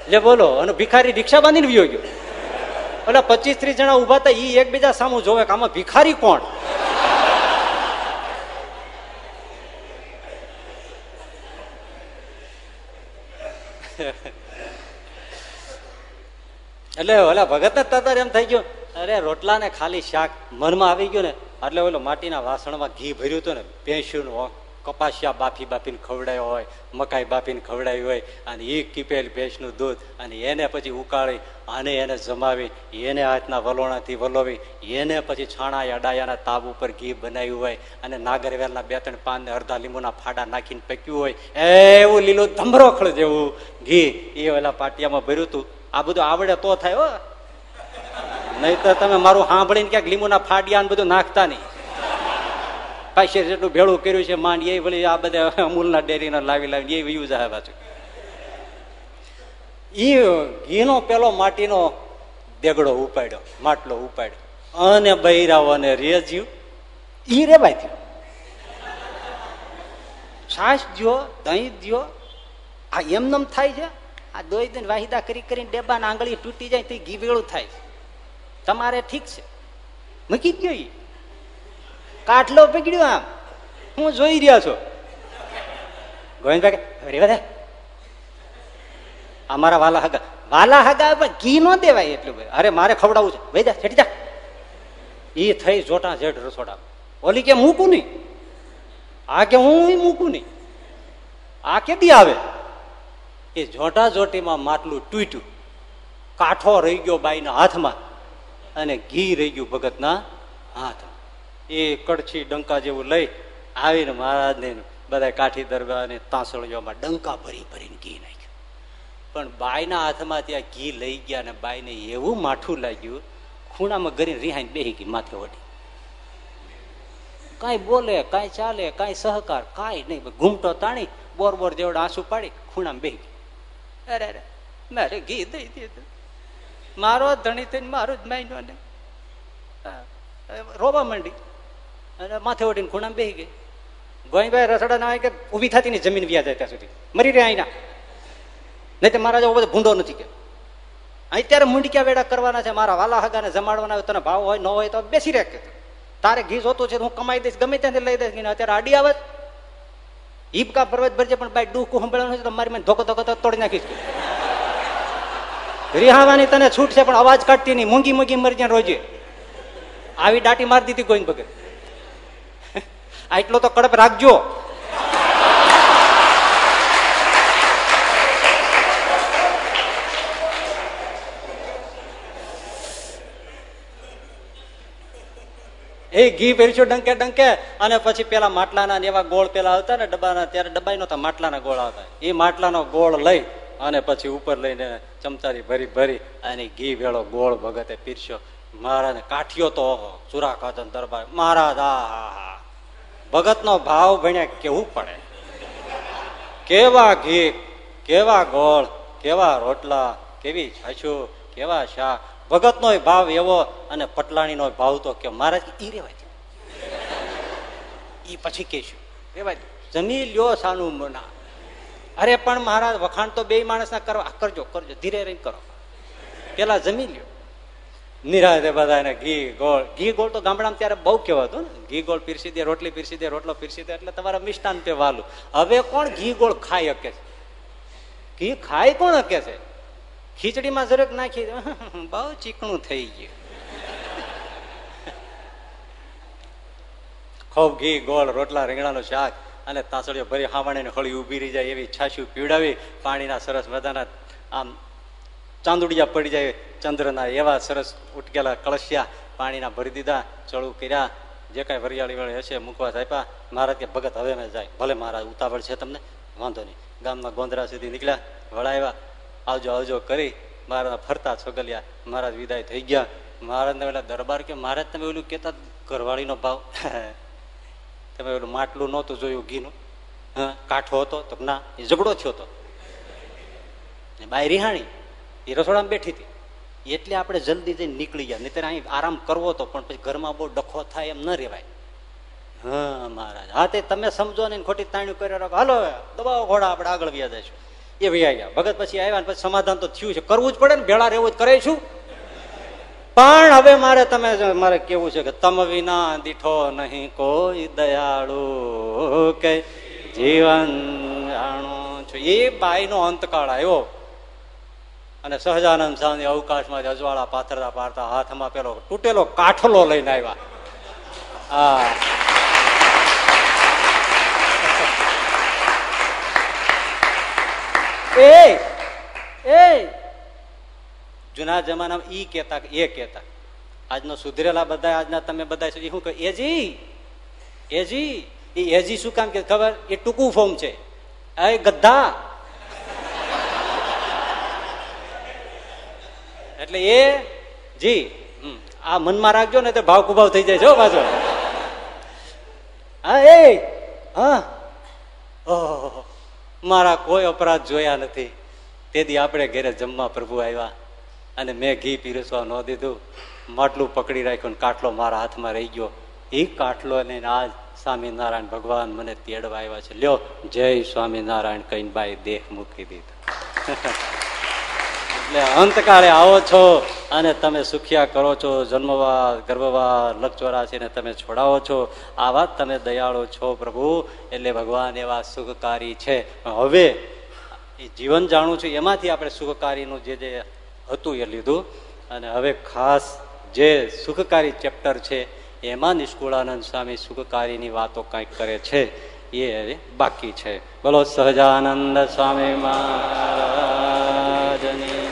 Speaker 1: એટલે બોલો, અને ભિખારી રિક્ષા બાંધીને વયો ગયો. એટલે પચીસ ત્રીસ જણા ઊભા હતા ઈ એકબીજા સામું જોવે કે આમાં ભિખારી કોણ? એટલે ઓલા ભગત ને તતર એમ થઈ ગયું, અરે રોટલા ને ખાલી શાક મનમાં આવી ગયું ને, એટલે ઓલો માટીના વાસણમાં ઘી ભર્યું હતું ને ભેંસ્યું કપાસિયા બાફી બાફીને ખવડાયો હોય, મકાઈ બાફીને ખવડાવી હોય, અને એ કીપેલ ભેંસનું દૂધ અને એને પછી ઉકાળી અને એને જમાવી, એને હાથના વલોણાથી વલોવી, એને પછી છાણા અડાયાના તાબ ઉપર ઘી બનાવ્યું હોય, અને નાગરવેલના બે ત્રણ પાન અડધા લીંબુના ફાડા નાખીને પક્યું હોય, એવું લીલું ધમરોખળ જેવું ઘી એ ઓલા પાટિયામાં ભર્યું હતું. આ બધું આવડે તો થાય હો. નહીં તો તમે મારું સાંભળીને ક્યાંક લીંબુના ફાડિયા બધું નાખતા નહીં. કાશી જેટલું ભેળું કર્યું છે, માંડ એ વળી આ બધા અમૂલના ડેરીના લાવી લાવી એ યુઝ જાય પાછું. એ ઘીનો પેલો માટીનો દેગડો ઉપાડ્યો, માટલો ઉપાડ્યો. અને બૈરાઓ અને રેજ્યું, ઈ રેવાય થયું. છાશ જો દહીં જો આ એમનેમ થાય છે? આ દોઈ દઈને વાહિદા કરી કરીને ડબ્બાના આંગળી તૂટી જાય તો ઘી વેળું થાય તમારે ઠીક છે. મૂકી ગયો કાટલો પીગડ્યો આમ. હું જોઈ રહ્યા છો. ગોવિંદભાઈ રેવા દે અમારા વાલા હગા વાલા હગા ઘી નો દેવાય એટલું ભાઈ અરે મારે ખવડાવવું છે. ભાઈ જા છેટી જા. એ થઈ જોટા જેઠ રસોડા. ઓલી કે મૂકું નહીં. આ કે હું મૂકું નહીં. આ કેદી આવે? એ જોટા જોટીમાં માટલું તૂટ્યું. કાઠો રહી ગયો બાઈના હાથમાં અને ઘી રહી ગયું ભગતના હાથમાં. એ કડછી ડંકા જેવું લઈ આવીને મહારાજને બધા કાઠી દરગાહ તાંસળીઓમાં ડંકા ભરી ભરીને ઘી નાખ્યું. પણ બાઈના હાથમાં ત્યાં ઘી લઈ ગયા અને બાઈને એવું માઠું લાગ્યું, ખૂણામાં ગરીને રિહાઈને બેહી ગઈ, માથે વટી કાંઈ બોલે, કાંઈ ચાલે, કાંઈ સહકાર, કાંઈ નહીં ઘૂમટો તાણી બોર બોર જેવડા આંસુ પાડી, ખૂણામાં બેહી ગઈ. અરે અરે, મારે ઘી દઈ દીધું. મારો ધણી થઈને મારું જ માયનો ને. રોવા માંડી. અને માથે ઓઢીને ખૂણામાં બેસી ગઈ. ગોઈભાઈ રસોડા ના કે ઊભી થતી ને જમીન વ્યાજ ત્યાં સુધી. મરી રહ્યા અહીંના. નહીં તો મારા જેવો બધો ભૂંડો નથી કે. અત્યારે મૂંડક્યા વેડા કરવાના છે, મારા વાલા હગાને જમાડવાના તને ભાવ હોય, ન હોય તો બેસી રહે કે. તારે ઘી જોતું છે હું કમાઈ દઈશ, ગમે ત્યાંથી લઈ દઈશ અત્યારે આડી આવે. હિપકા પર્વત ભરજે પણ ભાઈ ડૂકું સંભળવાનું છે તો મારી મને ધોકો ધોકો તોડી નાખીશ રિહાવાની તને છૂટ છે, પણ અવાજ કાઢતી નહીં. મૂંગી મૂંગી મરી જાય રોજે. આવી દાટી મારી દીધી કોઈ ભગત. આટલો તો કડપ રાખજો. એ ઘી ભેરશું ડંકે ડંકે, અને પછી પેલા માટલાના એવા ગોળ પેલા આવતા ને ડબ્બાના, ત્યારે ડબ્બાઈ નતા માટલાના ગોળ આવતા. એ માટલાનો ગોળ લઈ, અને પછી ઉપર લઈને ચમચારી ભરી ભરી, અને ઘી ભેળો ગોળ ભગતે પીરસ્યો. મહારાજ કાઠિયો તો ચુરા કાચન દરબાર. મહારાજ, આ ભગત નો ભાવ ભણ્યા કેવું પડે? કેવા ઘી, કેવા ગોળ, કેવા રોટલા, કેવી છાછું, કેવા શાક? ભગત નો ભાવ એવો અને પટલાણી નો ભાવ તો કે મહારાજ, ઈ રેવાય ઈ પછી કેશું રેવાય જમી લ્યો સાનું મના. અરે પણ મહારાજ, વખાણ તો બે માણસ ના કરવા કરજો કરજો. ધીરે રહી કરો. પેલા જમી લ્યો. નિરાતે બધા ઘી ગોળ. ઘી ગોળ તો ગામડામાં ત્યારે બહુ કહેવાતું ને. ઘી ગોળ પીરસી દે, રોટલી પીરસી દે, રોટલો પીરસી દે એટલે તમારા મિષ્ટાન પે વાલું. હવે કોણ ઘી ગોળ ખાઈ શકે છે? ઘી ખાઈ કોણ શકે છે? ખીચડીમાં જરાક નાખી *laughs* બહુ ચીકણું થઈ ગયું. *laughs* ખૂબ ઘી ગોળ, રોટલા, રીંગણાનું શાક અને તાસળીઓ ભરી હાવાણીને હળી ઊભી રહી જાય એવી છાશું પીવડાવી, પાણીના સરસ મજાના આમ ચાંદુડિયા પડી જાય ચંદ્રના એવા સરસ ઉટકેલા કળશિયા પાણીના ભરી દીધા, ચળું કર્યા, જે કાંઈ વરિયાળી વાળી હશે મૂકવા આપ્યા. મહારાજ કે, ભગત, હવે મેં જાય. ભલે મહારાજ, ઉતાવળ છે તમને. વાંધો નહીં. ગામમાં ગોંધરા સુધી નીકળ્યા, વળાવ્યા. આવજો આવજો કરી. મહારાજ ફરતા છોગલ્યા. મહારાજ વિદાય થઈ ગયા. મહારાજને પેલા દરબાર કે, મહારાજ, તમે ઓલું કહેતા ઘરવાળીનો ભાવ. *laughs* તમે ઓલું માટલું નહોતું જોયું, ઘીનું? હા? કાઠો હતો? તો ના, એ ઝઘડો થયો હતો બાય રિહાણી, એ રસોડામાં બેઠી હતી. એટલે આપણે જલ્દી જઈને નીકળી ગયા. નહીં અહીં આરામ કરવો તો પણ પછી ઘરમાં બહુ ડખો થાય એમ ન રેવાય હા, મહારાજ. હા, તે તમે સમજો ને ખોટી તાણ્યું કરી રાખો. હાલો દબાવો ઘોડા, આપણે આગળ વ્યા જઈશું. એ વૈયા ભગત પછી આવ્યા પછી સમાધાન તો થયું છે. કરવું જ પડે ને, ભેળા રહેવું જ કરે છું પણ હવે મારે તમે મારે કેવું છે કે તમ વિના દીઠો નહીં કોઈ દયાળુ કે જીવન જાણો છો. એ બાઈ નો અંતકાળ આવ્યો. અને સહજાનંદ સ્વામી અવકાશમાં અજવાળા પાથરતા પાડતા હાથમાં પેલો તૂટેલો કાઠલો લઈને આવ્યા. હા. એ એ. જૂના જમાનામાં ઈ કેતા એ કેતા આજનો સુધરેલા બધા આજના તમે બધા શું કહે? એજી. એજી. એ એજી શું કામ કે ખબર? એ ટૂંકું ફોર્મ છે. એ ગદ્દા એટલે એ, જી આ મનમાં રાખજો ને તો ભાવ કુભાવ થઈ જાય જો પાછો. હા, એ, હા. મારા કોઈ અપરાધ જોયા નથી. તેથી આપણે ઘેરે જમવા પ્રભુ આવ્યા અને મેં ઘી પીરસવા ન દીધું. માટલું પકડી રાખ્યું કાટલો મારા હાથમાં રહી ગયો. એ કાટલો ને આજ સ્વામિનારાયણ ભગવાન મને તેડવા આવ્યા છે. લ્યો, જય સ્વામિનારાયણ કહીને બાઈ દેહ મૂકી દીધો. *laughs* એટલે અંતકાળે આવો છો અને તમે સુખિયા કરો છો, જન્મવા, ગર્ભવા છે ને તમે છોડાવો છો. આવા તમે દયાળો છો પ્રભુ, એટલે ભગવાન એવા સુખકારી છે. હવે એ જીવન જાણું છું, એમાંથી આપણે સુખકારીનું જે જે હતું એ લીધું. અને હવે ખાસ જે સુખકારી ચેપ્ટર છે, એમાં નિષ્કુળાનંદ સ્વામી સુખકારીની વાતો કંઈક કરે છે. એ બાકી છે. બોલો સહજાનંદ સ્વામી મહારાજની.